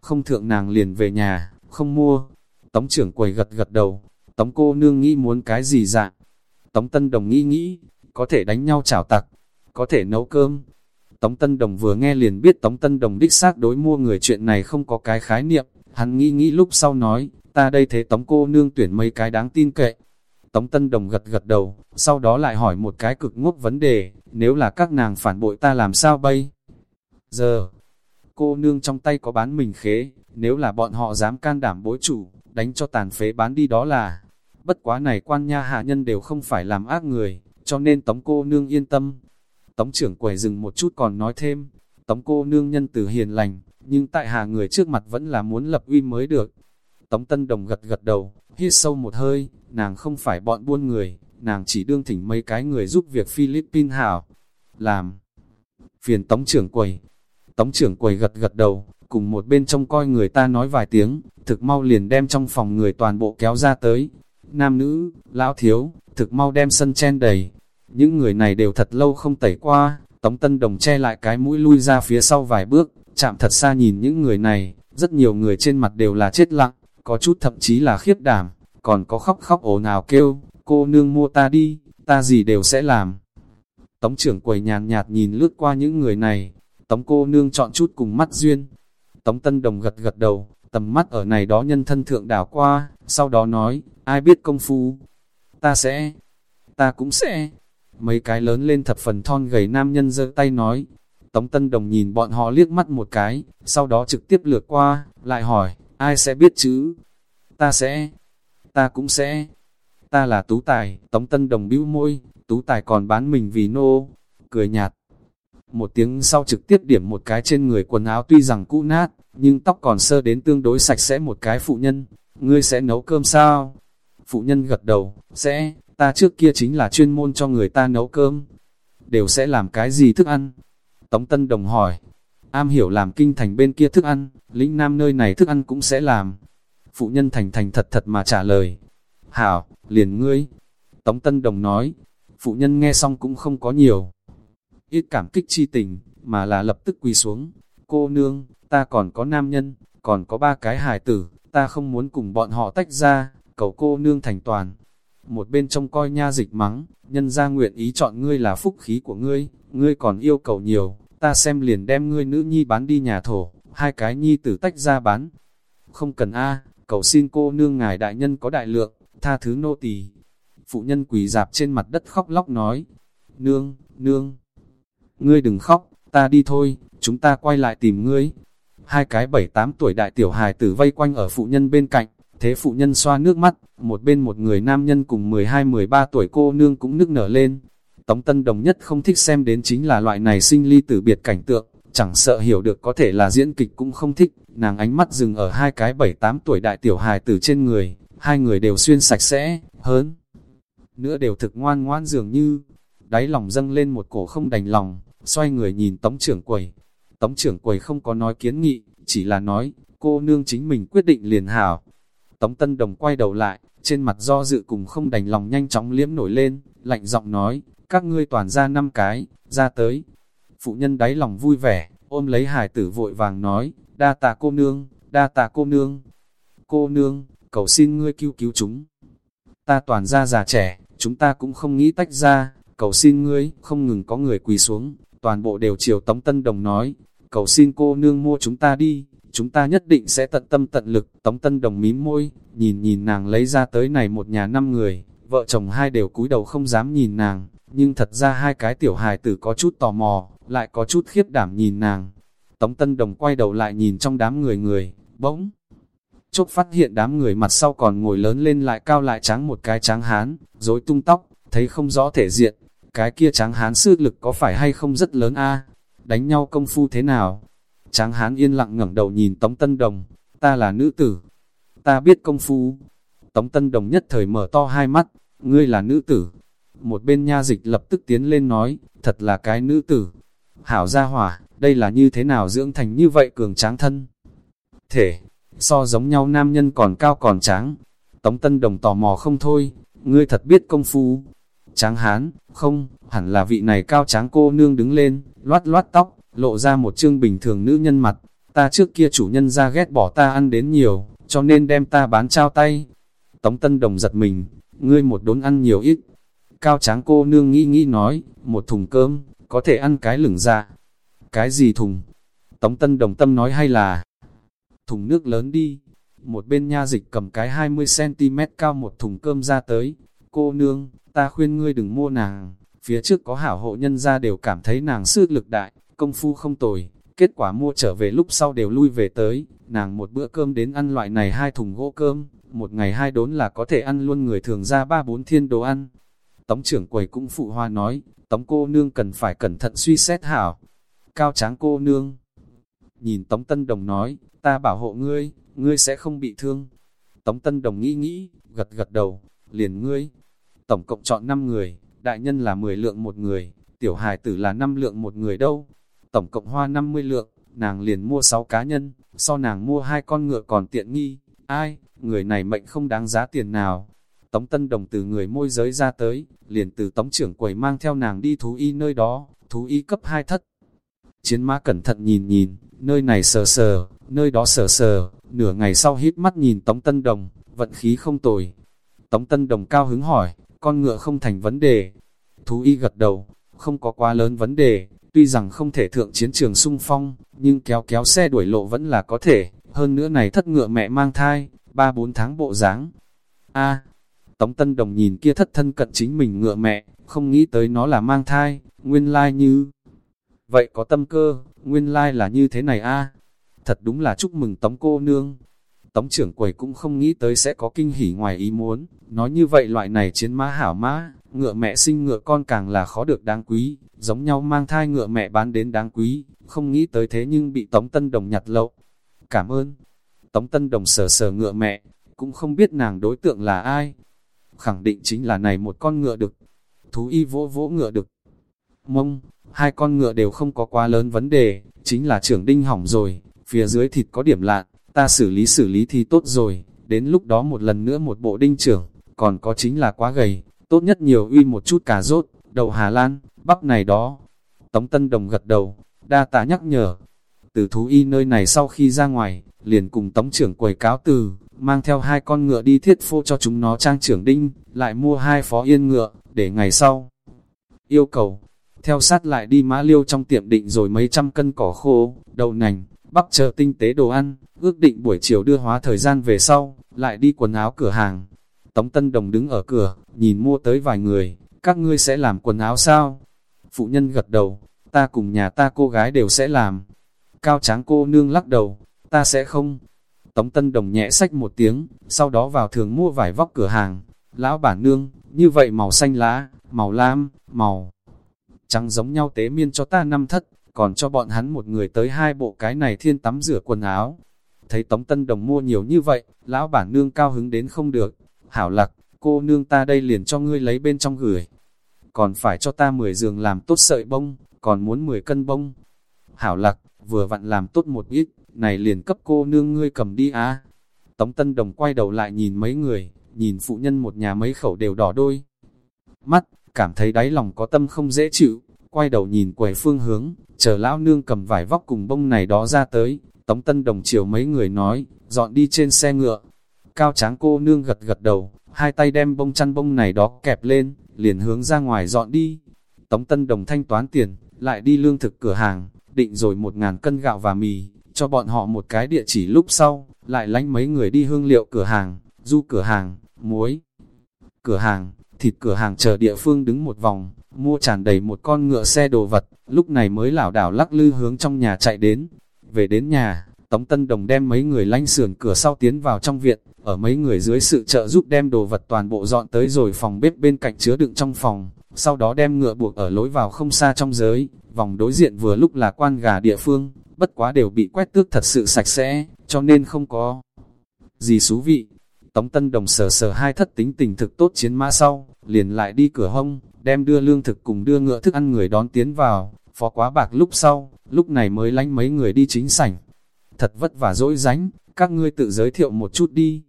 Không thượng nàng liền về nhà, không mua. Tống trưởng quầy gật gật đầu, tống cô nương nghĩ muốn cái gì dạng. Tống tân đồng nghĩ nghĩ, có thể đánh nhau chảo tặc, có thể nấu cơm. Tống Tân Đồng vừa nghe liền biết Tống Tân Đồng đích xác đối mua người chuyện này không có cái khái niệm, hắn nghĩ nghĩ lúc sau nói, ta đây thế Tống cô nương tuyển mấy cái đáng tin cậy. Tống Tân Đồng gật gật đầu, sau đó lại hỏi một cái cực ngốc vấn đề, nếu là các nàng phản bội ta làm sao bây? Giờ, cô nương trong tay có bán mình khế, nếu là bọn họ dám can đảm bối chủ, đánh cho tàn phế bán đi đó là. Bất quá này quan nha hạ nhân đều không phải làm ác người, cho nên tống cô nương yên tâm. Tống trưởng quầy dừng một chút còn nói thêm, tống cô nương nhân từ hiền lành, nhưng tại hạ người trước mặt vẫn là muốn lập uy mới được. Tống Tân Đồng gật gật đầu, hít sâu một hơi, nàng không phải bọn buôn người, nàng chỉ đương thỉnh mấy cái người giúp việc Philippines hảo. Làm. Phiền Tống trưởng quầy. Tống trưởng quầy gật gật đầu, cùng một bên trông coi người ta nói vài tiếng, thực mau liền đem trong phòng người toàn bộ kéo ra tới. Nam nữ, lão thiếu, thực mau đem sân chen đầy. Những người này đều thật lâu không tẩy qua, Tống Tân Đồng che lại cái mũi lui ra phía sau vài bước, chạm thật xa nhìn những người này, rất nhiều người trên mặt đều là chết lặng, có chút thậm chí là khiếp đảm, còn có khóc khóc ồn nào kêu, cô nương mua ta đi, ta gì đều sẽ làm. Tống trưởng quầy nhàn nhạt nhìn lướt qua những người này, tống cô nương chọn chút cùng mắt duyên. Tống Tân Đồng gật gật đầu, tầm mắt ở này đó nhân thân thượng đảo qua, sau đó nói, ai biết công phu, ta sẽ, ta cũng sẽ. Mấy cái lớn lên thập phần thon gầy nam nhân giơ tay nói. Tống Tân Đồng nhìn bọn họ liếc mắt một cái, sau đó trực tiếp lượt qua, lại hỏi, ai sẽ biết chứ? Ta sẽ, ta cũng sẽ. Ta là Tú Tài, Tống Tân Đồng bĩu môi, Tú Tài còn bán mình vì nô, cười nhạt. Một tiếng sau trực tiếp điểm một cái trên người quần áo tuy rằng cũ nát, nhưng tóc còn sơ đến tương đối sạch sẽ một cái phụ nhân. Ngươi sẽ nấu cơm sao? Phụ nhân gật đầu, sẽ, ta trước kia chính là chuyên môn cho người ta nấu cơm. Đều sẽ làm cái gì thức ăn? Tống Tân Đồng hỏi, am hiểu làm kinh thành bên kia thức ăn, lĩnh nam nơi này thức ăn cũng sẽ làm. Phụ nhân thành thành thật thật mà trả lời. Hảo, liền ngươi. Tống Tân Đồng nói, phụ nhân nghe xong cũng không có nhiều. Ít cảm kích chi tình, mà là lập tức quỳ xuống. Cô nương, ta còn có nam nhân, còn có ba cái hài tử, ta không muốn cùng bọn họ tách ra, cầu cô nương thành toàn. Một bên trông coi nha dịch mắng, nhân ra nguyện ý chọn ngươi là phúc khí của ngươi, ngươi còn yêu cầu nhiều, ta xem liền đem ngươi nữ nhi bán đi nhà thổ, hai cái nhi tử tách ra bán. Không cần a cầu xin cô nương ngài đại nhân có đại lượng, tha thứ nô tỳ. Phụ nhân quỳ dạp trên mặt đất khóc lóc nói, nương, nương, ngươi đừng khóc, ta đi thôi, chúng ta quay lại tìm ngươi. Hai cái bảy tám tuổi đại tiểu hài tử vây quanh ở phụ nhân bên cạnh, thế phụ nhân xoa nước mắt, một bên một người nam nhân cùng 12-13 tuổi cô nương cũng nức nở lên. Tống Tân Đồng nhất không thích xem đến chính là loại này sinh ly tử biệt cảnh tượng, chẳng sợ hiểu được có thể là diễn kịch cũng không thích, nàng ánh mắt dừng ở hai cái 7-8 tuổi đại tiểu hài tử trên người, hai người đều xuyên sạch sẽ, hơn. Nữa đều thực ngoan ngoan dường như, đáy lòng dâng lên một cổ không đành lòng, xoay người nhìn tống trưởng quầy. Tống trưởng quầy không có nói kiến nghị, chỉ là nói, cô nương chính mình quyết định liền hảo. Tống Tân Đồng quay đầu lại, trên mặt do dự cùng không đành lòng nhanh chóng liếm nổi lên, lạnh giọng nói, các ngươi toàn ra năm cái, ra tới. Phụ nhân đáy lòng vui vẻ, ôm lấy hải tử vội vàng nói, đa tạ cô nương, đa tạ cô nương. Cô nương, cầu xin ngươi cứu cứu chúng. Ta toàn ra già trẻ, chúng ta cũng không nghĩ tách ra, cầu xin ngươi, không ngừng có người quỳ xuống, toàn bộ đều chiều Tống Tân Đồng nói, cầu xin cô nương mua chúng ta đi chúng ta nhất định sẽ tận tâm tận lực. Tống Tân Đồng mím môi, nhìn nhìn nàng lấy ra tới này một nhà năm người, vợ chồng hai đều cúi đầu không dám nhìn nàng, nhưng thật ra hai cái tiểu hài tử có chút tò mò, lại có chút khiếp đảm nhìn nàng. Tống Tân Đồng quay đầu lại nhìn trong đám người người, bỗng. Chốc phát hiện đám người mặt sau còn ngồi lớn lên lại cao lại trắng một cái trắng hán, rối tung tóc, thấy không rõ thể diện, cái kia trắng hán sư lực có phải hay không rất lớn a đánh nhau công phu thế nào, Tráng hán yên lặng ngẩng đầu nhìn Tống Tân Đồng, ta là nữ tử, ta biết công phu. Tống Tân Đồng nhất thời mở to hai mắt, ngươi là nữ tử. Một bên nha dịch lập tức tiến lên nói, thật là cái nữ tử. Hảo gia hỏa, đây là như thế nào dưỡng thành như vậy cường tráng thân. Thể, so giống nhau nam nhân còn cao còn tráng. Tống Tân Đồng tò mò không thôi, ngươi thật biết công phu. Tráng hán, không, hẳn là vị này cao tráng cô nương đứng lên, loát loát tóc, lộ ra một chương bình thường nữ nhân mặt. Ta trước kia chủ nhân ra ghét bỏ ta ăn đến nhiều, cho nên đem ta bán trao tay. Tống Tân Đồng giật mình, ngươi một đốn ăn nhiều ít. Cao tráng cô nương nghĩ nghĩ nói, một thùng cơm, có thể ăn cái lửng ra. Dạ. Cái gì thùng? Tống Tân Đồng tâm nói hay là thùng nước lớn đi. Một bên nha dịch cầm cái 20cm cao một thùng cơm ra tới. Cô nương, ta khuyên ngươi đừng mua nàng. Phía trước có hảo hộ nhân ra đều cảm thấy nàng sức lực đại, công phu không tồi. Kết quả mua trở về lúc sau đều lui về tới. Nàng một bữa cơm đến ăn loại này hai thùng gỗ cơm. Một ngày hai đốn là có thể ăn luôn người thường ra ba bốn thiên đồ ăn. Tống trưởng quầy cũng phụ hoa nói, tống cô nương cần phải cẩn thận suy xét hảo. Cao tráng cô nương. Nhìn Tống Tân Đồng nói, ta bảo hộ ngươi, ngươi sẽ không bị thương. Tống Tân Đồng nghĩ nghĩ, gật gật đầu, liền ngươi. Tổng cộng chọn 5 người, đại nhân là 10 lượng một người, tiểu hài tử là 5 lượng một người đâu. Tổng cộng hoa 50 lượng, nàng liền mua 6 cá nhân, so nàng mua hai con ngựa còn tiện nghi. Ai, người này mệnh không đáng giá tiền nào. Tống Tân Đồng từ người môi giới ra tới, liền từ tống trưởng quầy mang theo nàng đi thú y nơi đó, thú y cấp 2 thất. Chiến mã cẩn thận nhìn nhìn, nơi này sờ sờ, nơi đó sờ sờ, nửa ngày sau hít mắt nhìn Tống Tân Đồng, vận khí không tồi. Tống Tân Đồng cao hứng hỏi, con ngựa không thành vấn đề. Thú y gật đầu, không có quá lớn vấn đề, tuy rằng không thể thượng chiến trường sung phong, nhưng kéo kéo xe đuổi lộ vẫn là có thể, hơn nữa này thất ngựa mẹ mang thai, ba bốn tháng bộ dáng. A Tống Tân Đồng nhìn kia thất thân cận chính mình ngựa mẹ, không nghĩ tới nó là mang thai, nguyên lai like như... Vậy có tâm cơ, nguyên lai like là như thế này a. Thật đúng là chúc mừng Tống cô nương. Tống trưởng quầy cũng không nghĩ tới sẽ có kinh hỉ ngoài ý muốn, nói như vậy loại này chiến mã hảo mã, ngựa mẹ sinh ngựa con càng là khó được đáng quý, giống nhau mang thai ngựa mẹ bán đến đáng quý, không nghĩ tới thế nhưng bị Tống Tân Đồng nhặt lậu. Cảm ơn. Tống Tân Đồng sờ sờ ngựa mẹ, cũng không biết nàng đối tượng là ai. Khẳng định chính là này một con ngựa đực. Thú y vỗ vỗ ngựa đực. Mông, hai con ngựa đều không có quá lớn vấn đề, chính là trưởng đinh hỏng rồi, phía dưới thịt có điểm lạn, ta xử lý xử lý thì tốt rồi, đến lúc đó một lần nữa một bộ đinh trưởng, còn có chính là quá gầy, tốt nhất nhiều uy một chút cà rốt, đậu Hà Lan, bắp này đó. Tống Tân Đồng gật đầu, đa tạ nhắc nhở. Từ thú y nơi này sau khi ra ngoài, liền cùng Tống trưởng quầy cáo từ, mang theo hai con ngựa đi thiết phô cho chúng nó trang trưởng đinh, lại mua hai phó yên ngựa, để ngày sau. Yêu cầu, theo sát lại đi mã liêu trong tiệm định rồi mấy trăm cân cỏ khô, đậu nành, bắc chờ tinh tế đồ ăn, ước định buổi chiều đưa hóa thời gian về sau, lại đi quần áo cửa hàng. Tống Tân Đồng đứng ở cửa, nhìn mua tới vài người, các ngươi sẽ làm quần áo sao? Phụ nhân gật đầu, ta cùng nhà ta cô gái đều sẽ làm. Cao tráng cô nương lắc đầu, ta sẽ không. Tống Tân Đồng nhẹ sách một tiếng, sau đó vào thường mua vải vóc cửa hàng. Lão bản nương, như vậy màu xanh lá, màu lam, màu trắng giống nhau tế miên cho ta năm thất, còn cho bọn hắn một người tới hai bộ cái này thiên tắm rửa quần áo. Thấy Tống Tân Đồng mua nhiều như vậy, lão bản nương cao hứng đến không được. Hảo lạc, cô nương ta đây liền cho ngươi lấy bên trong gửi. Còn phải cho ta 10 giường làm tốt sợi bông, còn muốn 10 cân bông. Hảo lạc, vừa vặn làm tốt một ít, này liền cấp cô nương ngươi cầm đi á. Tống Tân Đồng quay đầu lại nhìn mấy người, nhìn phụ nhân một nhà mấy khẩu đều đỏ đôi. Mắt, cảm thấy đáy lòng có tâm không dễ chịu, quay đầu nhìn quầy phương hướng, chờ lão nương cầm vải vóc cùng bông này đó ra tới, Tống Tân Đồng chiều mấy người nói, dọn đi trên xe ngựa. Cao tráng cô nương gật gật đầu, hai tay đem bông chăn bông này đó kẹp lên, liền hướng ra ngoài dọn đi. Tống Tân Đồng thanh toán tiền, lại đi lương thực cửa hàng, định rồi một ngàn cân gạo và mì, cho bọn họ một cái địa chỉ lúc sau, lại lánh mấy người đi hương liệu cửa hàng, du cửa hàng, muối. Cửa hàng, thịt cửa hàng chờ địa phương đứng một vòng, mua tràn đầy một con ngựa xe đồ vật, lúc này mới lảo đảo lắc lư hướng trong nhà chạy đến. Về đến nhà, Tống Tân Đồng đem mấy người lanh sườn cửa sau tiến vào trong viện, ở mấy người dưới sự trợ giúp đem đồ vật toàn bộ dọn tới rồi phòng bếp bên cạnh chứa đựng trong phòng, sau đó đem ngựa buộc ở lối vào không xa trong giới, vòng đối diện vừa lúc là quan gà địa phương, bất quá đều bị quét tước thật sự sạch sẽ, cho nên không có gì xú vị. Tống Tân Đồng sờ sờ hai thất tính tình thực tốt chiến mã sau, liền lại đi cửa hông, đem đưa lương thực cùng đưa ngựa thức ăn người đón tiến vào, phó quá bạc lúc sau, lúc này mới lánh mấy người đi chính sảnh. Thật vất vả dỗi ránh, các ngươi tự giới thiệu một chút đi.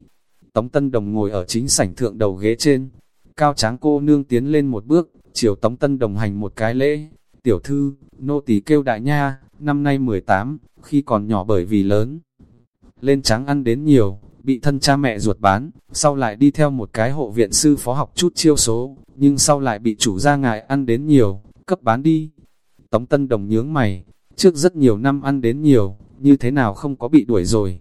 Tống Tân Đồng ngồi ở chính sảnh thượng đầu ghế trên, cao tráng cô nương tiến lên một bước, chiều Tống Tân Đồng hành một cái lễ. Tiểu thư, nô tỳ kêu đại nha, năm nay 18, khi còn nhỏ bởi vì lớn. Lên trắng ăn đến nhiều, bị thân cha mẹ ruột bán, sau lại đi theo một cái hộ viện sư phó học chút chiêu số, nhưng sau lại bị chủ gia ngài ăn đến nhiều, cấp bán đi. Tống Tân Đồng nhướng mày, trước rất nhiều năm ăn đến nhiều, như thế nào không có bị đuổi rồi.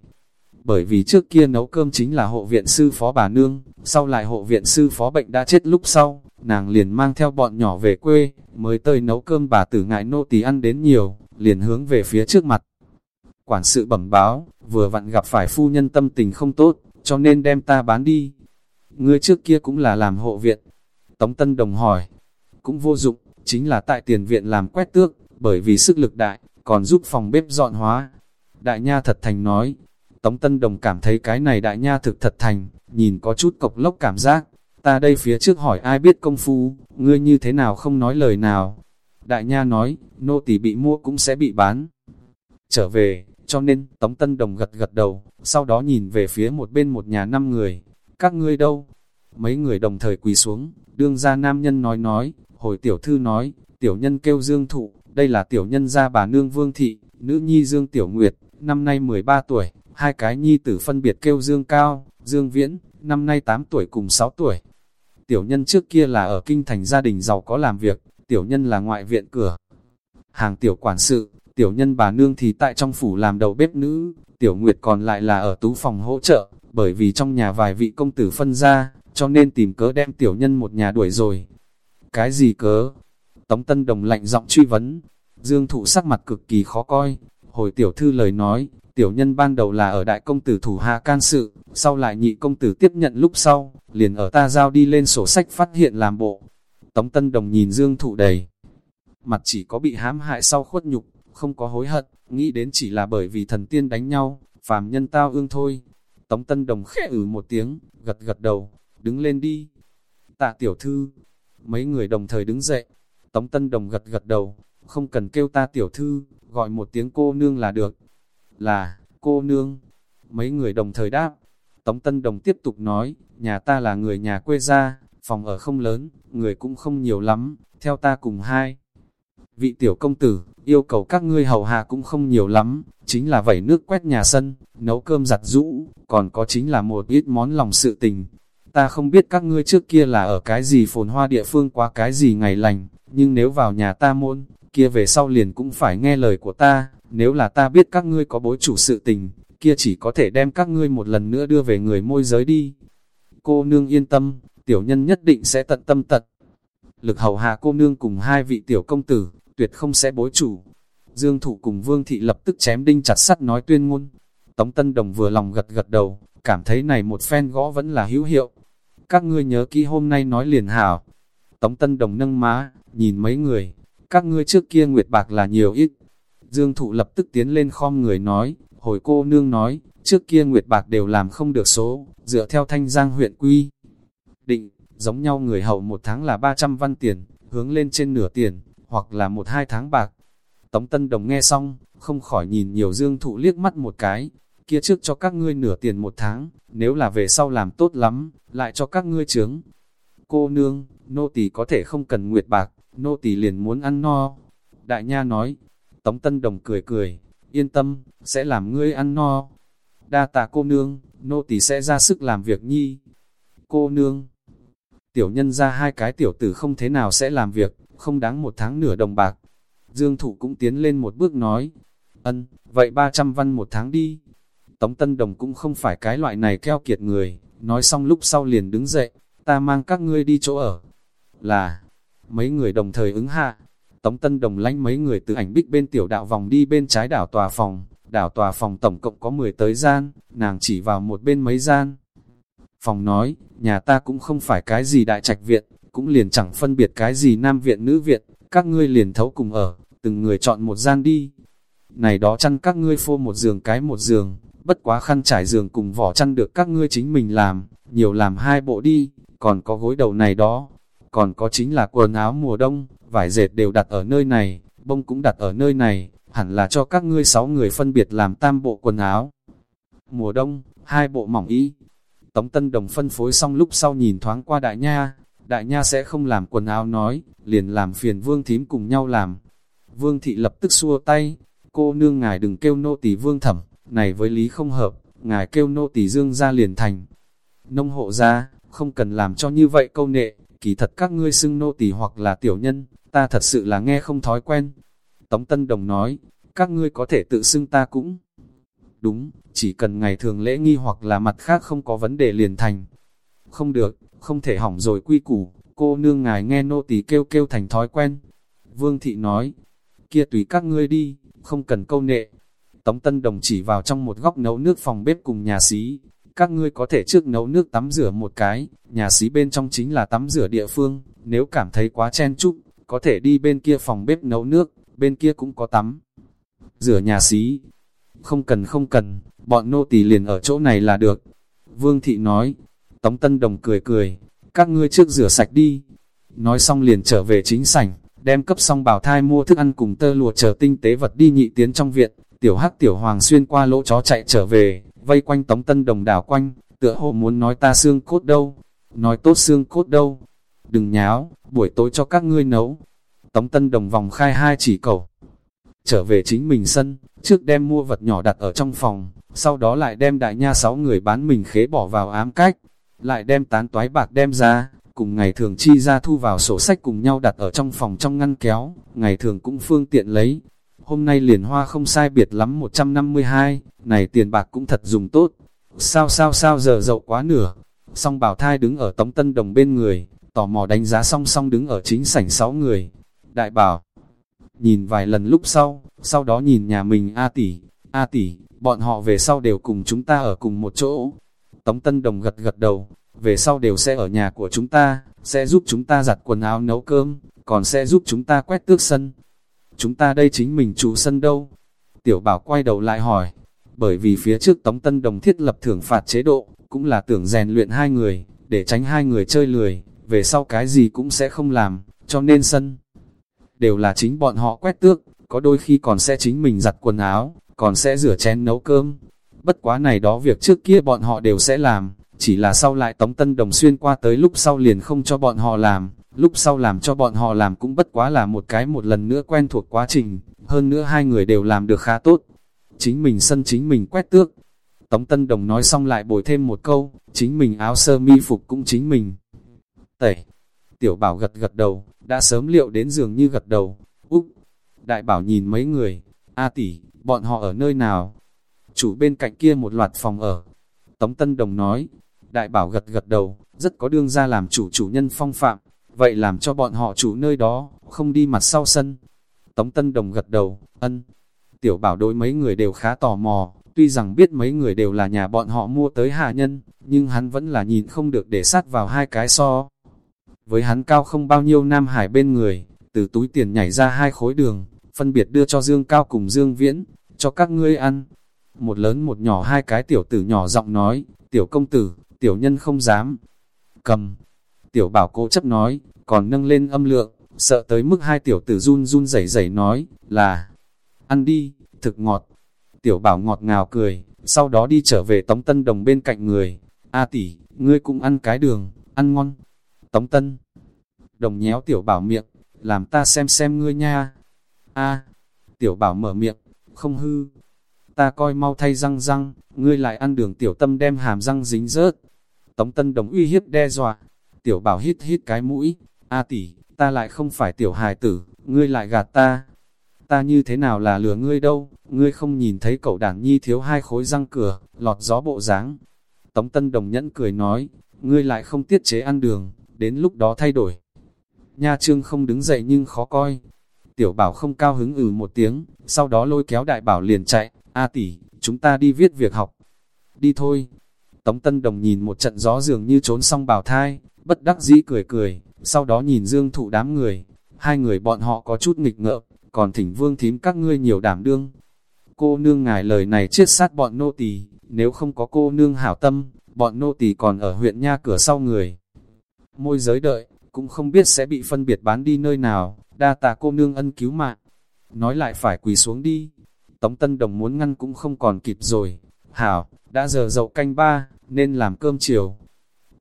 Bởi vì trước kia nấu cơm chính là hộ viện sư phó bà nương, sau lại hộ viện sư phó bệnh đã chết lúc sau, nàng liền mang theo bọn nhỏ về quê, mới tới nấu cơm bà tử ngại nô tỳ ăn đến nhiều, liền hướng về phía trước mặt. Quản sự bẩm báo, vừa vặn gặp phải phu nhân tâm tình không tốt, cho nên đem ta bán đi. Ngươi trước kia cũng là làm hộ viện. Tống Tân Đồng hỏi, cũng vô dụng, chính là tại tiền viện làm quét tước, bởi vì sức lực đại, còn giúp phòng bếp dọn hóa. Đại Nha thật thành nói, Tống Tân Đồng cảm thấy cái này Đại Nha thực thật thành, nhìn có chút cộc lốc cảm giác. Ta đây phía trước hỏi ai biết công phu, ngươi như thế nào không nói lời nào. Đại Nha nói, nô tỳ bị mua cũng sẽ bị bán. Trở về, cho nên, Tống Tân Đồng gật gật đầu, sau đó nhìn về phía một bên một nhà năm người. Các ngươi đâu? Mấy người đồng thời quỳ xuống, đương ra nam nhân nói nói, hồi tiểu thư nói, tiểu nhân kêu Dương Thụ, đây là tiểu nhân gia bà nương Vương Thị, nữ nhi Dương Tiểu Nguyệt, năm nay 13 tuổi, hai cái nhi tử phân biệt kêu Dương Cao, Dương Viễn, năm nay 8 tuổi cùng 6 tuổi. Tiểu nhân trước kia là ở kinh thành gia đình giàu có làm việc, tiểu nhân là ngoại viện cửa. Hàng tiểu quản sự, tiểu nhân bà nương thì tại trong phủ làm đầu bếp nữ, tiểu nguyệt còn lại là ở tú phòng hỗ trợ, bởi vì trong nhà vài vị công tử phân ra, cho nên tìm cớ đem tiểu nhân một nhà đuổi rồi. Cái gì cớ? Tống Tân Đồng lạnh giọng truy vấn. Dương thụ sắc mặt cực kỳ khó coi. Hồi tiểu thư lời nói, tiểu nhân ban đầu là ở đại công tử thủ hạ can sự, sau lại nhị công tử tiếp nhận lúc sau, liền ở ta giao đi lên sổ sách phát hiện làm bộ. Tống Tân Đồng nhìn Dương thụ đầy. Mặt chỉ có bị hãm hại sau khuất nhục, không có hối hận, nghĩ đến chỉ là bởi vì thần tiên đánh nhau, phàm nhân tao ương thôi. Tống Tân Đồng khẽ ử một tiếng, gật gật đầu, đứng lên đi. Tạ tiểu thư, mấy người đồng thời đứng dậy, Tống Tân Đồng gật gật đầu, không cần kêu ta tiểu thư, gọi một tiếng cô nương là được. Là, cô nương. Mấy người đồng thời đáp. Tống Tân Đồng tiếp tục nói, nhà ta là người nhà quê gia, phòng ở không lớn, người cũng không nhiều lắm, theo ta cùng hai. Vị tiểu công tử, yêu cầu các ngươi hầu hạ cũng không nhiều lắm, chính là vẩy nước quét nhà sân, nấu cơm giặt rũ, còn có chính là một ít món lòng sự tình. Ta không biết các ngươi trước kia là ở cái gì phồn hoa địa phương qua cái gì ngày lành, nhưng nếu vào nhà ta môn, kia về sau liền cũng phải nghe lời của ta, nếu là ta biết các ngươi có bối chủ sự tình, kia chỉ có thể đem các ngươi một lần nữa đưa về người môi giới đi. Cô nương yên tâm, tiểu nhân nhất định sẽ tận tâm tật. Lực hầu hạ cô nương cùng hai vị tiểu công tử, tuyệt không sẽ bối chủ. Dương Thụ cùng Vương Thị lập tức chém đinh chặt sắt nói tuyên ngôn. Tống Tân Đồng vừa lòng gật gật đầu, cảm thấy này một phen gõ vẫn là hữu hiệu. Các ngươi nhớ kỹ hôm nay nói liền hảo. Tống Tân Đồng nâng má, nhìn mấy người, các ngươi trước kia nguyệt bạc là nhiều ít. Dương Thụ lập tức tiến lên khom người nói, hồi cô nương nói, trước kia nguyệt bạc đều làm không được số, dựa theo thanh giang huyện quy. Định, giống nhau người hậu một tháng là 300 văn tiền, hướng lên trên nửa tiền, hoặc là một hai tháng bạc. Tống Tân Đồng nghe xong, không khỏi nhìn nhiều dương thụ liếc mắt một cái, kia trước cho các ngươi nửa tiền một tháng, nếu là về sau làm tốt lắm, lại cho các ngươi trướng. Cô nương, nô tỳ có thể không cần nguyệt bạc, nô tỳ liền muốn ăn no. Đại nha nói, Tống Tân Đồng cười cười, yên tâm, sẽ làm ngươi ăn no. Đa tạ cô nương, nô tỳ sẽ ra sức làm việc nhi. Cô nương, tiểu nhân ra hai cái tiểu tử không thế nào sẽ làm việc, không đáng một tháng nửa đồng bạc. Dương Thụ cũng tiến lên một bước nói, ân, vậy 300 văn một tháng đi. Tống Tân Đồng cũng không phải cái loại này keo kiệt người, nói xong lúc sau liền đứng dậy, ta mang các ngươi đi chỗ ở. Là, mấy người đồng thời ứng hạ, Tống Tân Đồng lánh mấy người từ ảnh bích bên tiểu đạo vòng đi bên trái đảo tòa phòng, đảo tòa phòng tổng cộng có 10 tới gian, nàng chỉ vào một bên mấy gian. Phòng nói, nhà ta cũng không phải cái gì đại trạch viện, cũng liền chẳng phân biệt cái gì nam viện nữ viện, các ngươi liền thấu cùng ở, từng người chọn một gian đi. Này đó chăn các ngươi phô một giường cái một giường, bất quá khăn trải giường cùng vỏ chăn được các ngươi chính mình làm, nhiều làm hai bộ đi, còn có gối đầu này đó, còn có chính là quần áo mùa đông, vải dệt đều đặt ở nơi này, bông cũng đặt ở nơi này, hẳn là cho các ngươi sáu người phân biệt làm tam bộ quần áo. Mùa đông, hai bộ mỏng y. Tống Tân Đồng phân phối xong lúc sau nhìn thoáng qua đại nha, đại nha sẽ không làm quần áo nói, liền làm phiền vương thím cùng nhau làm. Vương thị lập tức xua tay, cô nương ngài đừng kêu nô tỳ vương thẩm, này với lý không hợp, ngài kêu nô tỳ dương ra liền thành. Nông hộ ra, không cần làm cho như vậy câu nệ, kỳ thật các ngươi xưng nô tỳ hoặc là tiểu nhân, ta thật sự là nghe không thói quen. Tống Tân Đồng nói, các ngươi có thể tự xưng ta cũng. Đúng, chỉ cần ngày thường lễ nghi hoặc là mặt khác không có vấn đề liền thành. Không được, không thể hỏng rồi quy củ, cô nương ngài nghe nô tỳ kêu kêu thành thói quen. Vương thị nói, kia tùy các ngươi đi, không cần câu nệ. Tống Tân Đồng chỉ vào trong một góc nấu nước phòng bếp cùng nhà xí. Các ngươi có thể trước nấu nước tắm rửa một cái, nhà xí bên trong chính là tắm rửa địa phương, nếu cảm thấy quá chen chúc, có thể đi bên kia phòng bếp nấu nước, bên kia cũng có tắm. Rửa nhà xí, không cần không cần, bọn nô tỳ liền ở chỗ này là được. Vương thị nói, Tống Tân Đồng cười cười, các ngươi trước rửa sạch đi. Nói xong liền trở về chính sảnh, đem cấp xong bảo thai mua thức ăn cùng tơ lụa chờ tinh tế vật đi nhị tiến trong viện, tiểu hắc tiểu hoàng xuyên qua lỗ chó chạy trở về, vây quanh Tống Tân Đồng đảo quanh, tựa hồ muốn nói ta xương cốt đâu, nói tốt xương cốt đâu, đừng nháo, buổi tối cho các ngươi nấu. Tống Tân Đồng vòng khai hai chỉ cầu, trở về chính mình sân, trước đem mua vật nhỏ đặt ở trong phòng, sau đó lại đem đại nha sáu người bán mình khế bỏ vào ám cách, lại đem tán toái bạc đem ra, cùng ngày thường chi ra thu vào sổ sách cùng nhau đặt ở trong phòng trong ngăn kéo, ngày thường cũng phương tiện lấy. Hôm nay liền hoa không sai biệt lắm 152, này tiền bạc cũng thật dùng tốt. Sao sao sao giờ dậu quá nửa, song bảo thai đứng ở tống tân đồng bên người, tò mò đánh giá song song đứng ở chính sảnh sáu người. Đại bảo, nhìn vài lần lúc sau, sau đó nhìn nhà mình A tỷ, A tỷ, bọn họ về sau đều cùng chúng ta ở cùng một chỗ. Tống Tân Đồng gật gật đầu, về sau đều sẽ ở nhà của chúng ta, sẽ giúp chúng ta giặt quần áo nấu cơm, còn sẽ giúp chúng ta quét tước sân. Chúng ta đây chính mình chủ sân đâu? Tiểu bảo quay đầu lại hỏi, bởi vì phía trước Tống Tân Đồng thiết lập thưởng phạt chế độ, cũng là tưởng rèn luyện hai người, để tránh hai người chơi lười, về sau cái gì cũng sẽ không làm, cho nên sân. Đều là chính bọn họ quét tước, có đôi khi còn sẽ chính mình giặt quần áo, còn sẽ rửa chén nấu cơm. Bất quá này đó việc trước kia bọn họ đều sẽ làm, chỉ là sau lại Tống Tân Đồng xuyên qua tới lúc sau liền không cho bọn họ làm, lúc sau làm cho bọn họ làm cũng bất quá là một cái một lần nữa quen thuộc quá trình, hơn nữa hai người đều làm được khá tốt. Chính mình sân chính mình quét tước. Tống Tân Đồng nói xong lại bồi thêm một câu, chính mình áo sơ mi phục cũng chính mình. Tẩy. Tiểu bảo gật gật đầu, đã sớm liệu đến giường như gật đầu. Úc! Đại bảo nhìn mấy người, A tỷ, bọn họ ở nơi nào? Chủ bên cạnh kia một loạt phòng ở. Tống Tân Đồng nói, đại bảo gật gật đầu, rất có đương ra làm chủ chủ nhân phong phạm, vậy làm cho bọn họ chủ nơi đó, không đi mặt sau sân. Tống Tân Đồng gật đầu, ân. Tiểu bảo đối mấy người đều khá tò mò, tuy rằng biết mấy người đều là nhà bọn họ mua tới hạ nhân, nhưng hắn vẫn là nhìn không được để sát vào hai cái so. Với hắn cao không bao nhiêu Nam Hải bên người, từ túi tiền nhảy ra hai khối đường, phân biệt đưa cho Dương Cao cùng Dương Viễn, cho các ngươi ăn. Một lớn một nhỏ hai cái tiểu tử nhỏ giọng nói, tiểu công tử, tiểu nhân không dám. Cầm, tiểu bảo cố chấp nói, còn nâng lên âm lượng, sợ tới mức hai tiểu tử run run rẩy rẩy nói, là, ăn đi, thực ngọt. Tiểu bảo ngọt ngào cười, sau đó đi trở về Tống Tân Đồng bên cạnh người. A tỷ, ngươi cũng ăn cái đường, ăn ngon. Tống Tân Đồng nhéo tiểu bảo miệng, làm ta xem xem ngươi nha. A, tiểu bảo mở miệng, không hư. Ta coi mau thay răng răng, ngươi lại ăn đường tiểu tâm đem hàm răng dính rớt. Tống Tân Đồng uy hiếp đe dọa. Tiểu bảo hít hít cái mũi. A tỷ, ta lại không phải tiểu hài tử, ngươi lại gạt ta. Ta như thế nào là lừa ngươi đâu, ngươi không nhìn thấy cậu đảng nhi thiếu hai khối răng cửa, lọt gió bộ dáng. Tống Tân Đồng nhẫn cười nói, ngươi lại không tiết chế ăn đường, đến lúc đó thay đổi. Nha trương không đứng dậy nhưng khó coi. Tiểu bảo không cao hứng ừ một tiếng, sau đó lôi kéo đại bảo liền chạy, A tỷ, chúng ta đi viết việc học. Đi thôi. Tống Tân Đồng nhìn một trận gió dường như trốn xong bào thai, bất đắc dĩ cười cười, sau đó nhìn dương thụ đám người. Hai người bọn họ có chút nghịch ngợm, còn thỉnh vương thím các ngươi nhiều đảm đương. Cô nương ngài lời này chết sát bọn nô tỳ nếu không có cô nương hảo tâm, bọn nô tỳ còn ở huyện nha cửa sau người. Môi giới đợi, cũng không biết sẽ bị phân biệt bán đi nơi nào, đa tạ cô nương ân cứu mạng. Nói lại phải quỳ xuống đi. Tống Tân Đồng muốn ngăn cũng không còn kịp rồi. Hảo, đã giờ dậu canh ba, nên làm cơm chiều.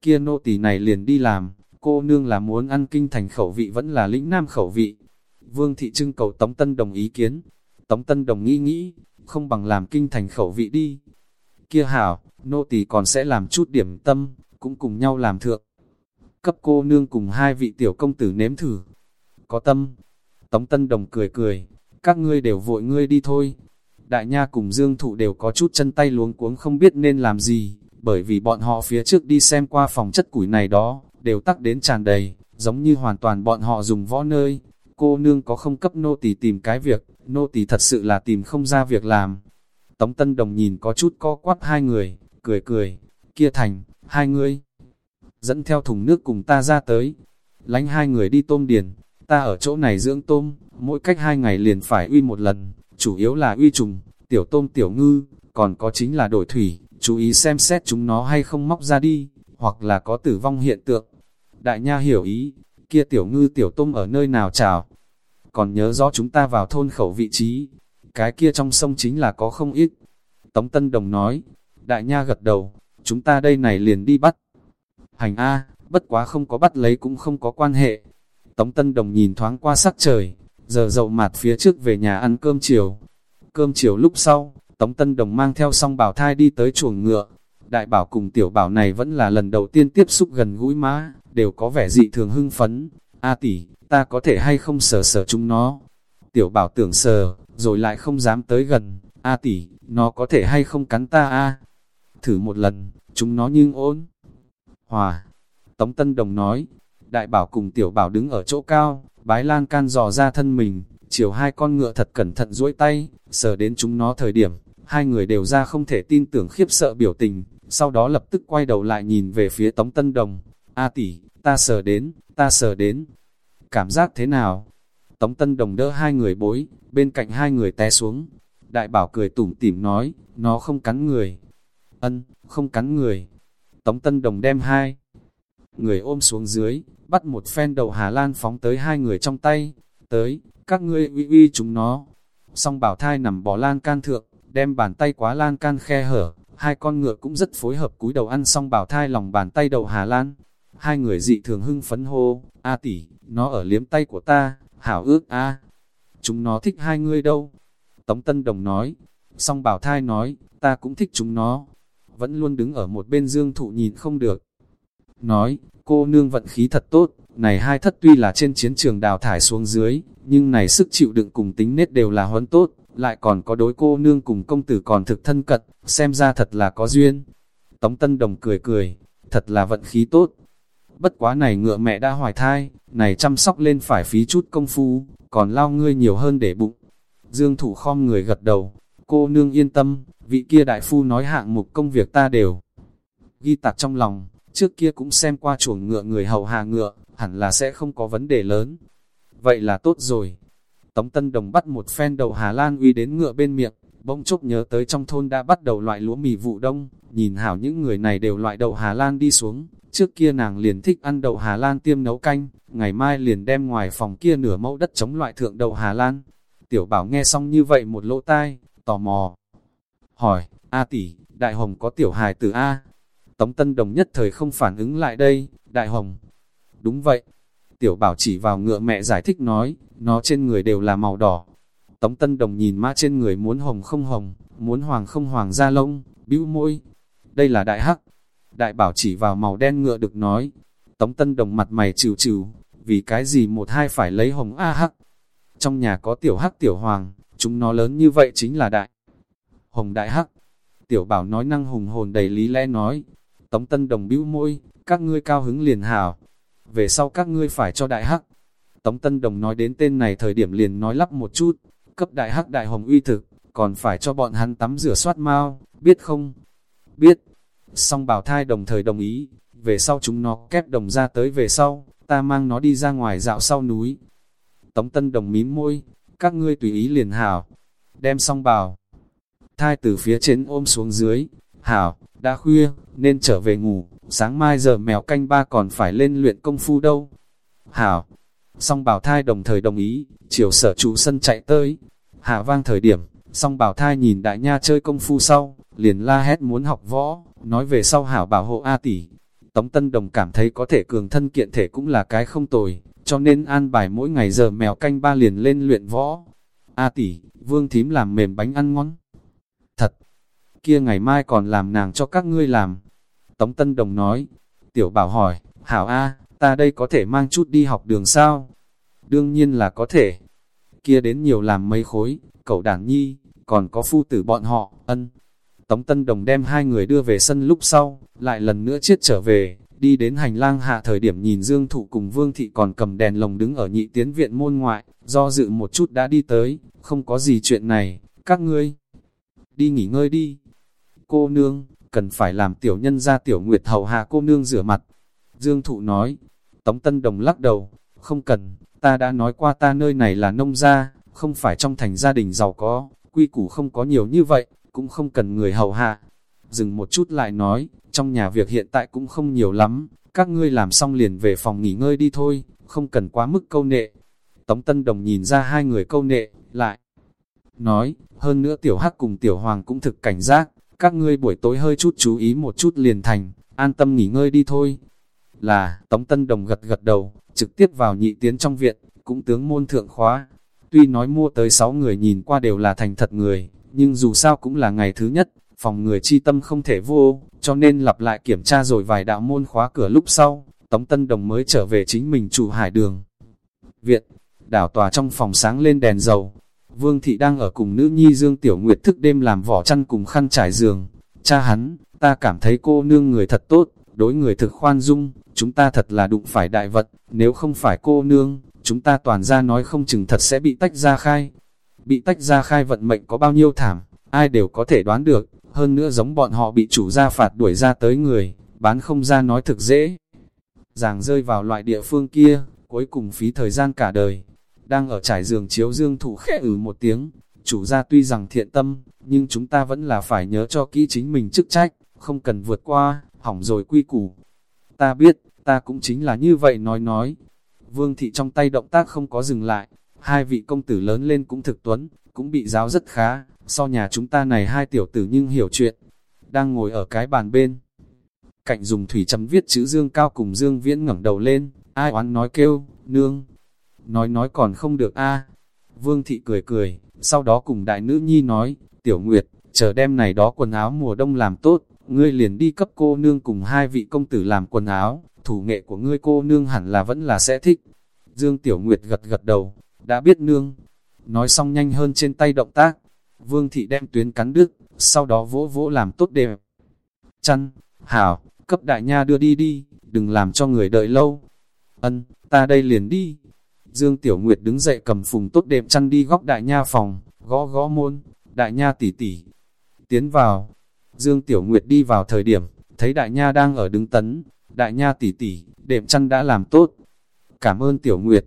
Kia nô tỳ này liền đi làm, cô nương là muốn ăn kinh thành khẩu vị vẫn là lĩnh nam khẩu vị. Vương thị trưng cầu Tống Tân Đồng ý kiến. Tống Tân Đồng nghĩ nghĩ, không bằng làm kinh thành khẩu vị đi. Kia hảo, nô tỳ còn sẽ làm chút điểm tâm, cũng cùng nhau làm thượng. Cấp cô nương cùng hai vị tiểu công tử nếm thử. Có tâm. Tống Tân Đồng cười cười, các ngươi đều vội ngươi đi thôi. Đại nha cùng Dương Thụ đều có chút chân tay luống cuống không biết nên làm gì, bởi vì bọn họ phía trước đi xem qua phòng chất củi này đó, đều tắc đến tràn đầy, giống như hoàn toàn bọn họ dùng võ nơi. Cô nương có không cấp nô tỳ tìm cái việc, nô tỳ thật sự là tìm không ra việc làm. Tống Tân Đồng nhìn có chút co quắp hai người, cười cười, kia thành, hai người dẫn theo thùng nước cùng ta ra tới, lánh hai người đi tôm điền, ta ở chỗ này dưỡng tôm, mỗi cách hai ngày liền phải uy một lần, chủ yếu là uy trùng, tiểu tôm tiểu ngư, còn có chính là đổi thủy, chú ý xem xét chúng nó hay không móc ra đi, hoặc là có tử vong hiện tượng. Đại nha hiểu ý, kia tiểu ngư tiểu tôm ở nơi nào chào, còn nhớ rõ chúng ta vào thôn khẩu vị trí, cái kia trong sông chính là có không ít. Tống Tân Đồng nói, đại nha gật đầu, chúng ta đây này liền đi bắt. Hành A, bất quá không có bắt lấy cũng không có quan hệ. Tống Tân Đồng nhìn thoáng qua sắc trời, giờ dậu mạt phía trước về nhà ăn cơm chiều. Cơm chiều lúc sau, Tống Tân Đồng mang theo song bảo thai đi tới chuồng ngựa. Đại bảo cùng tiểu bảo này vẫn là lần đầu tiên tiếp xúc gần gũi má, đều có vẻ dị thường hưng phấn. A tỷ, ta có thể hay không sờ sờ chúng nó. Tiểu bảo tưởng sờ, rồi lại không dám tới gần. A tỷ, nó có thể hay không cắn ta a? Thử một lần, chúng nó nhưng ổn, Hòa. Tống Tân Đồng nói, đại bảo cùng tiểu bảo đứng ở chỗ cao, bái lan can dò ra thân mình, chiều hai con ngựa thật cẩn thận duỗi tay, sờ đến chúng nó thời điểm, hai người đều ra không thể tin tưởng khiếp sợ biểu tình, sau đó lập tức quay đầu lại nhìn về phía Tống Tân Đồng. A tỷ, ta sờ đến, ta sờ đến. Cảm giác thế nào? Tống Tân Đồng đỡ hai người bối, bên cạnh hai người té xuống. Đại bảo cười tủm tỉm nói, nó không cắn người. Ân, không cắn người. Tống Tân Đồng đem hai người ôm xuống dưới, bắt một phen đầu Hà Lan phóng tới hai người trong tay. Tới, các ngươi uy uy chúng nó. Song bảo thai nằm bỏ lan can thượng, đem bàn tay quá lan can khe hở, hai con ngựa cũng rất phối hợp cúi đầu ăn xong bảo thai lòng bàn tay đầu Hà Lan. Hai người dị thường hưng phấn hô, A tỷ, nó ở liếm tay của ta, hảo ước A. Chúng nó thích hai ngươi đâu? Tống Tân Đồng nói, song bảo thai nói, ta cũng thích chúng nó. Vẫn luôn đứng ở một bên dương thụ nhìn không được. Nói, cô nương vận khí thật tốt, này hai thất tuy là trên chiến trường đào thải xuống dưới, nhưng này sức chịu đựng cùng tính nết đều là huấn tốt, lại còn có đối cô nương cùng công tử còn thực thân cận, xem ra thật là có duyên. Tống Tân Đồng cười cười, thật là vận khí tốt. Bất quá này ngựa mẹ đã hoài thai, này chăm sóc lên phải phí chút công phu, còn lao ngươi nhiều hơn để bụng. Dương thủ khom người gật đầu, cô nương yên tâm, vị kia đại phu nói hạng mục công việc ta đều. Ghi tạc trong lòng, trước kia cũng xem qua chuồng ngựa người hầu hạ ngựa, hẳn là sẽ không có vấn đề lớn. Vậy là tốt rồi. Tống Tân Đồng bắt một phen đầu Hà Lan uy đến ngựa bên miệng, bỗng chốc nhớ tới trong thôn đã bắt đầu loại lúa mì vụ đông, nhìn hảo những người này đều loại đậu Hà Lan đi xuống, trước kia nàng liền thích ăn đậu Hà Lan tiêm nấu canh, ngày mai liền đem ngoài phòng kia nửa mẫu đất chống loại thượng đậu Hà Lan. Tiểu bảo nghe xong như vậy một lỗ tai, tò mò. Hỏi, A tỷ, Đại Hồng có tiểu hài từ A? Tống Tân Đồng nhất thời không phản ứng lại đây, Đại Hồng. Đúng vậy. Tiểu bảo chỉ vào ngựa mẹ giải thích nói, nó trên người đều là màu đỏ. Tống Tân Đồng nhìn mã trên người muốn hồng không hồng, muốn hoàng không hoàng da lông, bĩu môi. Đây là đại hắc. Đại bảo chỉ vào màu đen ngựa được nói. Tống Tân Đồng mặt mày trừ trừ, vì cái gì một hai phải lấy hồng A hắc. Trong nhà có tiểu hắc tiểu hoàng, chúng nó lớn như vậy chính là đại. Hồng đại hắc. Tiểu bảo nói năng hùng hồn đầy lý lẽ nói. Tống Tân Đồng bĩu môi, các ngươi cao hứng liền hảo. Về sau các ngươi phải cho đại hắc. Tống Tân Đồng nói đến tên này thời điểm liền nói lắp một chút, cấp đại hắc đại hồng uy thực, còn phải cho bọn hắn tắm rửa soát mau, biết không? Biết. Song bảo thai đồng thời đồng ý, về sau chúng nó kép đồng ra tới về sau, ta mang nó đi ra ngoài dạo sau núi. Tống Tân Đồng mím môi, các ngươi tùy ý liền hảo, đem song bảo. Thai từ phía trên ôm xuống dưới, hảo, đã khuya, nên trở về ngủ, sáng mai giờ mèo canh ba còn phải lên luyện công phu đâu. Hảo, song bảo thai đồng thời đồng ý, chiều sở chủ sân chạy tới. Hạ vang thời điểm, song bảo thai nhìn đại nha chơi công phu sau, liền la hét muốn học võ, nói về sau hảo bảo hộ A tỷ. Tống Tân Đồng cảm thấy có thể cường thân kiện thể cũng là cái không tồi, cho nên an bài mỗi ngày giờ mèo canh ba liền lên luyện võ. A tỷ, vương thím làm mềm bánh ăn ngon. Thật, kia ngày mai còn làm nàng cho các ngươi làm. Tống Tân Đồng nói, tiểu bảo hỏi, hảo A, ta đây có thể mang chút đi học đường sao? Đương nhiên là có thể. Kia đến nhiều làm mấy khối, cậu đảng nhi, còn có phu tử bọn họ, ân. Tống Tân Đồng đem hai người đưa về sân lúc sau, lại lần nữa chết trở về, đi đến hành lang hạ thời điểm nhìn Dương Thụ cùng Vương Thị còn cầm đèn lồng đứng ở nhị tiến viện môn ngoại, do dự một chút đã đi tới, không có gì chuyện này, các ngươi đi nghỉ ngơi đi. Cô nương, cần phải làm tiểu nhân ra tiểu nguyệt hầu hạ cô nương rửa mặt. Dương Thụ nói, Tống Tân Đồng lắc đầu, không cần, ta đã nói qua ta nơi này là nông gia, không phải trong thành gia đình giàu có, quy củ không có nhiều như vậy, cũng không cần người hầu hạ. Dừng một chút lại nói, trong nhà việc hiện tại cũng không nhiều lắm, các ngươi làm xong liền về phòng nghỉ ngơi đi thôi, không cần quá mức câu nệ. Tống Tân Đồng nhìn ra hai người câu nệ, lại nói, hơn nữa tiểu hắc cùng tiểu hoàng cũng thực cảnh giác, các ngươi buổi tối hơi chút chú ý một chút liền thành, an tâm nghỉ ngơi đi thôi. Là, Tống Tân Đồng gật gật đầu, trực tiếp vào nhị tiến trong viện, cũng tướng môn thượng khóa. Tuy nói mua tới 6 người nhìn qua đều là thành thật người, nhưng dù sao cũng là ngày thứ nhất, phòng người chi tâm không thể vô, cho nên lặp lại kiểm tra rồi vài đạo môn khóa cửa lúc sau, Tống Tân Đồng mới trở về chính mình chủ hải đường. Viện, đảo tòa trong phòng sáng lên đèn dầu, Vương Thị đang ở cùng nữ nhi Dương Tiểu Nguyệt thức đêm làm vỏ chăn cùng khăn trải giường. Cha hắn, ta cảm thấy cô nương người thật tốt, đối người thực khoan dung, chúng ta thật là đụng phải đại vật, nếu không phải cô nương, chúng ta toàn ra nói không chừng thật sẽ bị tách ra khai. Bị tách ra khai vận mệnh có bao nhiêu thảm, ai đều có thể đoán được, hơn nữa giống bọn họ bị chủ gia phạt đuổi ra tới người, bán không ra nói thực dễ. Giàng rơi vào loại địa phương kia, cuối cùng phí thời gian cả đời. Đang ở trải giường chiếu dương thủ khẽ ử một tiếng, chủ gia tuy rằng thiện tâm, nhưng chúng ta vẫn là phải nhớ cho kỹ chính mình chức trách, không cần vượt qua, hỏng rồi quy củ. Ta biết, ta cũng chính là như vậy nói nói. Vương thị trong tay động tác không có dừng lại, hai vị công tử lớn lên cũng thực tuấn, cũng bị giáo rất khá, so nhà chúng ta này hai tiểu tử nhưng hiểu chuyện. Đang ngồi ở cái bàn bên. Cạnh dùng thủy chấm viết chữ Dương Cao cùng Dương Viễn ngẩng đầu lên, ai oán nói kêu, nương. Nói nói còn không được a Vương thị cười cười, sau đó cùng đại nữ nhi nói, tiểu nguyệt, chờ đem này đó quần áo mùa đông làm tốt, ngươi liền đi cấp cô nương cùng hai vị công tử làm quần áo, thủ nghệ của ngươi cô nương hẳn là vẫn là sẽ thích. Dương Tiểu Nguyệt gật gật đầu, đã biết nương. Nói xong nhanh hơn trên tay động tác, Vương Thị đem tuyến cắn đứt, sau đó vỗ vỗ làm tốt đẹp. Chăn, hảo, cấp đại nha đưa đi đi, đừng làm cho người đợi lâu. Ân, ta đây liền đi. Dương Tiểu Nguyệt đứng dậy cầm phùng tốt đẹp chăn đi góc đại nha phòng, gõ gõ môn, đại nha tỉ tỉ. Tiến vào, Dương Tiểu Nguyệt đi vào thời điểm, thấy đại nha đang ở đứng tấn, đại nha tỉ tỉ, đệm chăn đã làm tốt. Cảm ơn Tiểu Nguyệt.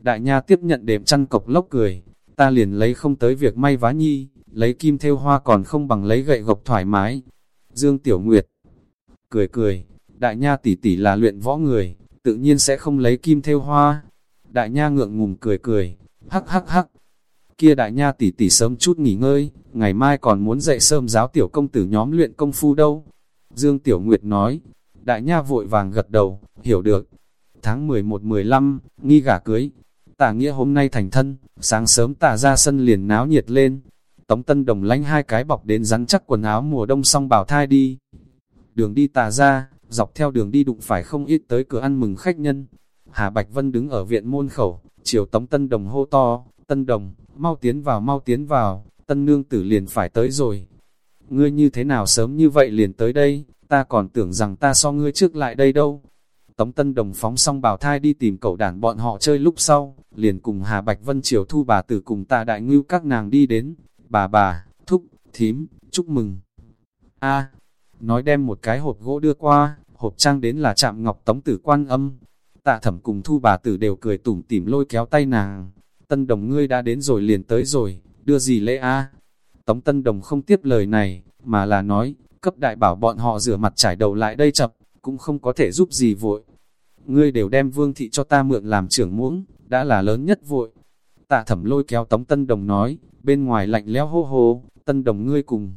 Đại nha tiếp nhận đệm chăn cộc lốc cười, ta liền lấy không tới việc may vá nhi, lấy kim theo hoa còn không bằng lấy gậy gộc thoải mái. Dương Tiểu Nguyệt cười cười, đại nha tỷ tỷ là luyện võ người, tự nhiên sẽ không lấy kim theo hoa. Đại nha ngượng ngùng cười cười, hắc hắc hắc. Kia đại nha tỷ tỷ sớm chút nghỉ ngơi, ngày mai còn muốn dạy sớm giáo tiểu công tử nhóm luyện công phu đâu. Dương Tiểu Nguyệt nói, đại nha vội vàng gật đầu, hiểu được. Tháng 11-15, nghi gả cưới. Tả nghĩa hôm nay thành thân, sáng sớm tả ra sân liền náo nhiệt lên. Tống Tân Đồng lánh hai cái bọc đến rắn chắc quần áo mùa đông xong bảo thai đi. Đường đi tà ra, dọc theo đường đi đụng phải không ít tới cửa ăn mừng khách nhân. Hà Bạch Vân đứng ở viện môn khẩu, chiều Tống Tân Đồng hô to, Tân Đồng, mau tiến vào mau tiến vào, Tân Nương Tử liền phải tới rồi. Ngươi như thế nào sớm như vậy liền tới đây, ta còn tưởng rằng ta so ngươi trước lại đây đâu. Tống Tân Đồng phóng xong bảo thai đi tìm cậu đàn bọn họ chơi lúc sau, liền cùng Hà Bạch Vân Triều thu bà tử cùng Ta đại ngưu các nàng đi đến, bà bà, thúc, thím, chúc mừng. a nói đem một cái hộp gỗ đưa qua, hộp trang đến là chạm ngọc tống tử quan âm. Tạ thẩm cùng thu bà tử đều cười tủm tỉm lôi kéo tay nàng. Tân đồng ngươi đã đến rồi liền tới rồi, đưa gì lễ a Tống tân đồng không tiếp lời này, mà là nói, cấp đại bảo bọn họ rửa mặt trải đầu lại đây chập, cũng không có thể giúp gì vội. Ngươi đều đem vương thị cho ta mượn làm trưởng muỗng, đã là lớn nhất vội. Tạ thẩm lôi kéo tống tân đồng nói, bên ngoài lạnh lẽo hô hô, tân đồng ngươi cùng.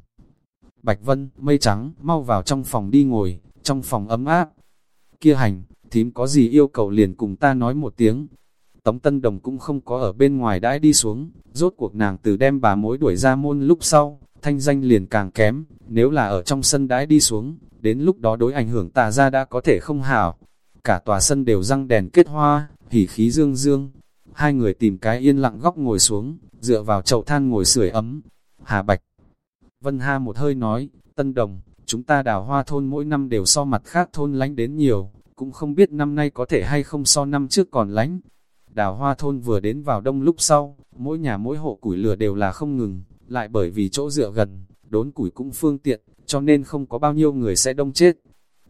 Bạch Vân, mây trắng, mau vào trong phòng đi ngồi, trong phòng ấm áp. Kia hành, thím có gì yêu cầu liền cùng ta nói một tiếng. Tống Tân Đồng cũng không có ở bên ngoài đãi đi xuống, rốt cuộc nàng từ đem bà mối đuổi ra môn lúc sau, thanh danh liền càng kém, nếu là ở trong sân đãi đi xuống, đến lúc đó đối ảnh hưởng tà ra đã có thể không hảo. Cả tòa sân đều răng đèn kết hoa, hỉ khí dương dương. Hai người tìm cái yên lặng góc ngồi xuống, dựa vào chậu than ngồi sưởi ấm. Hà Bạch Vân Ha một hơi nói, Tân Đồng, chúng ta đào hoa thôn mỗi năm đều so mặt khác thôn lánh đến nhiều, cũng không biết năm nay có thể hay không so năm trước còn lánh. Đào hoa thôn vừa đến vào đông lúc sau, mỗi nhà mỗi hộ củi lửa đều là không ngừng, lại bởi vì chỗ dựa gần, đốn củi cũng phương tiện, cho nên không có bao nhiêu người sẽ đông chết.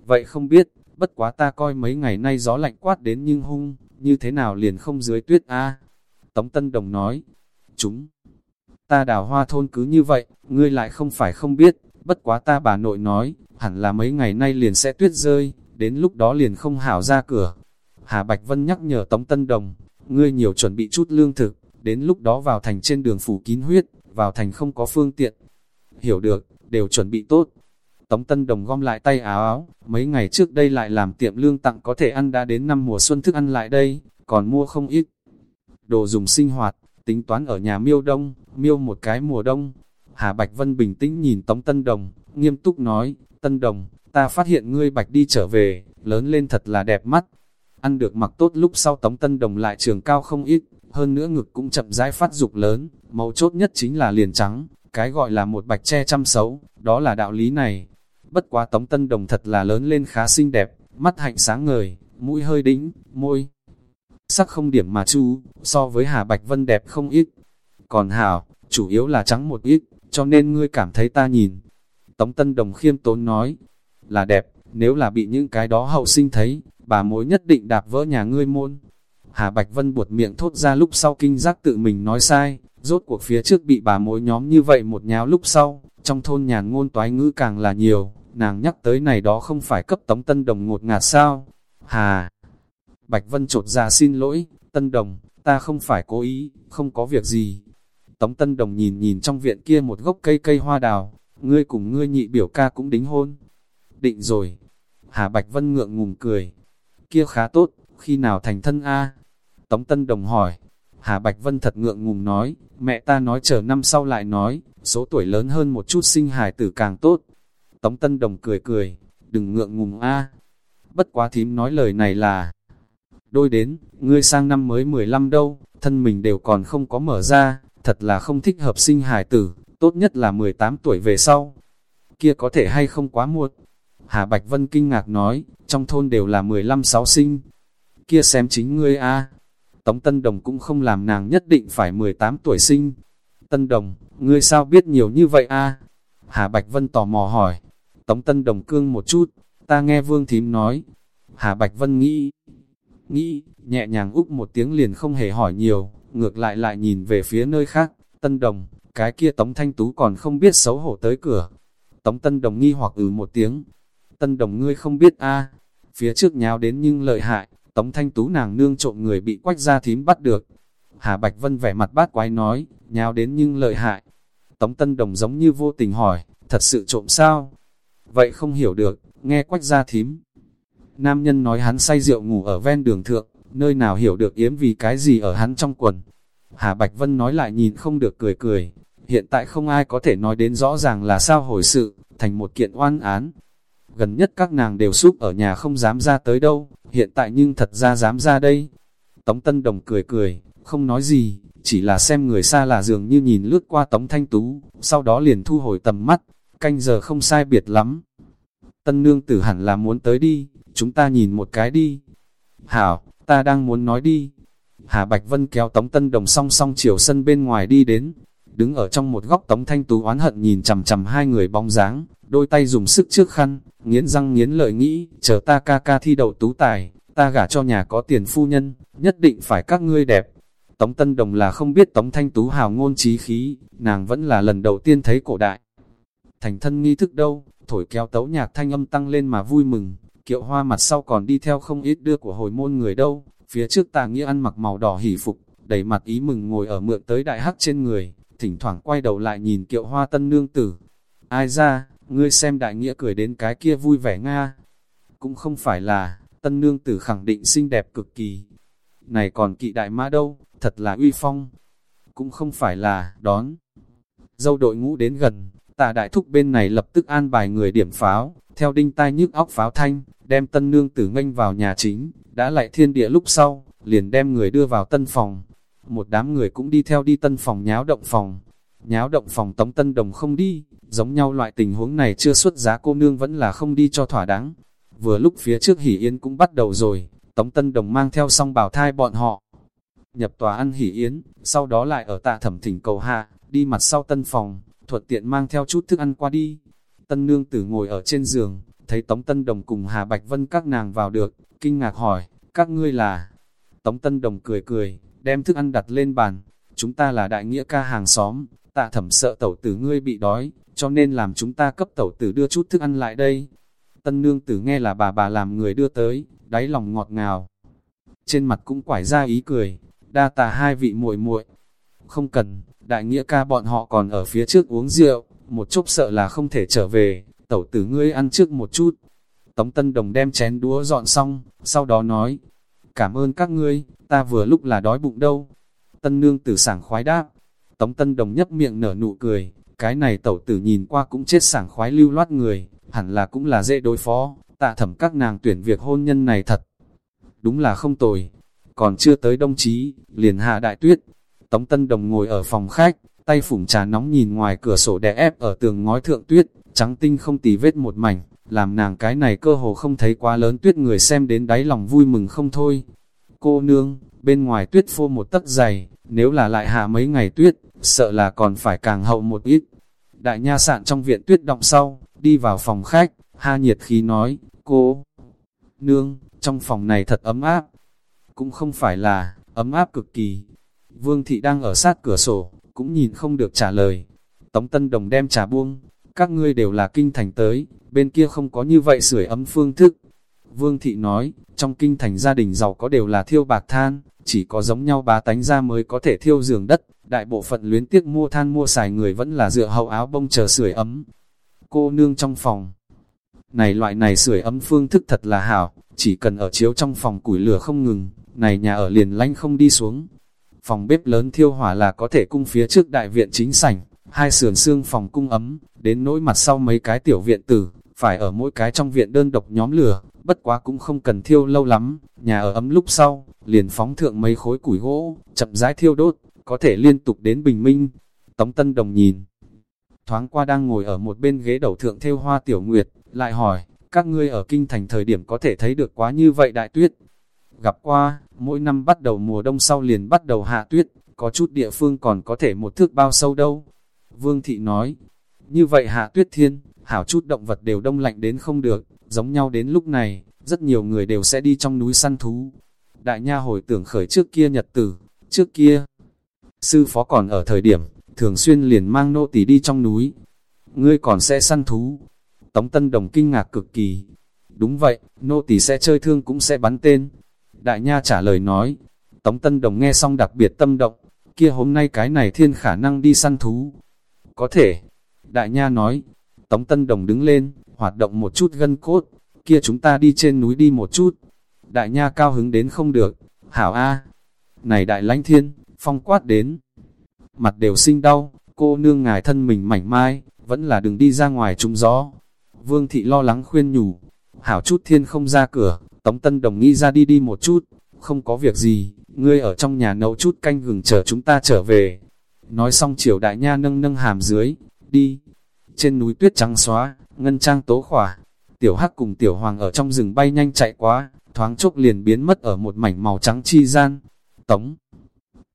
Vậy không biết, bất quá ta coi mấy ngày nay gió lạnh quát đến nhưng hung, như thế nào liền không dưới tuyết a Tống Tân Đồng nói, chúng, ta đào hoa thôn cứ như vậy, ngươi lại không phải không biết, bất quá ta bà nội nói, hẳn là mấy ngày nay liền sẽ tuyết rơi, đến lúc đó liền không hảo ra cửa. Hà Bạch Vân nhắc nhở Tống Tân Đồng, ngươi nhiều chuẩn bị chút lương thực, đến lúc đó vào thành trên đường phủ kín huyết, vào thành không có phương tiện. Hiểu được, đều chuẩn bị tốt. Tống Tân Đồng gom lại tay áo áo, mấy ngày trước đây lại làm tiệm lương tặng có thể ăn đã đến năm mùa xuân thức ăn lại đây, còn mua không ít. Đồ dùng sinh hoạt, tính toán ở nhà miêu đông, miêu một cái mùa đông. Hà Bạch Vân bình tĩnh nhìn Tống Tân Đồng, nghiêm túc nói, Tân Đồng, ta phát hiện ngươi Bạch đi trở về, lớn lên thật là đẹp mắt. Ăn được mặc tốt lúc sau Tống Tân Đồng lại trường cao không ít, hơn nữa ngực cũng chậm rãi phát dục lớn, mấu chốt nhất chính là liền trắng, cái gọi là một bạch che chăm xấu, đó là đạo lý này. Bất quá Tống Tân Đồng thật là lớn lên khá xinh đẹp, mắt hạnh sáng ngời, mũi hơi đính, môi. Sắc không điểm mà chu, so với Hà Bạch Vân đẹp không ít. Còn Hảo, chủ yếu là trắng một ít, cho nên ngươi cảm thấy ta nhìn. Tống Tân Đồng khiêm tốn nói, là đẹp, nếu là bị những cái đó hậu sinh thấy, bà mối nhất định đạp vỡ nhà ngươi môn. Hà Bạch Vân buột miệng thốt ra lúc sau kinh giác tự mình nói sai, rốt cuộc phía trước bị bà mối nhóm như vậy một nháo lúc sau, trong thôn nhàn ngôn toái ngữ càng là nhiều, nàng nhắc tới này đó không phải cấp tống tân đồng ngột ngạt sao. Hà Bạch Vân trột ra xin lỗi, tân đồng, ta không phải cố ý, không có việc gì. Tống tân đồng nhìn nhìn trong viện kia một gốc cây cây hoa đào, ngươi cùng ngươi nhị biểu ca cũng đính hôn. Định rồi. Hà Bạch Vân ngượng ngùng cười. Kia khá tốt, khi nào thành thân A? Tống Tân Đồng hỏi. Hà Bạch Vân thật ngượng ngùng nói, mẹ ta nói chờ năm sau lại nói, số tuổi lớn hơn một chút sinh hài tử càng tốt. Tống Tân Đồng cười cười, đừng ngượng ngùng a. Bất quá thím nói lời này là, đôi đến, ngươi sang năm mới 15 đâu, thân mình đều còn không có mở ra, thật là không thích hợp sinh hài tử, tốt nhất là 18 tuổi về sau. Kia có thể hay không quá muộn. Hà Bạch Vân kinh ngạc nói, trong thôn đều là 15 sáu sinh. Kia xem chính ngươi a Tống Tân Đồng cũng không làm nàng nhất định phải 18 tuổi sinh. Tân Đồng, ngươi sao biết nhiều như vậy a? Hà Bạch Vân tò mò hỏi. Tống Tân Đồng cương một chút, ta nghe Vương Thím nói. Hà Bạch Vân nghĩ, nghĩ, nhẹ nhàng úp một tiếng liền không hề hỏi nhiều, ngược lại lại nhìn về phía nơi khác. Tân Đồng, cái kia Tống Thanh Tú còn không biết xấu hổ tới cửa. Tống Tân Đồng nghi hoặc ừ một tiếng. Tân Đồng ngươi không biết a phía trước nháo đến nhưng lợi hại, Tống Thanh Tú nàng nương trộm người bị quách gia thím bắt được. Hà Bạch Vân vẻ mặt bát quái nói, nhào đến nhưng lợi hại. Tống Tân Đồng giống như vô tình hỏi, thật sự trộm sao? Vậy không hiểu được, nghe quách gia thím. Nam nhân nói hắn say rượu ngủ ở ven đường thượng, nơi nào hiểu được yếm vì cái gì ở hắn trong quần. Hà Bạch Vân nói lại nhìn không được cười cười, hiện tại không ai có thể nói đến rõ ràng là sao hồi sự, thành một kiện oan án, gần nhất các nàng đều súp ở nhà không dám ra tới đâu, hiện tại nhưng thật ra dám ra đây. Tống Tân Đồng cười cười, không nói gì, chỉ là xem người xa là dường như nhìn lướt qua Tống Thanh Tú, sau đó liền thu hồi tầm mắt, canh giờ không sai biệt lắm. Tân Nương tử hẳn là muốn tới đi, chúng ta nhìn một cái đi. Hảo, ta đang muốn nói đi. Hà Bạch Vân kéo Tống Tân Đồng song song chiều sân bên ngoài đi đến, đứng ở trong một góc Tống Thanh Tú oán hận nhìn chằm chằm hai người bóng dáng, đôi tay dùng sức trước khăn, nghiến răng nghiến lợi nghĩ, chờ ta ca ca thi đậu tú tài, ta gả cho nhà có tiền phu nhân, nhất định phải các ngươi đẹp. Tống Tân Đồng là không biết Tống Thanh Tú hào ngôn trí khí, nàng vẫn là lần đầu tiên thấy cổ đại. Thành thân nghi thức đâu, thổi kéo tấu nhạc thanh âm tăng lên mà vui mừng, kiệu hoa mặt sau còn đi theo không ít đưa của hồi môn người đâu, phía trước tà nghĩa ăn mặc màu đỏ hỉ phục, đầy mặt ý mừng ngồi ở mượn tới đại hắc trên người, thỉnh thoảng quay đầu lại nhìn kiệu hoa tân nương tử. Ai ra, ngươi xem đại nghĩa cười đến cái kia vui vẻ nga. Cũng không phải là, tân nương tử khẳng định xinh đẹp cực kỳ. Này còn kỵ đại mã đâu, thật là uy phong. Cũng không phải là đón. Dâu đội ngũ đến gần, tà đại thúc bên này lập tức an bài người điểm pháo, theo đinh tai nhức óc pháo thanh, đem tân nương tử nganh vào nhà chính, đã lại thiên địa lúc sau, liền đem người đưa vào tân phòng. Một đám người cũng đi theo đi tân phòng nháo động phòng. Nháo động phòng tống tân đồng không đi, giống nhau loại tình huống này chưa xuất giá cô nương vẫn là không đi cho thỏa đáng. Vừa lúc phía trước hỷ yến cũng bắt đầu rồi, tống tân đồng mang theo song bảo thai bọn họ. Nhập tòa ăn hỷ yến, sau đó lại ở tạ thẩm thỉnh cầu hạ, đi mặt sau tân phòng, thuận tiện mang theo chút thức ăn qua đi. Tân nương tử ngồi ở trên giường, thấy Tống Tân Đồng cùng Hà Bạch Vân các nàng vào được, kinh ngạc hỏi, các ngươi là... Tống Tân Đồng cười cười, đem thức ăn đặt lên bàn, chúng ta là đại nghĩa ca hàng xóm, tạ thẩm sợ tẩu tử ngươi bị đói, cho nên làm chúng ta cấp tẩu tử đưa chút thức ăn lại đây. Tân nương tử nghe là bà bà làm người đưa tới, đáy lòng ngọt ngào. Trên mặt cũng quải ra ý cười, đa tà hai vị muội muội Không cần, đại nghĩa ca bọn họ còn ở phía trước uống rượu, một chốc sợ là không thể trở về, tẩu tử ngươi ăn trước một chút. Tống Tân Đồng đem chén đũa dọn xong, sau đó nói, cảm ơn các ngươi, ta vừa lúc là đói bụng đâu. Tân Nương tử sảng khoái đáp, Tống Tân Đồng nhấp miệng nở nụ cười, cái này tẩu tử nhìn qua cũng chết sảng khoái lưu loát người, hẳn là cũng là dễ đối phó, tạ thẩm các nàng tuyển việc hôn nhân này thật. Đúng là không tồi, còn chưa tới đông chí, liền hạ đại tuyết. Tống Tân Đồng ngồi ở phòng khách, tay phủng trà nóng nhìn ngoài cửa sổ đè ép ở tường ngói thượng tuyết, trắng tinh không tì vết một mảnh, làm nàng cái này cơ hồ không thấy quá lớn tuyết người xem đến đáy lòng vui mừng không thôi. Cô nương, bên ngoài tuyết phô một tấc dày, nếu là lại hạ mấy ngày tuyết, sợ là còn phải càng hậu một ít. Đại nha sạn trong viện tuyết động sau, đi vào phòng khách, ha nhiệt khí nói, cô, nương, trong phòng này thật ấm áp. Cũng không phải là, ấm áp cực kỳ. Vương thị đang ở sát cửa sổ, cũng nhìn không được trả lời. Tống Tân Đồng đem trà buông, các ngươi đều là kinh thành tới, bên kia không có như vậy sưởi ấm phương thức. Vương Thị nói, trong kinh thành gia đình giàu có đều là thiêu bạc than, chỉ có giống nhau bá tánh ra mới có thể thiêu giường đất, đại bộ phận luyến tiếc mua than mua xài người vẫn là dựa hậu áo bông chờ sưởi ấm. Cô nương trong phòng, này loại này sưởi ấm phương thức thật là hảo, chỉ cần ở chiếu trong phòng củi lửa không ngừng, này nhà ở liền lanh không đi xuống. Phòng bếp lớn thiêu hỏa là có thể cung phía trước đại viện chính sảnh, hai sườn xương phòng cung ấm, đến nỗi mặt sau mấy cái tiểu viện tử, phải ở mỗi cái trong viện đơn độc nhóm lửa, bất quá cũng không cần thiêu lâu lắm, nhà ở ấm lúc sau, liền phóng thượng mấy khối củi gỗ, chậm rãi thiêu đốt, có thể liên tục đến bình minh. Tống Tân Đồng nhìn, thoáng qua đang ngồi ở một bên ghế đầu thượng theo hoa tiểu nguyệt, lại hỏi, các ngươi ở kinh thành thời điểm có thể thấy được quá như vậy đại tuyết. Gặp qua, mỗi năm bắt đầu mùa đông sau liền bắt đầu hạ tuyết, có chút địa phương còn có thể một thước bao sâu đâu. Vương Thị nói, như vậy hạ tuyết thiên, hảo chút động vật đều đông lạnh đến không được, giống nhau đến lúc này, rất nhiều người đều sẽ đi trong núi săn thú. Đại nha hồi tưởng khởi trước kia nhật tử, trước kia, sư phó còn ở thời điểm, thường xuyên liền mang nô tỳ đi trong núi. Ngươi còn sẽ săn thú. Tống Tân Đồng kinh ngạc cực kỳ. Đúng vậy, nô tỳ sẽ chơi thương cũng sẽ bắn tên. Đại nha trả lời nói. Tống Tân Đồng nghe xong đặc biệt tâm động. Kia hôm nay cái này thiên khả năng đi săn thú. Có thể. Đại nha nói. Tống Tân Đồng đứng lên, hoạt động một chút gân cốt. Kia chúng ta đi trên núi đi một chút. Đại nha cao hứng đến không được. Hảo A. Này đại Lánh thiên, phong quát đến. Mặt đều sinh đau, cô nương ngài thân mình mảnh mai, vẫn là đừng đi ra ngoài trúng gió. Vương thị lo lắng khuyên nhủ, hảo chút thiên không ra cửa, Tống Tân Đồng nghĩ ra đi đi một chút, không có việc gì, ngươi ở trong nhà nấu chút canh gừng chờ chúng ta trở về. Nói xong chiều đại nha nâng nâng hàm dưới, đi. Trên núi tuyết trắng xóa, ngân trang tố khỏa, tiểu hắc cùng tiểu hoàng ở trong rừng bay nhanh chạy quá, thoáng chốc liền biến mất ở một mảnh màu trắng chi gian. Tống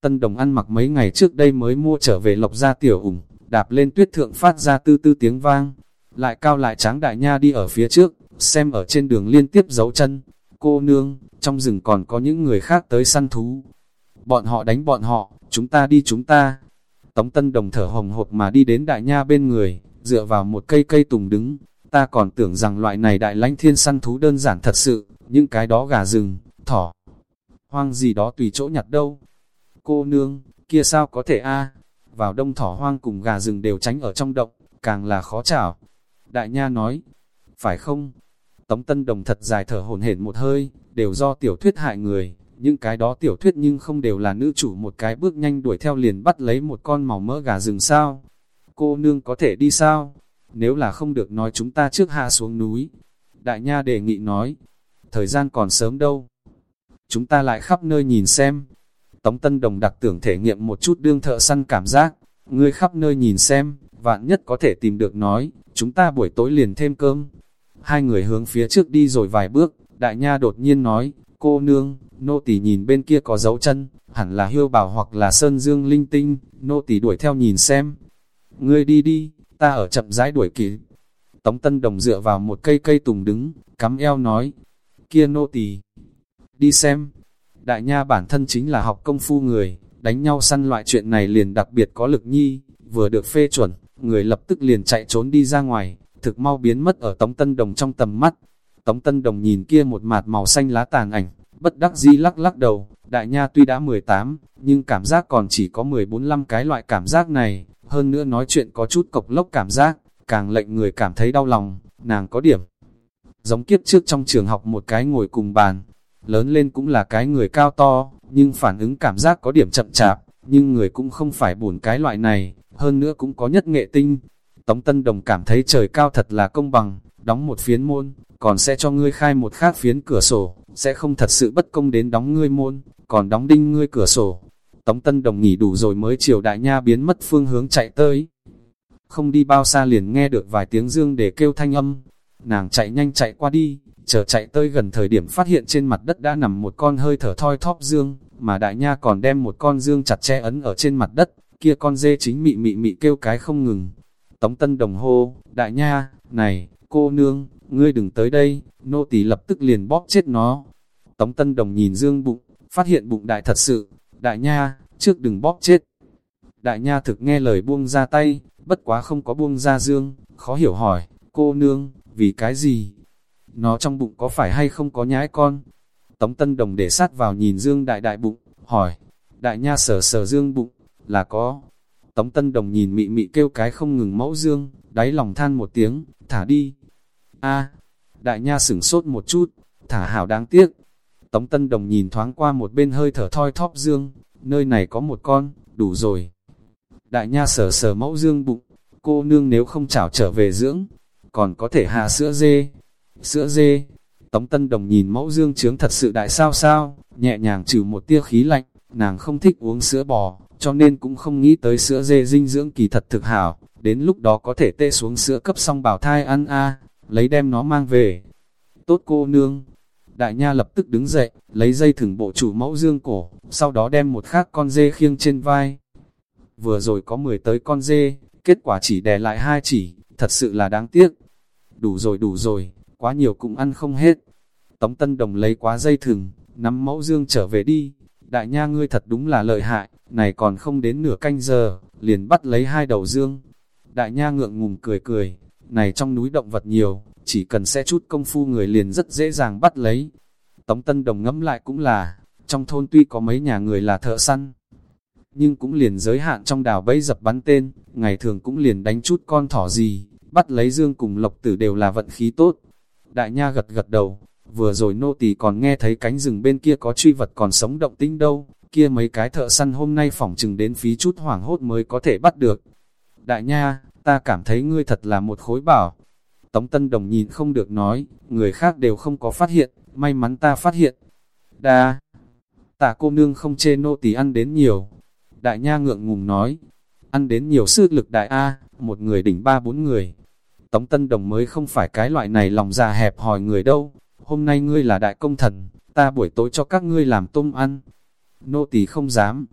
Tân Đồng ăn mặc mấy ngày trước đây mới mua trở về lộc ra tiểu ủng, đạp lên tuyết thượng phát ra tư tư tiếng vang. Lại cao lại tráng đại nha đi ở phía trước, xem ở trên đường liên tiếp dấu chân. Cô nương, trong rừng còn có những người khác tới săn thú. Bọn họ đánh bọn họ, chúng ta đi chúng ta. Tống Tân Đồng thở hồng hộp mà đi đến đại nha bên người, dựa vào một cây cây tùng đứng. Ta còn tưởng rằng loại này đại lãnh thiên săn thú đơn giản thật sự, những cái đó gà rừng, thỏ, hoang gì đó tùy chỗ nhặt đâu. Cô nương, kia sao có thể a Vào đông thỏ hoang cùng gà rừng đều tránh ở trong động, càng là khó chảo. Đại nha nói, phải không? Tống Tân Đồng thật dài thở hổn hển một hơi, đều do tiểu thuyết hại người, những cái đó tiểu thuyết nhưng không đều là nữ chủ một cái bước nhanh đuổi theo liền bắt lấy một con màu mỡ gà rừng sao. Cô nương có thể đi sao? Nếu là không được nói chúng ta trước hạ xuống núi. Đại Nha đề nghị nói, thời gian còn sớm đâu. Chúng ta lại khắp nơi nhìn xem. Tống Tân Đồng đặc tưởng thể nghiệm một chút đương thợ săn cảm giác. Ngươi khắp nơi nhìn xem, vạn nhất có thể tìm được nói, chúng ta buổi tối liền thêm cơm. Hai người hướng phía trước đi rồi vài bước, đại nha đột nhiên nói, cô nương, nô tỳ nhìn bên kia có dấu chân, hẳn là hiêu bảo hoặc là sơn dương linh tinh, nô tỳ đuổi theo nhìn xem. Ngươi đi đi, ta ở chậm rãi đuổi kịp. Tống Tân Đồng dựa vào một cây cây tùng đứng, cắm eo nói, kia nô tỳ đi xem. Đại nha bản thân chính là học công phu người, đánh nhau săn loại chuyện này liền đặc biệt có lực nhi, vừa được phê chuẩn, người lập tức liền chạy trốn đi ra ngoài, thực mau biến mất ở Tống Tân Đồng trong tầm mắt. Tống Tân Đồng nhìn kia một mạt màu xanh lá tàn ảnh, bất đắc dĩ lắc lắc đầu, đại nha tuy đã 18, nhưng cảm giác còn chỉ có 14-15 cái loại cảm giác này, hơn nữa nói chuyện có chút cộc lốc cảm giác, càng lệnh người cảm thấy đau lòng, nàng có điểm. Giống kiếp trước trong trường học một cái ngồi cùng bàn, lớn lên cũng là cái người cao to, nhưng phản ứng cảm giác có điểm chậm chạp, nhưng người cũng không phải buồn cái loại này, hơn nữa cũng có nhất nghệ tinh. Tống Tân Đồng cảm thấy trời cao thật là công bằng, đóng một phiến môn, còn sẽ cho ngươi khai một khác phiến cửa sổ, sẽ không thật sự bất công đến đóng ngươi môn, còn đóng đinh ngươi cửa sổ. Tống Tân Đồng nghỉ đủ rồi mới chiều đại nha biến mất phương hướng chạy tới. Không đi bao xa liền nghe được vài tiếng dương để kêu thanh âm. Nàng chạy nhanh chạy qua đi, chờ chạy tới gần thời điểm phát hiện trên mặt đất đã nằm một con hơi thở thoi thóp dương, mà đại nha còn đem một con dương chặt che ấn ở trên mặt đất, kia con dê chính mị mị mị kêu cái không ngừng. Tống Tân Đồng hô, đại nha, này, cô nương, ngươi đừng tới đây, nô tỳ lập tức liền bóp chết nó. Tống Tân Đồng nhìn dương bụng, phát hiện bụng đại thật sự, đại nha, trước đừng bóp chết. Đại nha thực nghe lời buông ra tay, bất quá không có buông ra dương, khó hiểu hỏi, cô nương, vì cái gì? Nó trong bụng có phải hay không có nhái con? Tống Tân Đồng để sát vào nhìn dương đại đại bụng, hỏi, đại nha sờ sờ dương bụng, là có. Tống Tân Đồng nhìn mị mị kêu cái không ngừng mẫu dương, đáy lòng than một tiếng, thả đi. a đại nha sửng sốt một chút, thả hảo đáng tiếc. Tống Tân Đồng nhìn thoáng qua một bên hơi thở thoi thóp dương, nơi này có một con, đủ rồi. Đại nha sờ sờ mẫu dương bụng, cô nương nếu không chảo trở về dưỡng, còn có thể hạ sữa dê. Sữa dê, Tống Tân Đồng nhìn mẫu dương trướng thật sự đại sao sao, nhẹ nhàng trừ một tia khí lạnh, nàng không thích uống sữa bò, cho nên cũng không nghĩ tới sữa dê dinh dưỡng kỳ thật thực hảo, đến lúc đó có thể tê xuống sữa cấp xong bảo thai ăn a lấy đem nó mang về. Tốt cô nương, đại nha lập tức đứng dậy, lấy dây thừng bộ chủ mẫu dương cổ, sau đó đem một khác con dê khiêng trên vai. Vừa rồi có 10 tới con dê, kết quả chỉ đè lại hai chỉ, thật sự là đáng tiếc. Đủ rồi đủ rồi, quá nhiều cũng ăn không hết. Tống Tân Đồng lấy quá dây thừng, nắm mẫu dương trở về đi. Đại nha ngươi thật đúng là lợi hại, này còn không đến nửa canh giờ, liền bắt lấy hai đầu dương. Đại nha ngượng ngùng cười cười, này trong núi động vật nhiều, chỉ cần sẽ chút công phu người liền rất dễ dàng bắt lấy. Tống Tân Đồng ngẫm lại cũng là, trong thôn tuy có mấy nhà người là thợ săn, nhưng cũng liền giới hạn trong đào bẫy dập bắn tên, ngày thường cũng liền đánh chút con thỏ gì, bắt lấy dương cùng lộc tử đều là vận khí tốt. Đại nha gật gật đầu, vừa rồi nô tỳ còn nghe thấy cánh rừng bên kia có truy vật còn sống động tinh đâu, kia mấy cái thợ săn hôm nay phỏng chừng đến phí chút hoảng hốt mới có thể bắt được. Đại nha, ta cảm thấy ngươi thật là một khối bảo. Tống Tân Đồng nhìn không được nói, người khác đều không có phát hiện, may mắn ta phát hiện. Đa, tạ cô nương không chê nô tỳ ăn đến nhiều. Đại nha ngượng ngùng nói, ăn đến nhiều sư lực đại A, một người đỉnh ba bốn người. Tống Tân Đồng mới không phải cái loại này lòng già hẹp hòi người đâu. Hôm nay ngươi là đại công thần, ta buổi tối cho các ngươi làm tôm ăn. Nô tỳ không dám.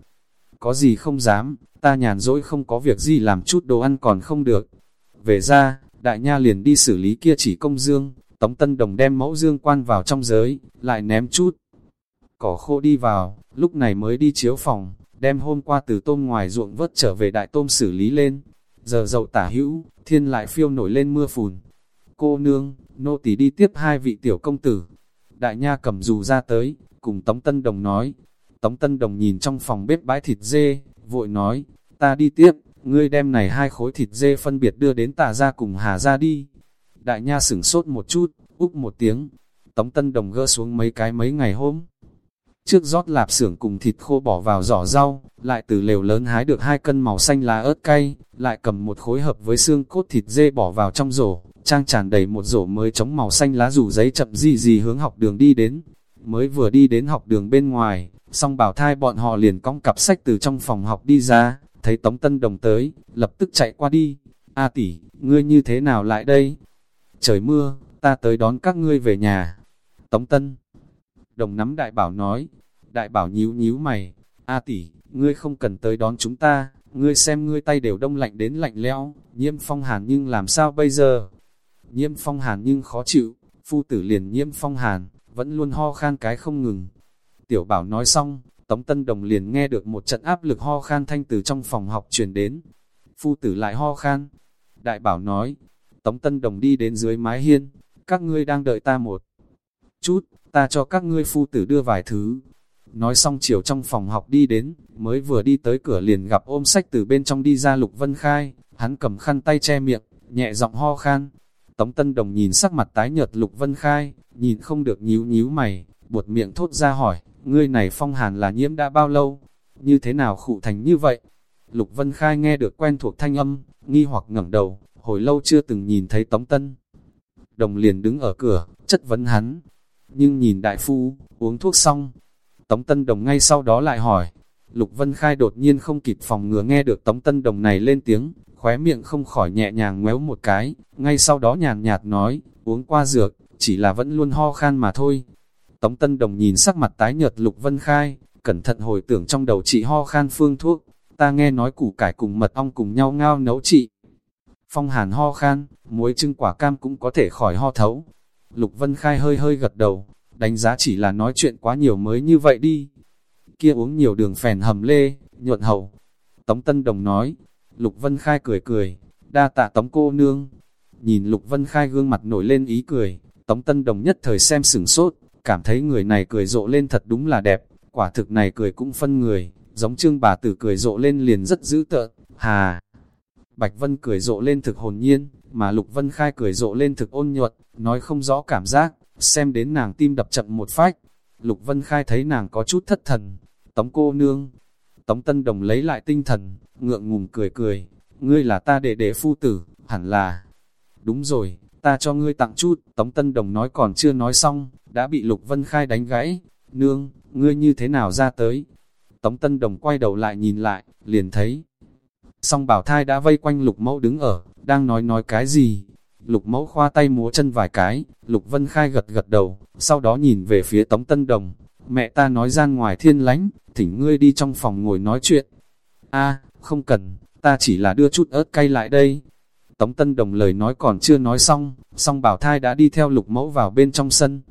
Có gì không dám, ta nhàn rỗi không có việc gì làm chút đồ ăn còn không được. Về ra, đại nha liền đi xử lý kia chỉ công dương, Tống Tân Đồng đem mẫu dương quan vào trong giới, lại ném chút. Cỏ khô đi vào, lúc này mới đi chiếu phòng, đem hôm qua từ tôm ngoài ruộng vớt trở về đại tôm xử lý lên. Giờ dậu tả hữu, thiên lại phiêu nổi lên mưa phùn. Cô nương, nô tỳ đi tiếp hai vị tiểu công tử. Đại nha cầm dù ra tới, cùng Tống Tân Đồng nói. Tống Tân Đồng nhìn trong phòng bếp bãi thịt dê, vội nói, ta đi tiếp, ngươi đem này hai khối thịt dê phân biệt đưa đến tà ra cùng hà ra đi. Đại nha sửng sốt một chút, úp một tiếng. Tống Tân Đồng gỡ xuống mấy cái mấy ngày hôm. Trước rót lạp xưởng cùng thịt khô bỏ vào giỏ rau, lại từ lều lớn hái được hai cân màu xanh lá ớt cay, lại cầm một khối hợp với xương cốt thịt dê bỏ vào trong rổ, trang tràn đầy một rổ mới chống màu xanh lá rủ giấy chậm gì gì hướng học đường đi đến. Mới vừa đi đến học đường bên ngoài, song bảo thai bọn họ liền cong cặp sách từ trong phòng học đi ra, thấy Tống Tân Đồng tới, lập tức chạy qua đi. A tỷ, ngươi như thế nào lại đây? Trời mưa, ta tới đón các ngươi về nhà. Tống Tân Đồng nắm đại bảo nói, đại bảo nhíu nhíu mày, A tỷ, ngươi không cần tới đón chúng ta, ngươi xem ngươi tay đều đông lạnh đến lạnh lẽo, nhiễm phong hàn nhưng làm sao bây giờ? Nhiễm phong hàn nhưng khó chịu, phu tử liền nhiễm phong hàn, vẫn luôn ho khan cái không ngừng. Tiểu bảo nói xong, Tống Tân Đồng liền nghe được một trận áp lực ho khan thanh từ trong phòng học truyền đến. Phu tử lại ho khan. Đại bảo nói, Tống Tân Đồng đi đến dưới mái hiên, các ngươi đang đợi ta một chút, ta cho các ngươi phu tử đưa vài thứ. Nói xong chiều trong phòng học đi đến, mới vừa đi tới cửa liền gặp ôm sách từ bên trong đi ra Lục Vân Khai, hắn cầm khăn tay che miệng, nhẹ giọng ho khan. Tống Tân Đồng nhìn sắc mặt tái nhợt Lục Vân Khai, nhìn không được nhíu nhíu mày, buột miệng thốt ra hỏi, ngươi này phong hàn là nhiễm đã bao lâu? Như thế nào khụ thành như vậy? Lục Vân Khai nghe được quen thuộc thanh âm, nghi hoặc ngẩng đầu, hồi lâu chưa từng nhìn thấy Tống Tân. Đồng liền đứng ở cửa, chất vấn hắn. Nhưng nhìn đại phu, uống thuốc xong. Tống Tân Đồng ngay sau đó lại hỏi. Lục Vân Khai đột nhiên không kịp phòng ngừa nghe được Tống Tân Đồng này lên tiếng, khóe miệng không khỏi nhẹ nhàng ngoéo một cái, ngay sau đó nhàn nhạt nói, uống qua dược, chỉ là vẫn luôn ho khan mà thôi. Tống Tân Đồng nhìn sắc mặt tái nhợt Lục Vân Khai, cẩn thận hồi tưởng trong đầu chị ho khan phương thuốc, ta nghe nói củ cải cùng mật ong cùng nhau ngao nấu trị. Phong hàn ho khan, muối trưng quả cam cũng có thể khỏi ho thấu. Lục Vân Khai hơi hơi gật đầu, đánh giá chỉ là nói chuyện quá nhiều mới như vậy đi. Kia uống nhiều đường phèn hầm lê, nhuận hậu. Tống Tân Đồng nói, Lục Vân Khai cười cười, đa tạ Tống cô nương. Nhìn Lục Vân Khai gương mặt nổi lên ý cười, Tống Tân Đồng nhất thời xem sửng sốt, cảm thấy người này cười rộ lên thật đúng là đẹp, quả thực này cười cũng phân người, giống trương bà tử cười rộ lên liền rất dữ tợn, hà. Bạch Vân cười rộ lên thực hồn nhiên, mà Lục Vân Khai cười rộ lên thực ôn nhuận, nói không rõ cảm giác, xem đến nàng tim đập chậm một phách. Lục Vân Khai thấy nàng có chút thất thần, tống cô nương. Tống Tân Đồng lấy lại tinh thần, ngượng ngùng cười cười, ngươi là ta đệ đệ phu tử, hẳn là. Đúng rồi, ta cho ngươi tặng chút, Tống Tân Đồng nói còn chưa nói xong, đã bị Lục Vân Khai đánh gãy. Nương, ngươi như thế nào ra tới? Tống Tân Đồng quay đầu lại nhìn lại, liền thấy. Song bảo thai đã vây quanh Lục Mẫu đứng ở, đang nói nói cái gì? Lục Mẫu khoa tay múa chân vài cái, Lục Vân Khai gật gật đầu, sau đó nhìn về phía Tống Tân Đồng. Mẹ ta nói ra ngoài thiên lánh, thỉnh ngươi đi trong phòng ngồi nói chuyện. a không cần, ta chỉ là đưa chút ớt cay lại đây. Tống Tân Đồng lời nói còn chưa nói xong, song bảo thai đã đi theo lục mẫu vào bên trong sân.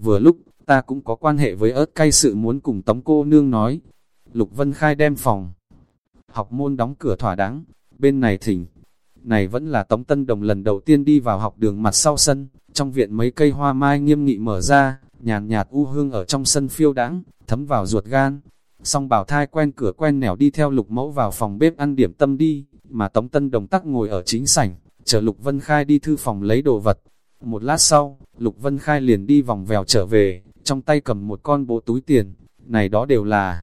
Vừa lúc, ta cũng có quan hệ với ớt cay sự muốn cùng Tống cô nương nói. Lục Vân Khai đem phòng. Học môn đóng cửa thỏa đáng, bên này thỉnh. Này vẫn là Tống Tân Đồng lần đầu tiên đi vào học đường mặt sau sân, trong viện mấy cây hoa mai nghiêm nghị mở ra, nhàn nhạt u hương ở trong sân phiêu đãng thấm vào ruột gan. Song bảo thai quen cửa quen nẻo đi theo lục mẫu vào phòng bếp ăn điểm tâm đi, mà Tống Tân Đồng tắc ngồi ở chính sảnh, chờ Lục Vân Khai đi thư phòng lấy đồ vật. Một lát sau, Lục Vân Khai liền đi vòng vèo trở về, trong tay cầm một con bộ túi tiền, này đó đều là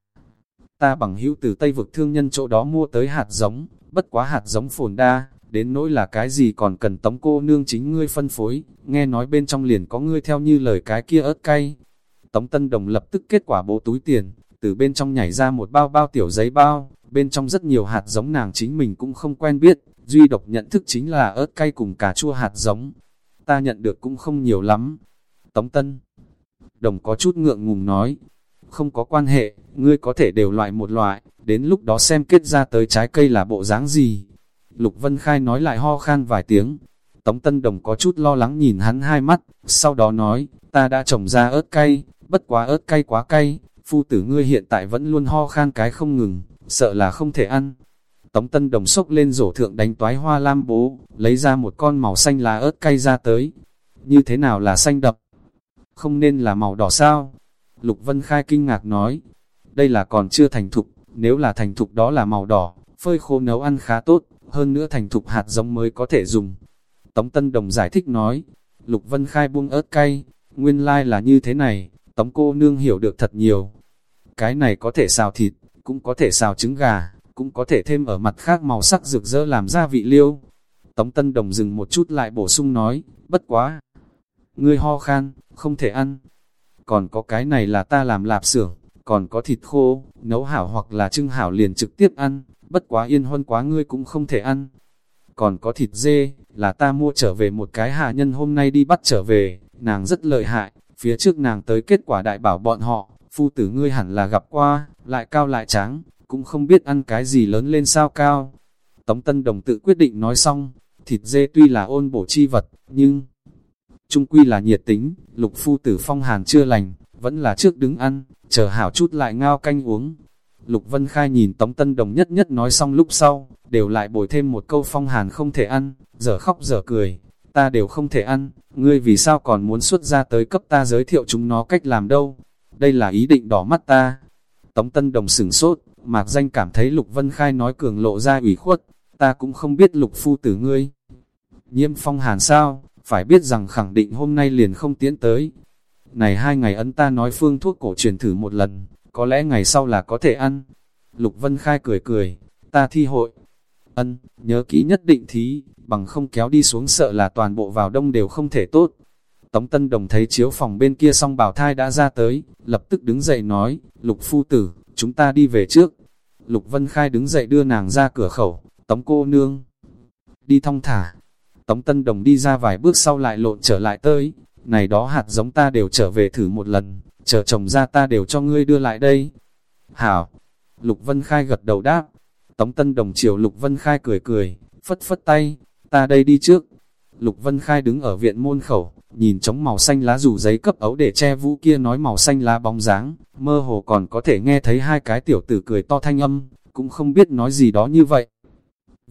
ta bằng hữu từ Tây vực thương nhân chỗ đó mua tới hạt giống, bất quá hạt giống phồn đa, đến nỗi là cái gì còn cần tống cô nương chính ngươi phân phối, nghe nói bên trong liền có ngươi theo như lời cái kia ớt cay. Tống Tân Đồng lập tức kết quả bộ túi tiền, từ bên trong nhảy ra một bao bao tiểu giấy bao, bên trong rất nhiều hạt giống nàng chính mình cũng không quen biết, duy độc nhận thức chính là ớt cay cùng cà chua hạt giống. Ta nhận được cũng không nhiều lắm. Tống Tân Đồng có chút ngượng ngùng nói, không có quan hệ, ngươi có thể đều loại một loại, đến lúc đó xem kết ra tới trái cây là bộ dáng gì. Lục Vân Khai nói lại ho khan vài tiếng. Tống Tân Đồng có chút lo lắng nhìn hắn hai mắt, sau đó nói, ta đã trồng ra ớt cay, bất quá ớt cay quá cay, phu tử ngươi hiện tại vẫn luôn ho khan cái không ngừng, sợ là không thể ăn. Tống Tân Đồng sốc lên rổ thượng đánh toái hoa lam bố, lấy ra một con màu xanh lá ớt cay ra tới. Như thế nào là xanh đậm? Không nên là màu đỏ sao? Lục Vân Khai kinh ngạc nói, đây là còn chưa thành thục, nếu là thành thục đó là màu đỏ, phơi khô nấu ăn khá tốt, hơn nữa thành thục hạt giống mới có thể dùng. Tống Tân Đồng giải thích nói, Lục Vân Khai buông ớt cay, nguyên lai like là như thế này, tống cô nương hiểu được thật nhiều. Cái này có thể xào thịt, cũng có thể xào trứng gà, cũng có thể thêm ở mặt khác màu sắc rực rỡ làm gia vị liêu. Tống Tân Đồng dừng một chút lại bổ sung nói, bất quá. Ngươi ho khan, không thể ăn. Còn có cái này là ta làm lạp xưởng, còn có thịt khô, nấu hảo hoặc là trưng hảo liền trực tiếp ăn, bất quá yên huân quá ngươi cũng không thể ăn. Còn có thịt dê, là ta mua trở về một cái hạ nhân hôm nay đi bắt trở về, nàng rất lợi hại, phía trước nàng tới kết quả đại bảo bọn họ, phu tử ngươi hẳn là gặp qua, lại cao lại trắng, cũng không biết ăn cái gì lớn lên sao cao. Tống Tân Đồng tự quyết định nói xong, thịt dê tuy là ôn bổ chi vật, nhưng trung quy là nhiệt tính, lục phu tử phong hàn chưa lành, vẫn là trước đứng ăn, chờ hảo chút lại ngao canh uống. Lục Vân Khai nhìn Tống Tân Đồng nhất nhất nói xong lúc sau, đều lại bồi thêm một câu phong hàn không thể ăn, giờ khóc giờ cười, ta đều không thể ăn, ngươi vì sao còn muốn xuất ra tới cấp ta giới thiệu chúng nó cách làm đâu, đây là ý định đỏ mắt ta. Tống Tân Đồng sửng sốt, mạc danh cảm thấy Lục Vân Khai nói cường lộ ra ủy khuất, ta cũng không biết Lục Phu tử ngươi. Nhiêm phong hàn sao, phải biết rằng khẳng định hôm nay liền không tiến tới. Này hai ngày ấn ta nói phương thuốc cổ truyền thử một lần, có lẽ ngày sau là có thể ăn. Lục Vân Khai cười cười, ta thi hội. Ân, nhớ kỹ nhất định thí, bằng không kéo đi xuống sợ là toàn bộ vào đông đều không thể tốt. Tống Tân Đồng thấy chiếu phòng bên kia xong bảo thai đã ra tới, lập tức đứng dậy nói, Lục Phu Tử, chúng ta đi về trước. Lục Vân Khai đứng dậy đưa nàng ra cửa khẩu, Tống cô nương. Đi thong thả. Tống Tân Đồng đi ra vài bước sau lại lộn trở lại tới, này đó hạt giống ta đều trở về thử một lần, chờ chồng ra ta đều cho ngươi đưa lại đây. Hảo, Lục Vân Khai gật đầu đáp, Tống Tân Đồng chiều Lục Vân Khai cười cười, phất phất tay, ta đây đi trước. Lục Vân Khai đứng ở viện môn khẩu, nhìn trống màu xanh lá rủ giấy cấp ấu để che vũ kia nói màu xanh lá bóng dáng, mơ hồ còn có thể nghe thấy hai cái tiểu tử cười to thanh âm, cũng không biết nói gì đó như vậy.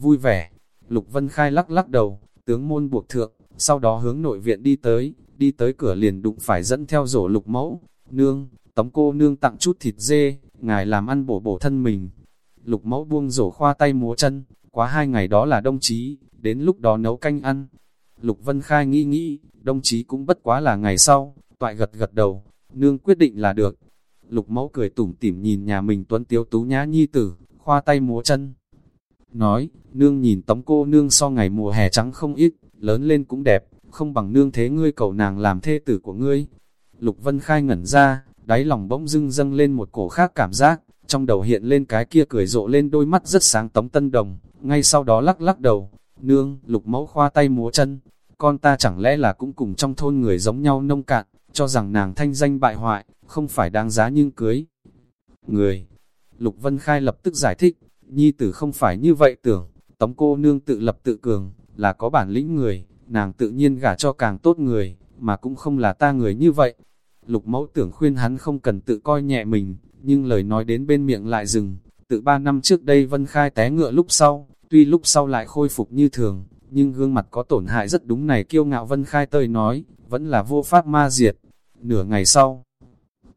Vui vẻ, Lục Vân Khai lắc lắc đầu, tướng môn buộc thượng, sau đó hướng nội viện đi tới, đi tới cửa liền đụng phải dẫn theo rổ lục mẫu, nương, tống cô nương tặng chút thịt dê, ngài làm ăn bổ bổ thân mình. Lục mẫu buông rổ khoa tay múa chân, quá hai ngày đó là đông chí, đến lúc đó nấu canh ăn. Lục Vân Khai nghĩ nghĩ, đồng chí cũng bất quá là ngày sau, toại gật gật đầu, nương quyết định là được. Lục mẫu cười tủm tỉm nhìn nhà mình tuấn tiếu tú nhã nhi tử, khoa tay múa chân. Nói, nương nhìn tống cô nương so ngày mùa hè trắng không ít, lớn lên cũng đẹp, không bằng nương thế ngươi cầu nàng làm thê tử của ngươi. Lục Vân Khai ngẩn ra, đáy lòng bỗng dưng dâng lên một cổ khác cảm giác, trong đầu hiện lên cái kia cười rộ lên đôi mắt rất sáng tống tân đồng, ngay sau đó lắc lắc đầu, nương, lục mẫu khoa tay múa chân, con ta chẳng lẽ là cũng cùng trong thôn người giống nhau nông cạn, cho rằng nàng thanh danh bại hoại, không phải đáng giá nhưng cưới. Người, Lục Vân Khai lập tức giải thích, nhi tử không phải như vậy tưởng, tống cô nương tự lập tự cường, là có bản lĩnh người, nàng tự nhiên gả cho càng tốt người, mà cũng không là ta người như vậy. Lục mẫu tưởng khuyên hắn không cần tự coi nhẹ mình, nhưng lời nói đến bên miệng lại dừng, tự ba năm trước đây Vân Khai té ngựa lúc sau, tuy lúc sau lại khôi phục như thường, nhưng gương mặt có tổn hại rất đúng này kiêu ngạo Vân Khai tơi nói, vẫn là vô pháp ma diệt. Nửa ngày sau,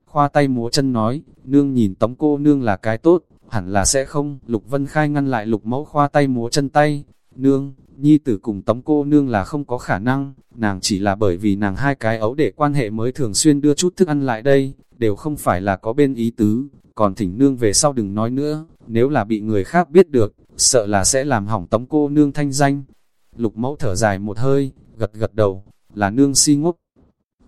khoa tay múa chân nói, nương nhìn tống cô nương là cái tốt, hẳn là sẽ không. Lục Vân Khai ngăn lại lục mẫu khoa tay múa chân tay, nương, nhi tử cùng tống cô nương là không có khả năng, nàng chỉ là bởi vì nàng hai cái ấu để quan hệ mới thường xuyên đưa chút thức ăn lại đây, đều không phải là có bên ý tứ, còn thỉnh nương về sau đừng nói nữa, nếu là bị người khác biết được, sợ là sẽ làm hỏng tống cô nương thanh danh. Lục mẫu thở dài một hơi, gật gật đầu, là nương si ngốc.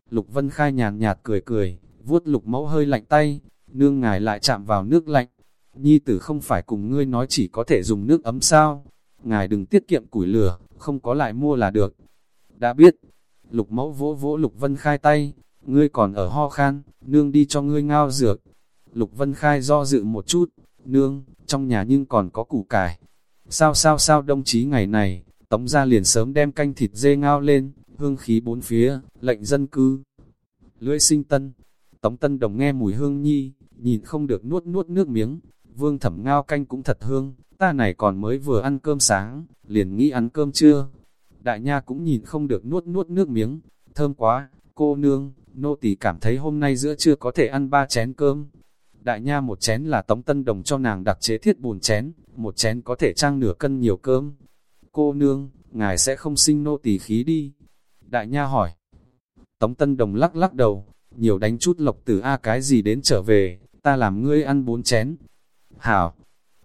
Lục Vân Khai nhàn nhạt cười cười, vuốt lục mẫu hơi lạnh tay, nương ngài lại chạm vào nước lạnh. Nhi tử không phải cùng ngươi nói chỉ có thể dùng nước ấm sao, ngài đừng tiết kiệm củi lửa, không có lại mua là được. Đã biết, lục mẫu vỗ vỗ lục Vân Khai tay, ngươi còn ở ho khan, nương đi cho ngươi ngao dược. Lục Vân Khai do dự một chút, nương, trong nhà nhưng còn có củ cải. Sao sao sao đồng chí ngày này, tống ra liền sớm đem canh thịt dê ngao lên, hương khí bốn phía, lệnh dân cư. Lưỡi sinh tân, tống tân đồng nghe mùi hương nhi, nhìn không được nuốt nuốt nước miếng, vương thẩm ngao canh cũng thật hương, ta này còn mới vừa ăn cơm sáng, liền nghĩ ăn cơm trưa. Đại nha cũng nhìn không được nuốt nuốt nước miếng, thơm quá, cô nương, nô tỳ cảm thấy hôm nay giữa trưa có thể ăn ba chén cơm. Đại nha một chén là tống tân đồng cho nàng đặc chế thiết bùn chén, một chén có thể trang nửa cân nhiều cơm. Cô nương, ngài sẽ không sinh nô tỳ khí đi. Đại nha hỏi, Tống Tân Đồng lắc lắc đầu, nhiều đánh chút lộc tử A cái gì đến trở về, ta làm ngươi ăn bốn chén. Hảo,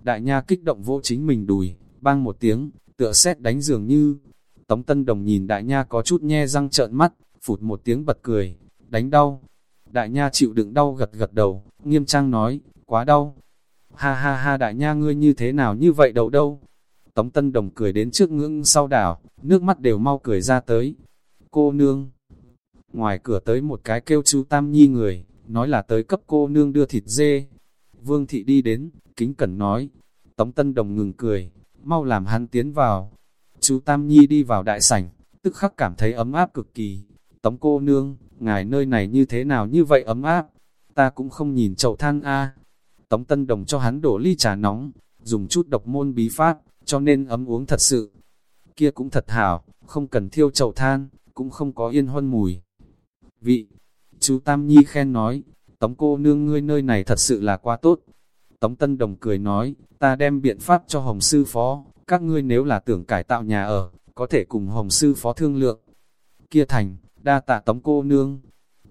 đại nha kích động vỗ chính mình đùi, bang một tiếng, tựa xét đánh dường như. Tống Tân Đồng nhìn đại nha có chút nhe răng trợn mắt, phụt một tiếng bật cười, đánh đau. Đại nha chịu đựng đau gật gật đầu, nghiêm trang nói, quá đau. Ha ha ha đại nha ngươi như thế nào như vậy đâu đâu. Tống Tân Đồng cười đến trước ngưỡng sau đảo, nước mắt đều mau cười ra tới. Cô nương. Ngoài cửa tới một cái kêu chú Tam Nhi người, nói là tới cấp cô nương đưa thịt dê. Vương thị đi đến, kính cẩn nói. Tống Tân Đồng ngừng cười, mau làm hắn tiến vào. Chú Tam Nhi đi vào đại sảnh, tức khắc cảm thấy ấm áp cực kỳ. Tống cô nương, ngài nơi này như thế nào như vậy ấm áp? Ta cũng không nhìn chậu than a. Tống Tân Đồng cho hắn đổ ly trà nóng, dùng chút độc môn bí pháp, cho nên ấm uống thật sự. Kia cũng thật hảo, không cần thiêu chậu than, cũng không có yên huân mùi. Vị, chú Tam Nhi khen nói, Tống cô nương ngươi nơi này thật sự là quá tốt. Tống Tân Đồng cười nói, ta đem biện pháp cho Hồng Sư Phó, các ngươi nếu là tưởng cải tạo nhà ở, có thể cùng Hồng Sư Phó thương lượng. Kia thành, đa tạ Tống cô nương.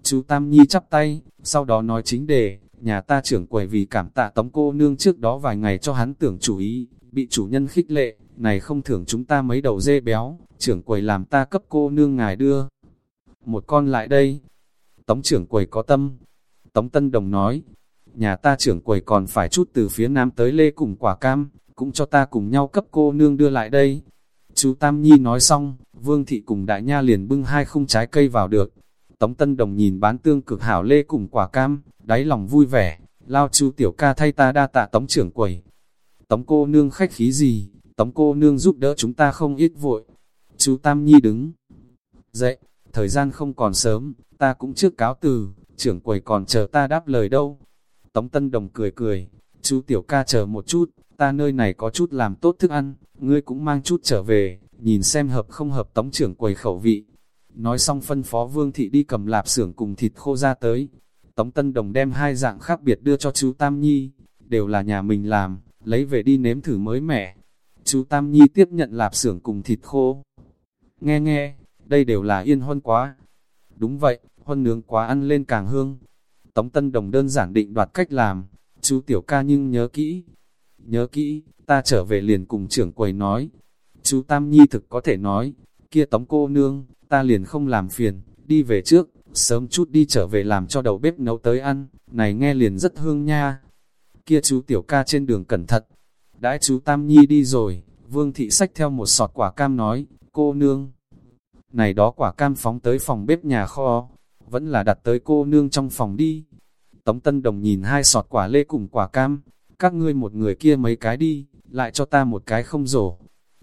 Chú Tam Nhi chắp tay, sau đó nói chính đề, nhà ta trưởng quầy vì cảm tạ Tống cô nương trước đó vài ngày cho hắn tưởng chủ ý, bị chủ nhân khích lệ, này không thưởng chúng ta mấy đầu dê béo, trưởng quầy làm ta cấp cô nương ngài đưa. Một con lại đây. Tống trưởng quầy có tâm. Tống Tân Đồng nói, nhà ta trưởng quầy còn phải chút từ phía nam tới lê cùng quả cam, cũng cho ta cùng nhau cấp cô nương đưa lại đây. Chú Tam Nhi nói xong, Vương Thị cùng Đại Nha liền bưng hai khung trái cây vào được. Tống Tân Đồng nhìn bán tương cực hảo lê cùng quả cam, đáy lòng vui vẻ, lao chú tiểu ca thay ta đa tạ tống trưởng quầy. Tống cô nương khách khí gì, tống cô nương giúp đỡ chúng ta không ít vội. Chú Tam Nhi đứng dậy, thời gian không còn sớm, ta cũng trước cáo từ, trưởng quầy còn chờ ta đáp lời đâu. Tống Tân Đồng cười cười, chú tiểu ca chờ một chút, ta nơi này có chút làm tốt thức ăn, ngươi cũng mang chút trở về, nhìn xem hợp không hợp tống trưởng quầy khẩu vị. Nói xong phân phó Vương Thị đi cầm lạp xưởng cùng thịt khô ra tới. Tống Tân Đồng đem hai dạng khác biệt đưa cho chú Tam Nhi, đều là nhà mình làm, lấy về đi nếm thử mới mẻ. Chú Tam Nhi tiếp nhận lạp xưởng cùng thịt khô. Nghe nghe, đây đều là yên huân quá. Đúng vậy, huân nướng quá ăn lên càng hương. Tống Tân Đồng đơn giản định đoạt cách làm, chú Tiểu ca nhưng nhớ kỹ. Nhớ kỹ, ta trở về liền cùng trưởng quầy nói. Chú Tam Nhi thực có thể nói, kia Tống cô nương, ta liền không làm phiền, đi về trước, sớm chút đi trở về làm cho đầu bếp nấu tới ăn, này nghe liền rất hương nha. Kia chú Tiểu ca trên đường cẩn thận, đãi chú Tam Nhi đi rồi, Vương Thị sách theo một sọt quả cam nói, cô nương. Này đó quả cam phóng tới phòng bếp nhà kho, vẫn là đặt tới cô nương trong phòng đi. Tống Tân Đồng nhìn hai sọt quả lê cùng quả cam, các ngươi một người kia mấy cái đi, lại cho ta một cái không rổ.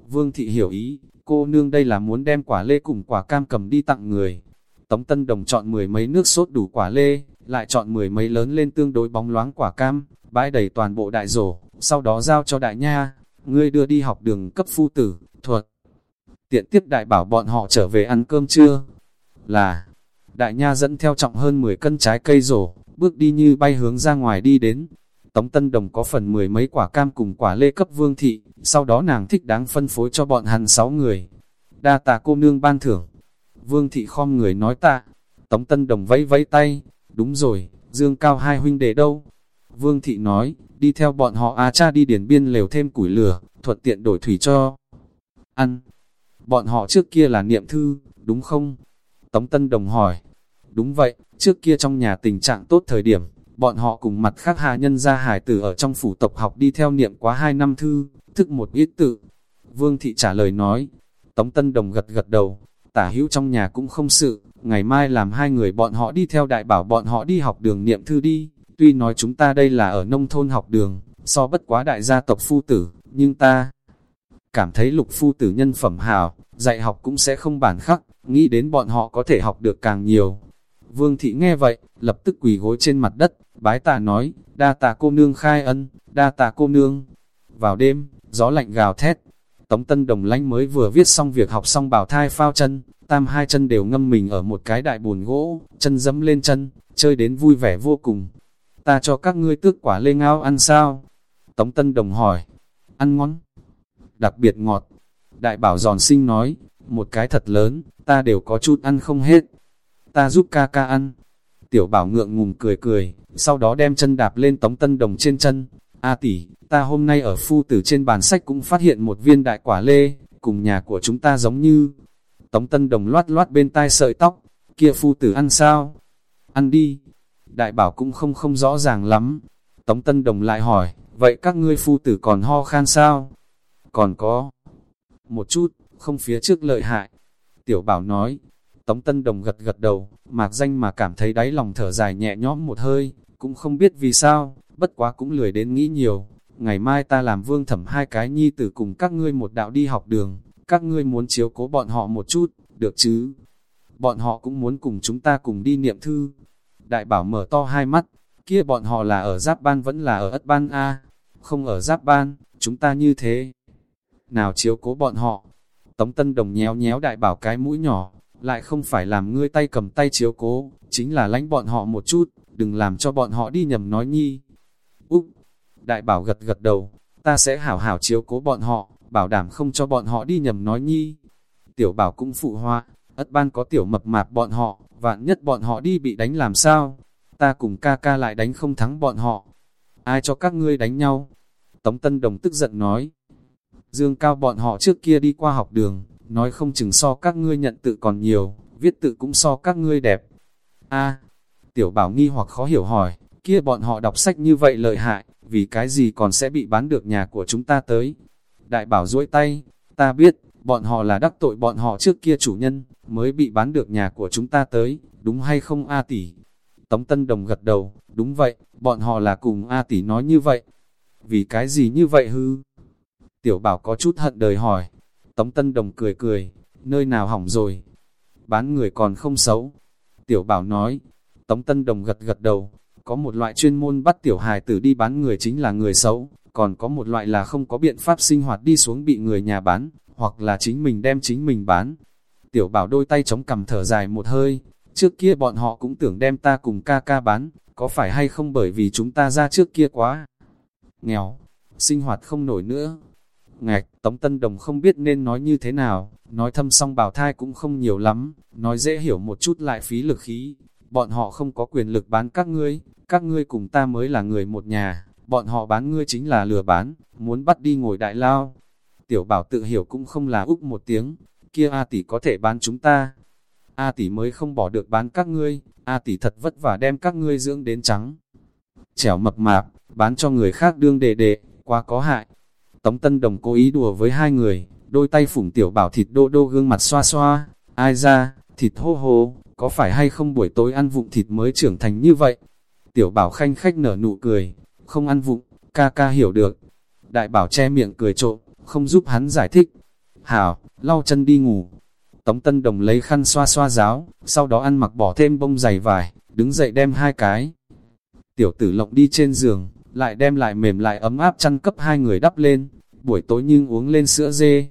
Vương Thị hiểu ý, cô nương đây là muốn đem quả lê cùng quả cam cầm đi tặng người. Tống Tân Đồng chọn mười mấy nước sốt đủ quả lê, lại chọn mười mấy lớn lên tương đối bóng loáng quả cam, bãi đầy toàn bộ đại rổ, sau đó giao cho đại nha, ngươi đưa đi học đường cấp phu tử, thuật. Tiện tiếp đại bảo bọn họ trở về ăn cơm trưa. Là, đại nha dẫn theo trọng hơn 10 cân trái cây rổ, bước đi như bay hướng ra ngoài đi đến. Tống Tân Đồng có phần mười mấy quả cam cùng quả lê cấp vương thị, sau đó nàng thích đáng phân phối cho bọn hắn sáu người. Đa tạ cô nương ban thưởng. Vương thị khom người nói tạ. Tống Tân Đồng vẫy vẫy tay. Đúng rồi, Dương Cao hai huynh đệ đâu? Vương thị nói, đi theo bọn họ á cha đi điển biên lều thêm củi lửa, thuận tiện đổi thủy cho. Ăn. Bọn họ trước kia là niệm thư, đúng không? Tống Tân Đồng hỏi. Đúng vậy, trước kia trong nhà tình trạng tốt thời điểm, bọn họ cùng mặt khác hạ nhân gia hải tử ở trong phủ tộc học đi theo niệm quá hai năm thư, thức một ít tự. Vương thị trả lời nói, Tống Tân Đồng gật gật đầu, tả hữu trong nhà cũng không sự, ngày mai làm hai người bọn họ đi theo đại bảo bọn họ đi học đường niệm thư đi, tuy nói chúng ta đây là ở nông thôn học đường, so bất quá đại gia tộc phu tử, nhưng ta cảm thấy lục phu tử nhân phẩm hào, dạy học cũng sẽ không bản khắc, nghĩ đến bọn họ có thể học được càng nhiều. Vương thị nghe vậy, lập tức quỳ gối trên mặt đất, bái tà nói, đa tà cô nương khai ân, đa tà cô nương. Vào đêm, gió lạnh gào thét, Tống Tân Đồng lanh mới vừa viết xong việc học xong bảo thai phao chân, tam hai chân đều ngâm mình ở một cái đại bồn gỗ, chân dẫm lên chân, chơi đến vui vẻ vô cùng. Ta cho các ngươi tước quả lê ngao ăn sao? Tống Tân Đồng hỏi, ăn ngon, đặc biệt ngọt. Đại bảo giòn sinh nói, một cái thật lớn, ta đều có chút ăn không hết. ta giúp ca ca ăn. Tiểu bảo ngượng ngùng cười cười, sau đó đem chân đạp lên tống tân đồng trên chân. A tỷ, ta hôm nay ở phu tử trên bàn sách cũng phát hiện một viên đại quả lê, cùng nhà của chúng ta giống như. Tống tân đồng loát loát bên tai sợi tóc, kia phu tử ăn sao? Ăn đi. Đại bảo cũng không không rõ ràng lắm. Tống tân đồng lại hỏi, vậy các ngươi phu tử còn ho khan sao? Còn có một chút, không phía trước lợi hại. Tiểu bảo nói, Tống Tân Đồng gật gật đầu, mạc danh mà cảm thấy đáy lòng thở dài nhẹ nhõm một hơi, cũng không biết vì sao, bất quá cũng lười đến nghĩ nhiều. Ngày mai ta làm vương thẩm hai cái nhi tử cùng các ngươi một đạo đi học đường, các ngươi muốn chiếu cố bọn họ một chút, được chứ? Bọn họ cũng muốn cùng chúng ta cùng đi niệm thư. Đại bảo mở to hai mắt, kia bọn họ là ở giáp ban vẫn là ở ất ban A, không ở giáp ban, chúng ta như thế. Nào chiếu cố bọn họ, Tống Tân Đồng nhéo nhéo đại bảo cái mũi nhỏ, lại không phải làm ngươi tay cầm tay chiếu cố, chính là lánh bọn họ một chút, đừng làm cho bọn họ đi nhầm nói nhi. Úc! Đại bảo gật gật đầu, ta sẽ hảo hảo chiếu cố bọn họ, bảo đảm không cho bọn họ đi nhầm nói nhi. Tiểu bảo cũng phụ hoa, ất ban có tiểu mập mạp bọn họ, vạn nhất bọn họ đi bị đánh làm sao? Ta cùng ca ca lại đánh không thắng bọn họ. Ai cho các ngươi đánh nhau? Tống Tân Đồng tức giận nói. Dương cao bọn họ trước kia đi qua học đường, nói không chừng so các ngươi nhận tự còn nhiều, viết tự cũng so các ngươi đẹp. A, tiểu bảo nghi hoặc khó hiểu hỏi, kia bọn họ đọc sách như vậy lợi hại, vì cái gì còn sẽ bị bán được nhà của chúng ta tới. Đại bảo duỗi tay, ta biết, bọn họ là đắc tội bọn họ trước kia chủ nhân, mới bị bán được nhà của chúng ta tới, đúng hay không A tỷ? Tống Tân Đồng gật đầu, đúng vậy, bọn họ là cùng A tỷ nói như vậy. Vì cái gì như vậy hư? Tiểu bảo có chút hận đời hỏi. Tống Tân Đồng cười cười, nơi nào hỏng rồi? Bán người còn không xấu. Tiểu bảo nói, Tống Tân Đồng gật gật đầu, có một loại chuyên môn bắt tiểu hài tử đi bán người chính là người xấu, còn có một loại là không có biện pháp sinh hoạt đi xuống bị người nhà bán, hoặc là chính mình đem chính mình bán. Tiểu bảo đôi tay chống cầm thở dài một hơi, trước kia bọn họ cũng tưởng đem ta cùng ca ca bán, có phải hay không bởi vì chúng ta ra trước kia quá nghèo, sinh hoạt không nổi nữa, Ngạch, Tống Tân Đồng không biết nên nói như thế nào, nói thâm song bào thai cũng không nhiều lắm, nói dễ hiểu một chút lại phí lực khí. Bọn họ không có quyền lực bán các ngươi, các ngươi cùng ta mới là người một nhà, bọn họ bán ngươi chính là lừa bán, muốn bắt đi ngồi đại lao. Tiểu bảo tự hiểu cũng không là úc một tiếng, kia A tỷ có thể bán chúng ta. A tỷ mới không bỏ được bán các ngươi, A tỷ thật vất vả đem các ngươi dưỡng đến trắng. Chẻo mập mạp, bán cho người khác đương đề đệ, quá có hại. Tống Tân Đồng cố ý đùa với hai người, đôi tay phủng tiểu bảo thịt đô đô gương mặt xoa xoa, ai ra, thịt hô hô, có phải hay không buổi tối ăn vụng thịt mới trưởng thành như vậy? Tiểu bảo khanh khách nở nụ cười, không ăn vụng, ca ca hiểu được. Đại bảo che miệng cười trộm, không giúp hắn giải thích. Hảo, lau chân đi ngủ. Tống Tân Đồng lấy khăn xoa xoa giáo, sau đó ăn mặc bỏ thêm bông dày vải, đứng dậy đem hai cái. Tiểu tử lộng đi trên giường, lại đem lại mềm lại ấm áp chăn cấp hai người đắp lên, buổi tối nhưng uống lên sữa dê.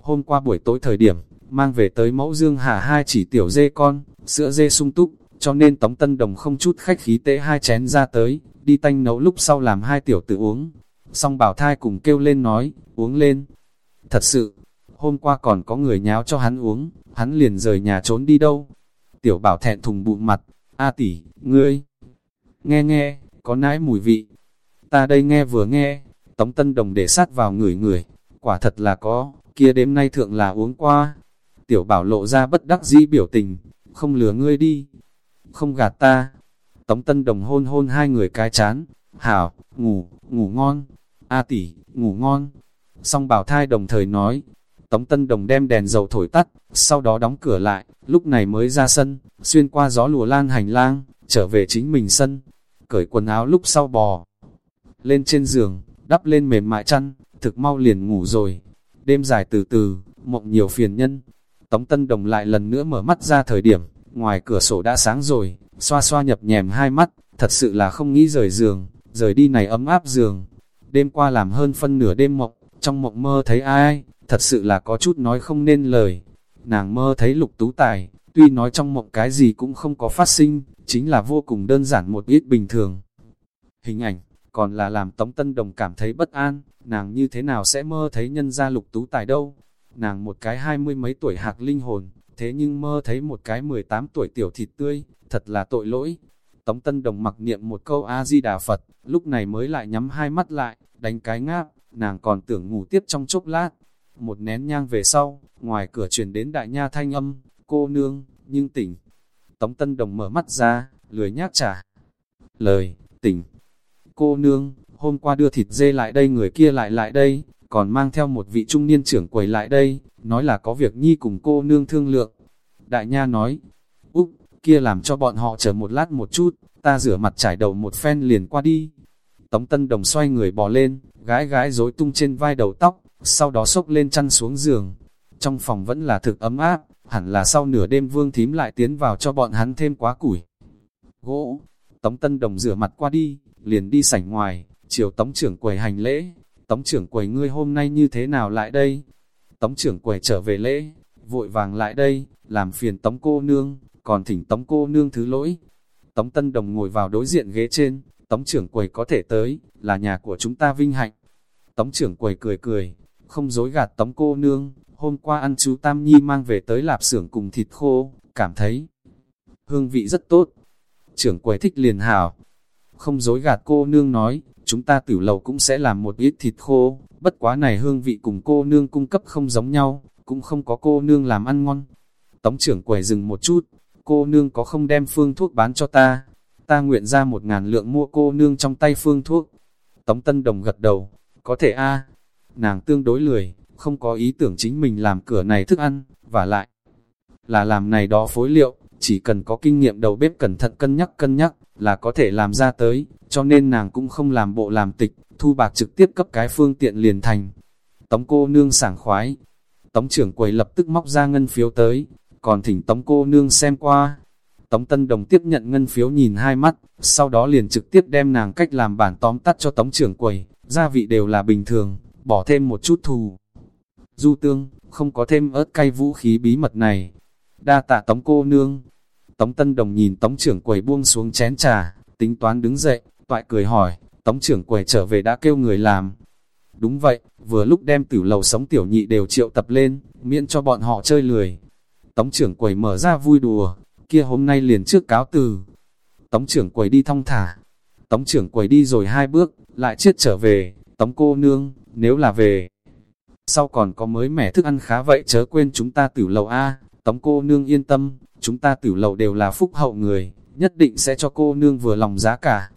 Hôm qua buổi tối thời điểm, mang về tới mẫu dương hà hai chỉ tiểu dê con, sữa dê sung túc, cho nên Tống Tân Đồng không chút khách khí tế hai chén ra tới, đi tanh nấu lúc sau làm hai tiểu tự uống. Xong bảo thai cùng kêu lên nói, uống lên. Thật sự, hôm qua còn có người nháo cho hắn uống, hắn liền rời nhà trốn đi đâu. Tiểu bảo thẹn thùng bụng mặt, A tỷ, ngươi, nghe nghe, có nãi mùi vị, Ta đây nghe vừa nghe, Tống Tân Đồng để sát vào người người, quả thật là có, kia đêm nay thượng là uống qua. Tiểu bảo lộ ra bất đắc dĩ biểu tình, không lừa ngươi đi, không gạt ta. Tống Tân Đồng hôn hôn hai người cái chán, hảo, ngủ, ngủ ngon, A tỷ, ngủ ngon. Xong bảo thai đồng thời nói, Tống Tân Đồng đem đèn dầu thổi tắt, sau đó đóng cửa lại, lúc này mới ra sân, xuyên qua gió lùa lan hành lang, trở về chính mình sân, cởi quần áo lúc sau bò, lên trên giường, đắp lên mềm mại chăn, thực mau liền ngủ rồi. Đêm dài từ từ, mộng nhiều phiền nhân. Tống Tân Đồng lại lần nữa mở mắt ra thời điểm, ngoài cửa sổ đã sáng rồi, xoa xoa nhập nhèm hai mắt, thật sự là không nghĩ rời giường, rời đi này ấm áp giường. Đêm qua làm hơn phân nửa đêm mộng, trong mộng mơ thấy ai, thật sự là có chút nói không nên lời. Nàng mơ thấy lục tú tài, tuy nói trong mộng cái gì cũng không có phát sinh, chính là vô cùng đơn giản một ít bình thường. Hình ảnh còn là làm Tống Tân Đồng cảm thấy bất an, nàng như thế nào sẽ mơ thấy nhân gia lục tú tài đâu. Nàng một cái hai mươi mấy tuổi hạc linh hồn, thế nhưng mơ thấy một cái 18 tuổi tiểu thịt tươi, thật là tội lỗi. Tống Tân Đồng mặc niệm một câu A-di-đà Phật, lúc này mới lại nhắm hai mắt lại, đánh cái ngáp, nàng còn tưởng ngủ tiếp trong chốc lát. Một nén nhang về sau, ngoài cửa truyền đến đại nha thanh âm, cô nương, nhưng tỉnh. Tống Tân Đồng mở mắt ra, lười nhác trả. Lời, tỉnh. Cô nương, hôm qua đưa thịt dê lại đây người kia lại lại đây, còn mang theo một vị trung niên trưởng quầy lại đây, nói là có việc nhi cùng cô nương thương lượng. Đại nha nói, Úc, kia làm cho bọn họ chờ một lát một chút, ta rửa mặt trải đầu một phen liền qua đi. Tống Tân Đồng xoay người bò lên, gái gái rối tung trên vai đầu tóc, sau đó xốc lên chăn xuống giường. Trong phòng vẫn là thực ấm áp, hẳn là sau nửa đêm vương thím lại tiến vào cho bọn hắn thêm quá củi. Gỗ, Tống Tân Đồng rửa mặt qua đi, liền đi sảnh ngoài, chiều Tống trưởng quầy hành lễ. Tống trưởng quầy ngươi hôm nay như thế nào lại đây? Tống trưởng quầy trở về lễ, vội vàng lại đây, làm phiền Tống cô nương, còn thỉnh Tống cô nương thứ lỗi. Tống Tân Đồng ngồi vào đối diện ghế trên, Tống trưởng quầy có thể tới, là nhà của chúng ta vinh hạnh. Tống trưởng quầy cười cười, không dối gạt Tống cô nương, hôm qua ăn chú Tam Nhi mang về tới lạp xưởng cùng thịt khô, cảm thấy hương vị rất tốt. Trưởng quầy thích liền hảo, không dối gạt cô nương nói, chúng ta tử lầu cũng sẽ làm một ít thịt khô, bất quá này hương vị cùng cô nương cung cấp không giống nhau, cũng không có cô nương làm ăn ngon. Tống trưởng quầy dừng một chút, cô nương có không đem phương thuốc bán cho ta, ta nguyện ra một ngàn lượng mua cô nương trong tay phương thuốc. Tống Tân Đồng gật đầu, có thể a nàng tương đối lười, không có ý tưởng chính mình làm cửa này thức ăn, và lại là làm này đó phối liệu, chỉ cần có kinh nghiệm đầu bếp cẩn thận cân nhắc cân nhắc, là có thể làm ra tới, cho nên nàng cũng không làm bộ làm tịch, thu bạc trực tiếp cấp cái phương tiện liền thành. Tống cô nương sảng khoái, tống trưởng quầy lập tức móc ra ngân phiếu tới, còn thỉnh tống cô nương xem qua. Tống Tân Đồng tiếp nhận ngân phiếu nhìn hai mắt, sau đó liền trực tiếp đem nàng cách làm bản tóm tắt cho tống trưởng quầy, gia vị đều là bình thường, bỏ thêm một chút thù. Du tương, không có thêm ớt cay vũ khí bí mật này. Đa tạ tống cô nương. Tống Tân Đồng nhìn tống trưởng quầy buông xuống chén trà, tính toán đứng dậy, toại cười hỏi, tống trưởng quầy trở về đã kêu người làm. Đúng vậy, vừa lúc đem tử lầu sống tiểu nhị đều triệu tập lên, miễn cho bọn họ chơi lười. Tống trưởng quầy mở ra vui đùa, kia hôm nay liền trước cáo từ. Tống trưởng quầy đi thong thả. Tống trưởng quầy đi rồi hai bước, lại chết trở về, tống cô nương, nếu là về. Sau còn có mới mẻ thức ăn khá vậy chớ quên chúng ta tử lầu A, tống cô nương yên tâm, chúng ta tử lầu đều là phúc hậu người, nhất định sẽ cho cô nương vừa lòng giá cả.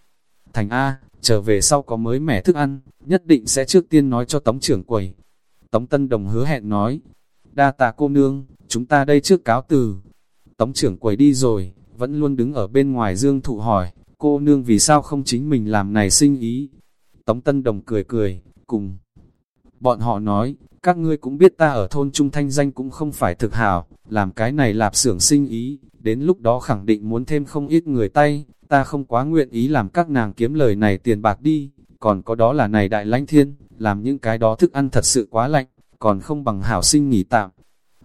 Thành A, trở về sau có mới mẻ thức ăn, nhất định sẽ trước tiên nói cho tống trưởng quầy. Tống Tân Đồng hứa hẹn nói, đa tạ cô nương, chúng ta đây trước cáo từ. Tống trưởng quầy đi rồi, vẫn luôn đứng ở bên ngoài dương thụ hỏi, cô nương vì sao không chính mình làm này sinh ý. Tống Tân Đồng cười cười, cùng. Bọn họ nói, các ngươi cũng biết ta ở thôn Trung Thanh danh cũng không phải thực hảo, làm cái này lạp xưởng sinh ý, đến lúc đó khẳng định muốn thêm không ít người tay, ta không quá nguyện ý làm các nàng kiếm lời này tiền bạc đi, còn có đó là này đại lãnh thiên, làm những cái đó thức ăn thật sự quá lạnh, còn không bằng hảo sinh nghỉ tạm.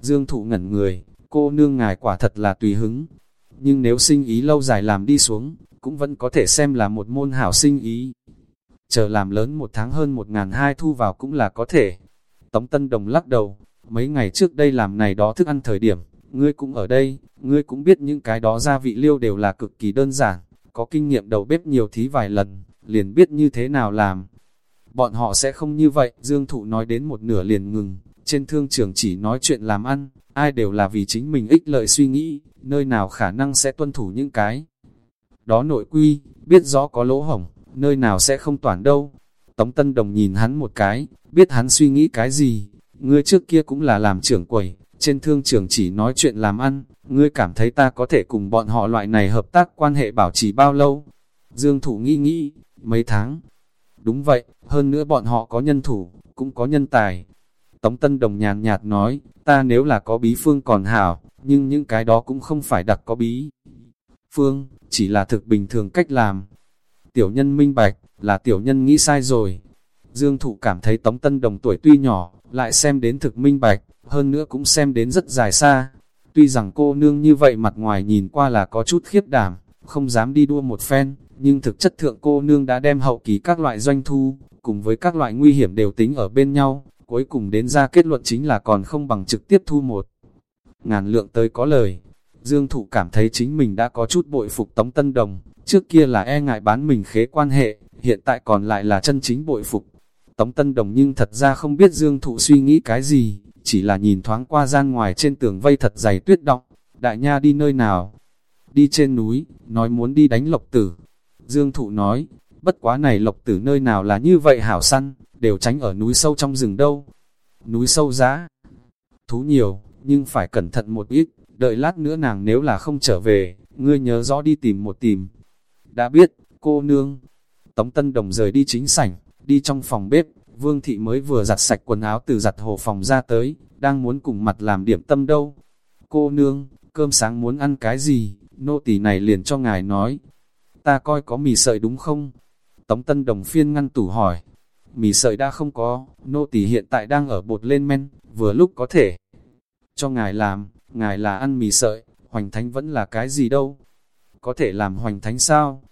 Dương thụ ngẩn người, cô nương ngài quả thật là tùy hứng, nhưng nếu sinh ý lâu dài làm đi xuống, cũng vẫn có thể xem là một môn hảo sinh ý. Chờ làm lớn một tháng hơn một ngàn hai thu vào cũng là có thể. Tống Tân Đồng lắc đầu, mấy ngày trước đây làm này đó thức ăn thời điểm, ngươi cũng ở đây, ngươi cũng biết những cái đó gia vị liêu đều là cực kỳ đơn giản, có kinh nghiệm đầu bếp nhiều thí vài lần, liền biết như thế nào làm. Bọn họ sẽ không như vậy, Dương Thụ nói đến một nửa liền ngừng, trên thương trường chỉ nói chuyện làm ăn, ai đều là vì chính mình ích lợi suy nghĩ, nơi nào khả năng sẽ tuân thủ những cái. Đó nội quy, biết rõ có lỗ hổng, nơi nào sẽ không toàn đâu. Tống Tân Đồng nhìn hắn một cái, biết hắn suy nghĩ cái gì, ngươi trước kia cũng là làm trưởng quầy, trên thương trường chỉ nói chuyện làm ăn, ngươi cảm thấy ta có thể cùng bọn họ loại này hợp tác quan hệ bảo trì bao lâu? Dương thủ nghĩ nghĩ, mấy tháng. Đúng vậy, hơn nữa bọn họ có nhân thủ, cũng có nhân tài. Tống Tân Đồng nhàn nhạt nói, ta nếu là có bí phương còn hảo, nhưng những cái đó cũng không phải đặc có bí. Phương, chỉ là thực bình thường cách làm. Tiểu nhân minh bạch, là tiểu nhân nghĩ sai rồi. Dương Thụ cảm thấy Tống Tân Đồng tuổi tuy nhỏ, lại xem đến thực minh bạch, hơn nữa cũng xem đến rất dài xa. Tuy rằng cô nương như vậy mặt ngoài nhìn qua là có chút khiếp đảm, không dám đi đua một phen, nhưng thực chất thượng cô nương đã đem hậu kỳ các loại doanh thu, cùng với các loại nguy hiểm đều tính ở bên nhau, cuối cùng đến ra kết luận chính là còn không bằng trực tiếp thu một ngàn lượng tới có lời. Dương Thụ cảm thấy chính mình đã có chút bội phục Tống Tân Đồng, trước kia là e ngại bán mình khế quan hệ, hiện tại còn lại là chân chính bội phục. Tống Tân Đồng nhưng thật ra không biết Dương Thụ suy nghĩ cái gì, chỉ là nhìn thoáng qua gian ngoài trên tường vây thật dày tuyết động. Đại nha đi nơi nào? Đi trên núi, nói muốn đi đánh lộc tử. Dương Thụ nói, bất quá này lộc tử nơi nào là như vậy hảo săn, đều tránh ở núi sâu trong rừng đâu. Núi sâu giá, thú nhiều, nhưng phải cẩn thận một ít, đợi lát nữa nàng nếu là không trở về, ngươi nhớ rõ đi tìm một tìm. Đã biết, cô nương. Tống Tân Đồng rời đi chính sảnh, đi trong phòng bếp, Vương Thị mới vừa giặt sạch quần áo từ giặt hồ phòng ra tới, đang muốn cùng mặt làm điểm tâm đâu. Cô nương, cơm sáng muốn ăn cái gì, nô tỳ này liền cho ngài nói. Ta coi có mì sợi đúng không? Tống Tân Đồng phiên ngăn tủ hỏi. Mì sợi đã không có, nô tỳ hiện tại đang ở bột lên men, vừa lúc có thể. Cho ngài làm, ngài là ăn mì sợi, hoành thánh vẫn là cái gì đâu? Có thể làm hoành thánh sao?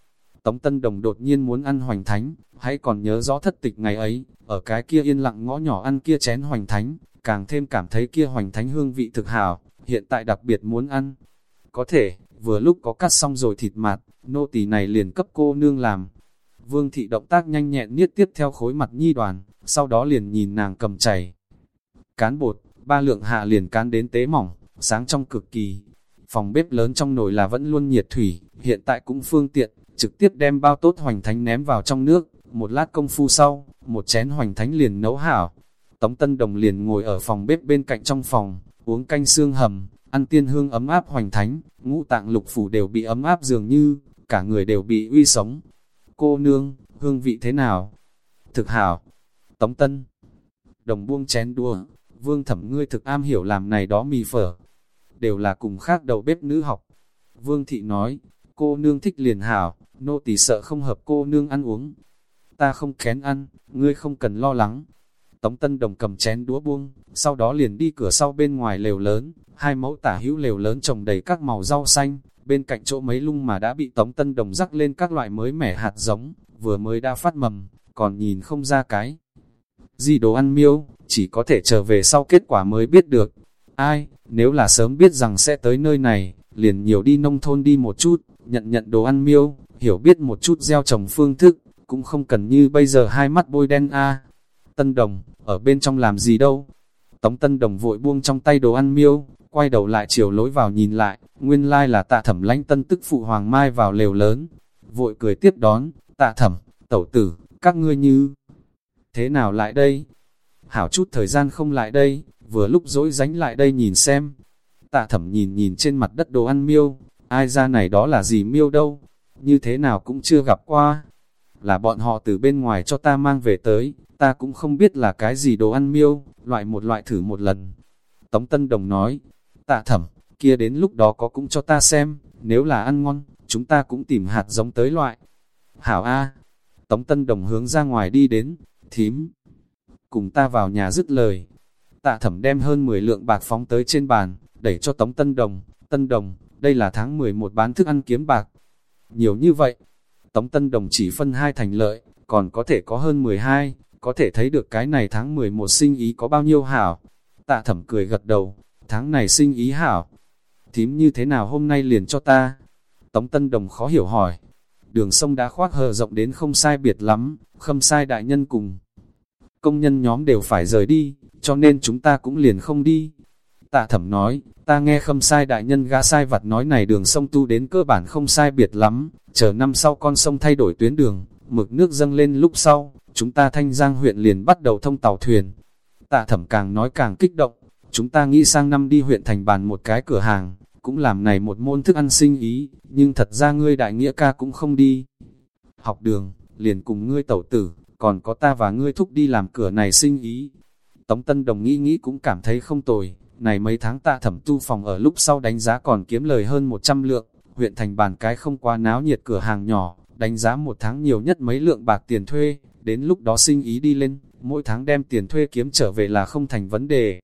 Tống Tân Đồng đột nhiên muốn ăn hoành thánh, hãy còn nhớ rõ thất tịch ngày ấy, ở cái kia yên lặng ngõ nhỏ ăn kia chén hoành thánh, càng thêm cảm thấy kia hoành thánh hương vị thực hảo, hiện tại đặc biệt muốn ăn. Có thể, vừa lúc có cắt xong rồi thịt mạt, nô tỳ này liền cấp cô nương làm. Vương thị động tác nhanh nhẹn niết tiếp theo khối mặt nhi đoàn, sau đó liền nhìn nàng cầm chảy. Cán bột, ba lượng hạ liền cán đến tế mỏng, sáng trong cực kỳ. Phòng bếp lớn trong nồi là vẫn luôn nhiệt thủy, hiện tại cũng phương tiện, trực tiếp đem bao tốt hoành thánh ném vào trong nước, một lát công phu sau, một chén hoành thánh liền nấu hảo. Tống Tân Đồng liền ngồi ở phòng bếp bên cạnh trong phòng, uống canh xương hầm, ăn tiên hương ấm áp hoành thánh, ngũ tạng lục phủ đều bị ấm áp dường như, cả người đều bị uy sống. Cô nương, hương vị thế nào? Thực hảo. Tống Tân Đồng buông chén đua, vương thẩm ngươi thực am hiểu làm này đó mì phở. Đều là cùng khác đầu bếp nữ học. Vương thị nói, cô nương thích liền hảo, nô tỳ sợ không hợp cô nương ăn uống. Ta không kén ăn, ngươi không cần lo lắng. Tống Tân Đồng cầm chén đũa buông, sau đó liền đi cửa sau bên ngoài lều lớn, hai mẫu tả hữu lều lớn trồng đầy các màu rau xanh, bên cạnh chỗ mấy lung mà đã bị Tống Tân Đồng rắc lên các loại mới mẻ hạt giống, vừa mới đã phát mầm, còn nhìn không ra cái. Gì đồ ăn miêu, chỉ có thể trở về sau kết quả mới biết được. Ai, nếu là sớm biết rằng sẽ tới nơi này, liền nhiều đi nông thôn đi một chút, nhận nhận đồ ăn miêu, hiểu biết một chút gieo trồng phương thức, cũng không cần như bây giờ hai mắt bôi đen a. Tân Đồng, ở bên trong làm gì đâu? Tống Tân Đồng vội buông trong tay đồ ăn miêu, quay đầu lại chiều lối vào nhìn lại, nguyên lai là tạ thẩm lãnh tân tức phụ Hoàng Mai vào lều lớn. Vội cười tiếp đón, tạ thẩm, tẩu tử, các ngươi như... Thế nào lại đây? Hảo chút thời gian không lại đây, vừa lúc dỗi dánh lại đây nhìn xem. Tạ thẩm nhìn nhìn trên mặt đất đồ ăn miêu, ai ra này đó là gì miêu đâu, như thế nào cũng chưa gặp qua. Là bọn họ từ bên ngoài cho ta mang về tới, ta cũng không biết là cái gì đồ ăn miêu, loại một loại thử một lần. Tống Tân Đồng nói, tạ thẩm, kia đến lúc đó có cũng cho ta xem, nếu là ăn ngon, chúng ta cũng tìm hạt giống tới loại. Hảo A, Tống Tân Đồng hướng ra ngoài đi đến, thím, cùng ta vào nhà dứt lời. Tạ thẩm đem hơn 10 lượng bạc phóng tới trên bàn, đẩy cho Tống Tân Đồng, Tân Đồng, đây là tháng 11 bán thức ăn kiếm bạc. Nhiều như vậy, Tống Tân Đồng chỉ phân hai thành lợi, còn có thể có hơn 12, có thể thấy được cái này tháng 11 sinh ý có bao nhiêu hảo. Tạ thẩm cười gật đầu, tháng này sinh ý hảo. Thím như thế nào hôm nay liền cho ta? Tống Tân Đồng khó hiểu hỏi. Đường sông đã khoác hờ rộng đến không sai biệt lắm, không sai đại nhân cùng. Công nhân nhóm đều phải rời đi, cho nên chúng ta cũng liền không đi. Tạ thẩm nói, ta nghe khâm sai đại nhân gã sai vặt nói này đường sông tu đến cơ bản không sai biệt lắm, chờ năm sau con sông thay đổi tuyến đường, mực nước dâng lên lúc sau, chúng ta thanh giang huyện liền bắt đầu thông tàu thuyền. Tạ thẩm càng nói càng kích động, chúng ta nghĩ sang năm đi huyện thành bàn một cái cửa hàng, cũng làm này một môn thức ăn sinh ý, nhưng thật ra ngươi đại nghĩa ca cũng không đi. Học đường, liền cùng ngươi tẩu tử, còn có ta và ngươi thúc đi làm cửa này sinh ý. Tống Tân Đồng nghĩ nghĩ cũng cảm thấy không tồi, này mấy tháng tạ thẩm tu phòng ở lúc sau đánh giá còn kiếm lời hơn 100 lượng, huyện thành bàn cái không quá náo nhiệt cửa hàng nhỏ, đánh giá một tháng nhiều nhất mấy lượng bạc tiền thuê, đến lúc đó sinh ý đi lên, mỗi tháng đem tiền thuê kiếm trở về là không thành vấn đề.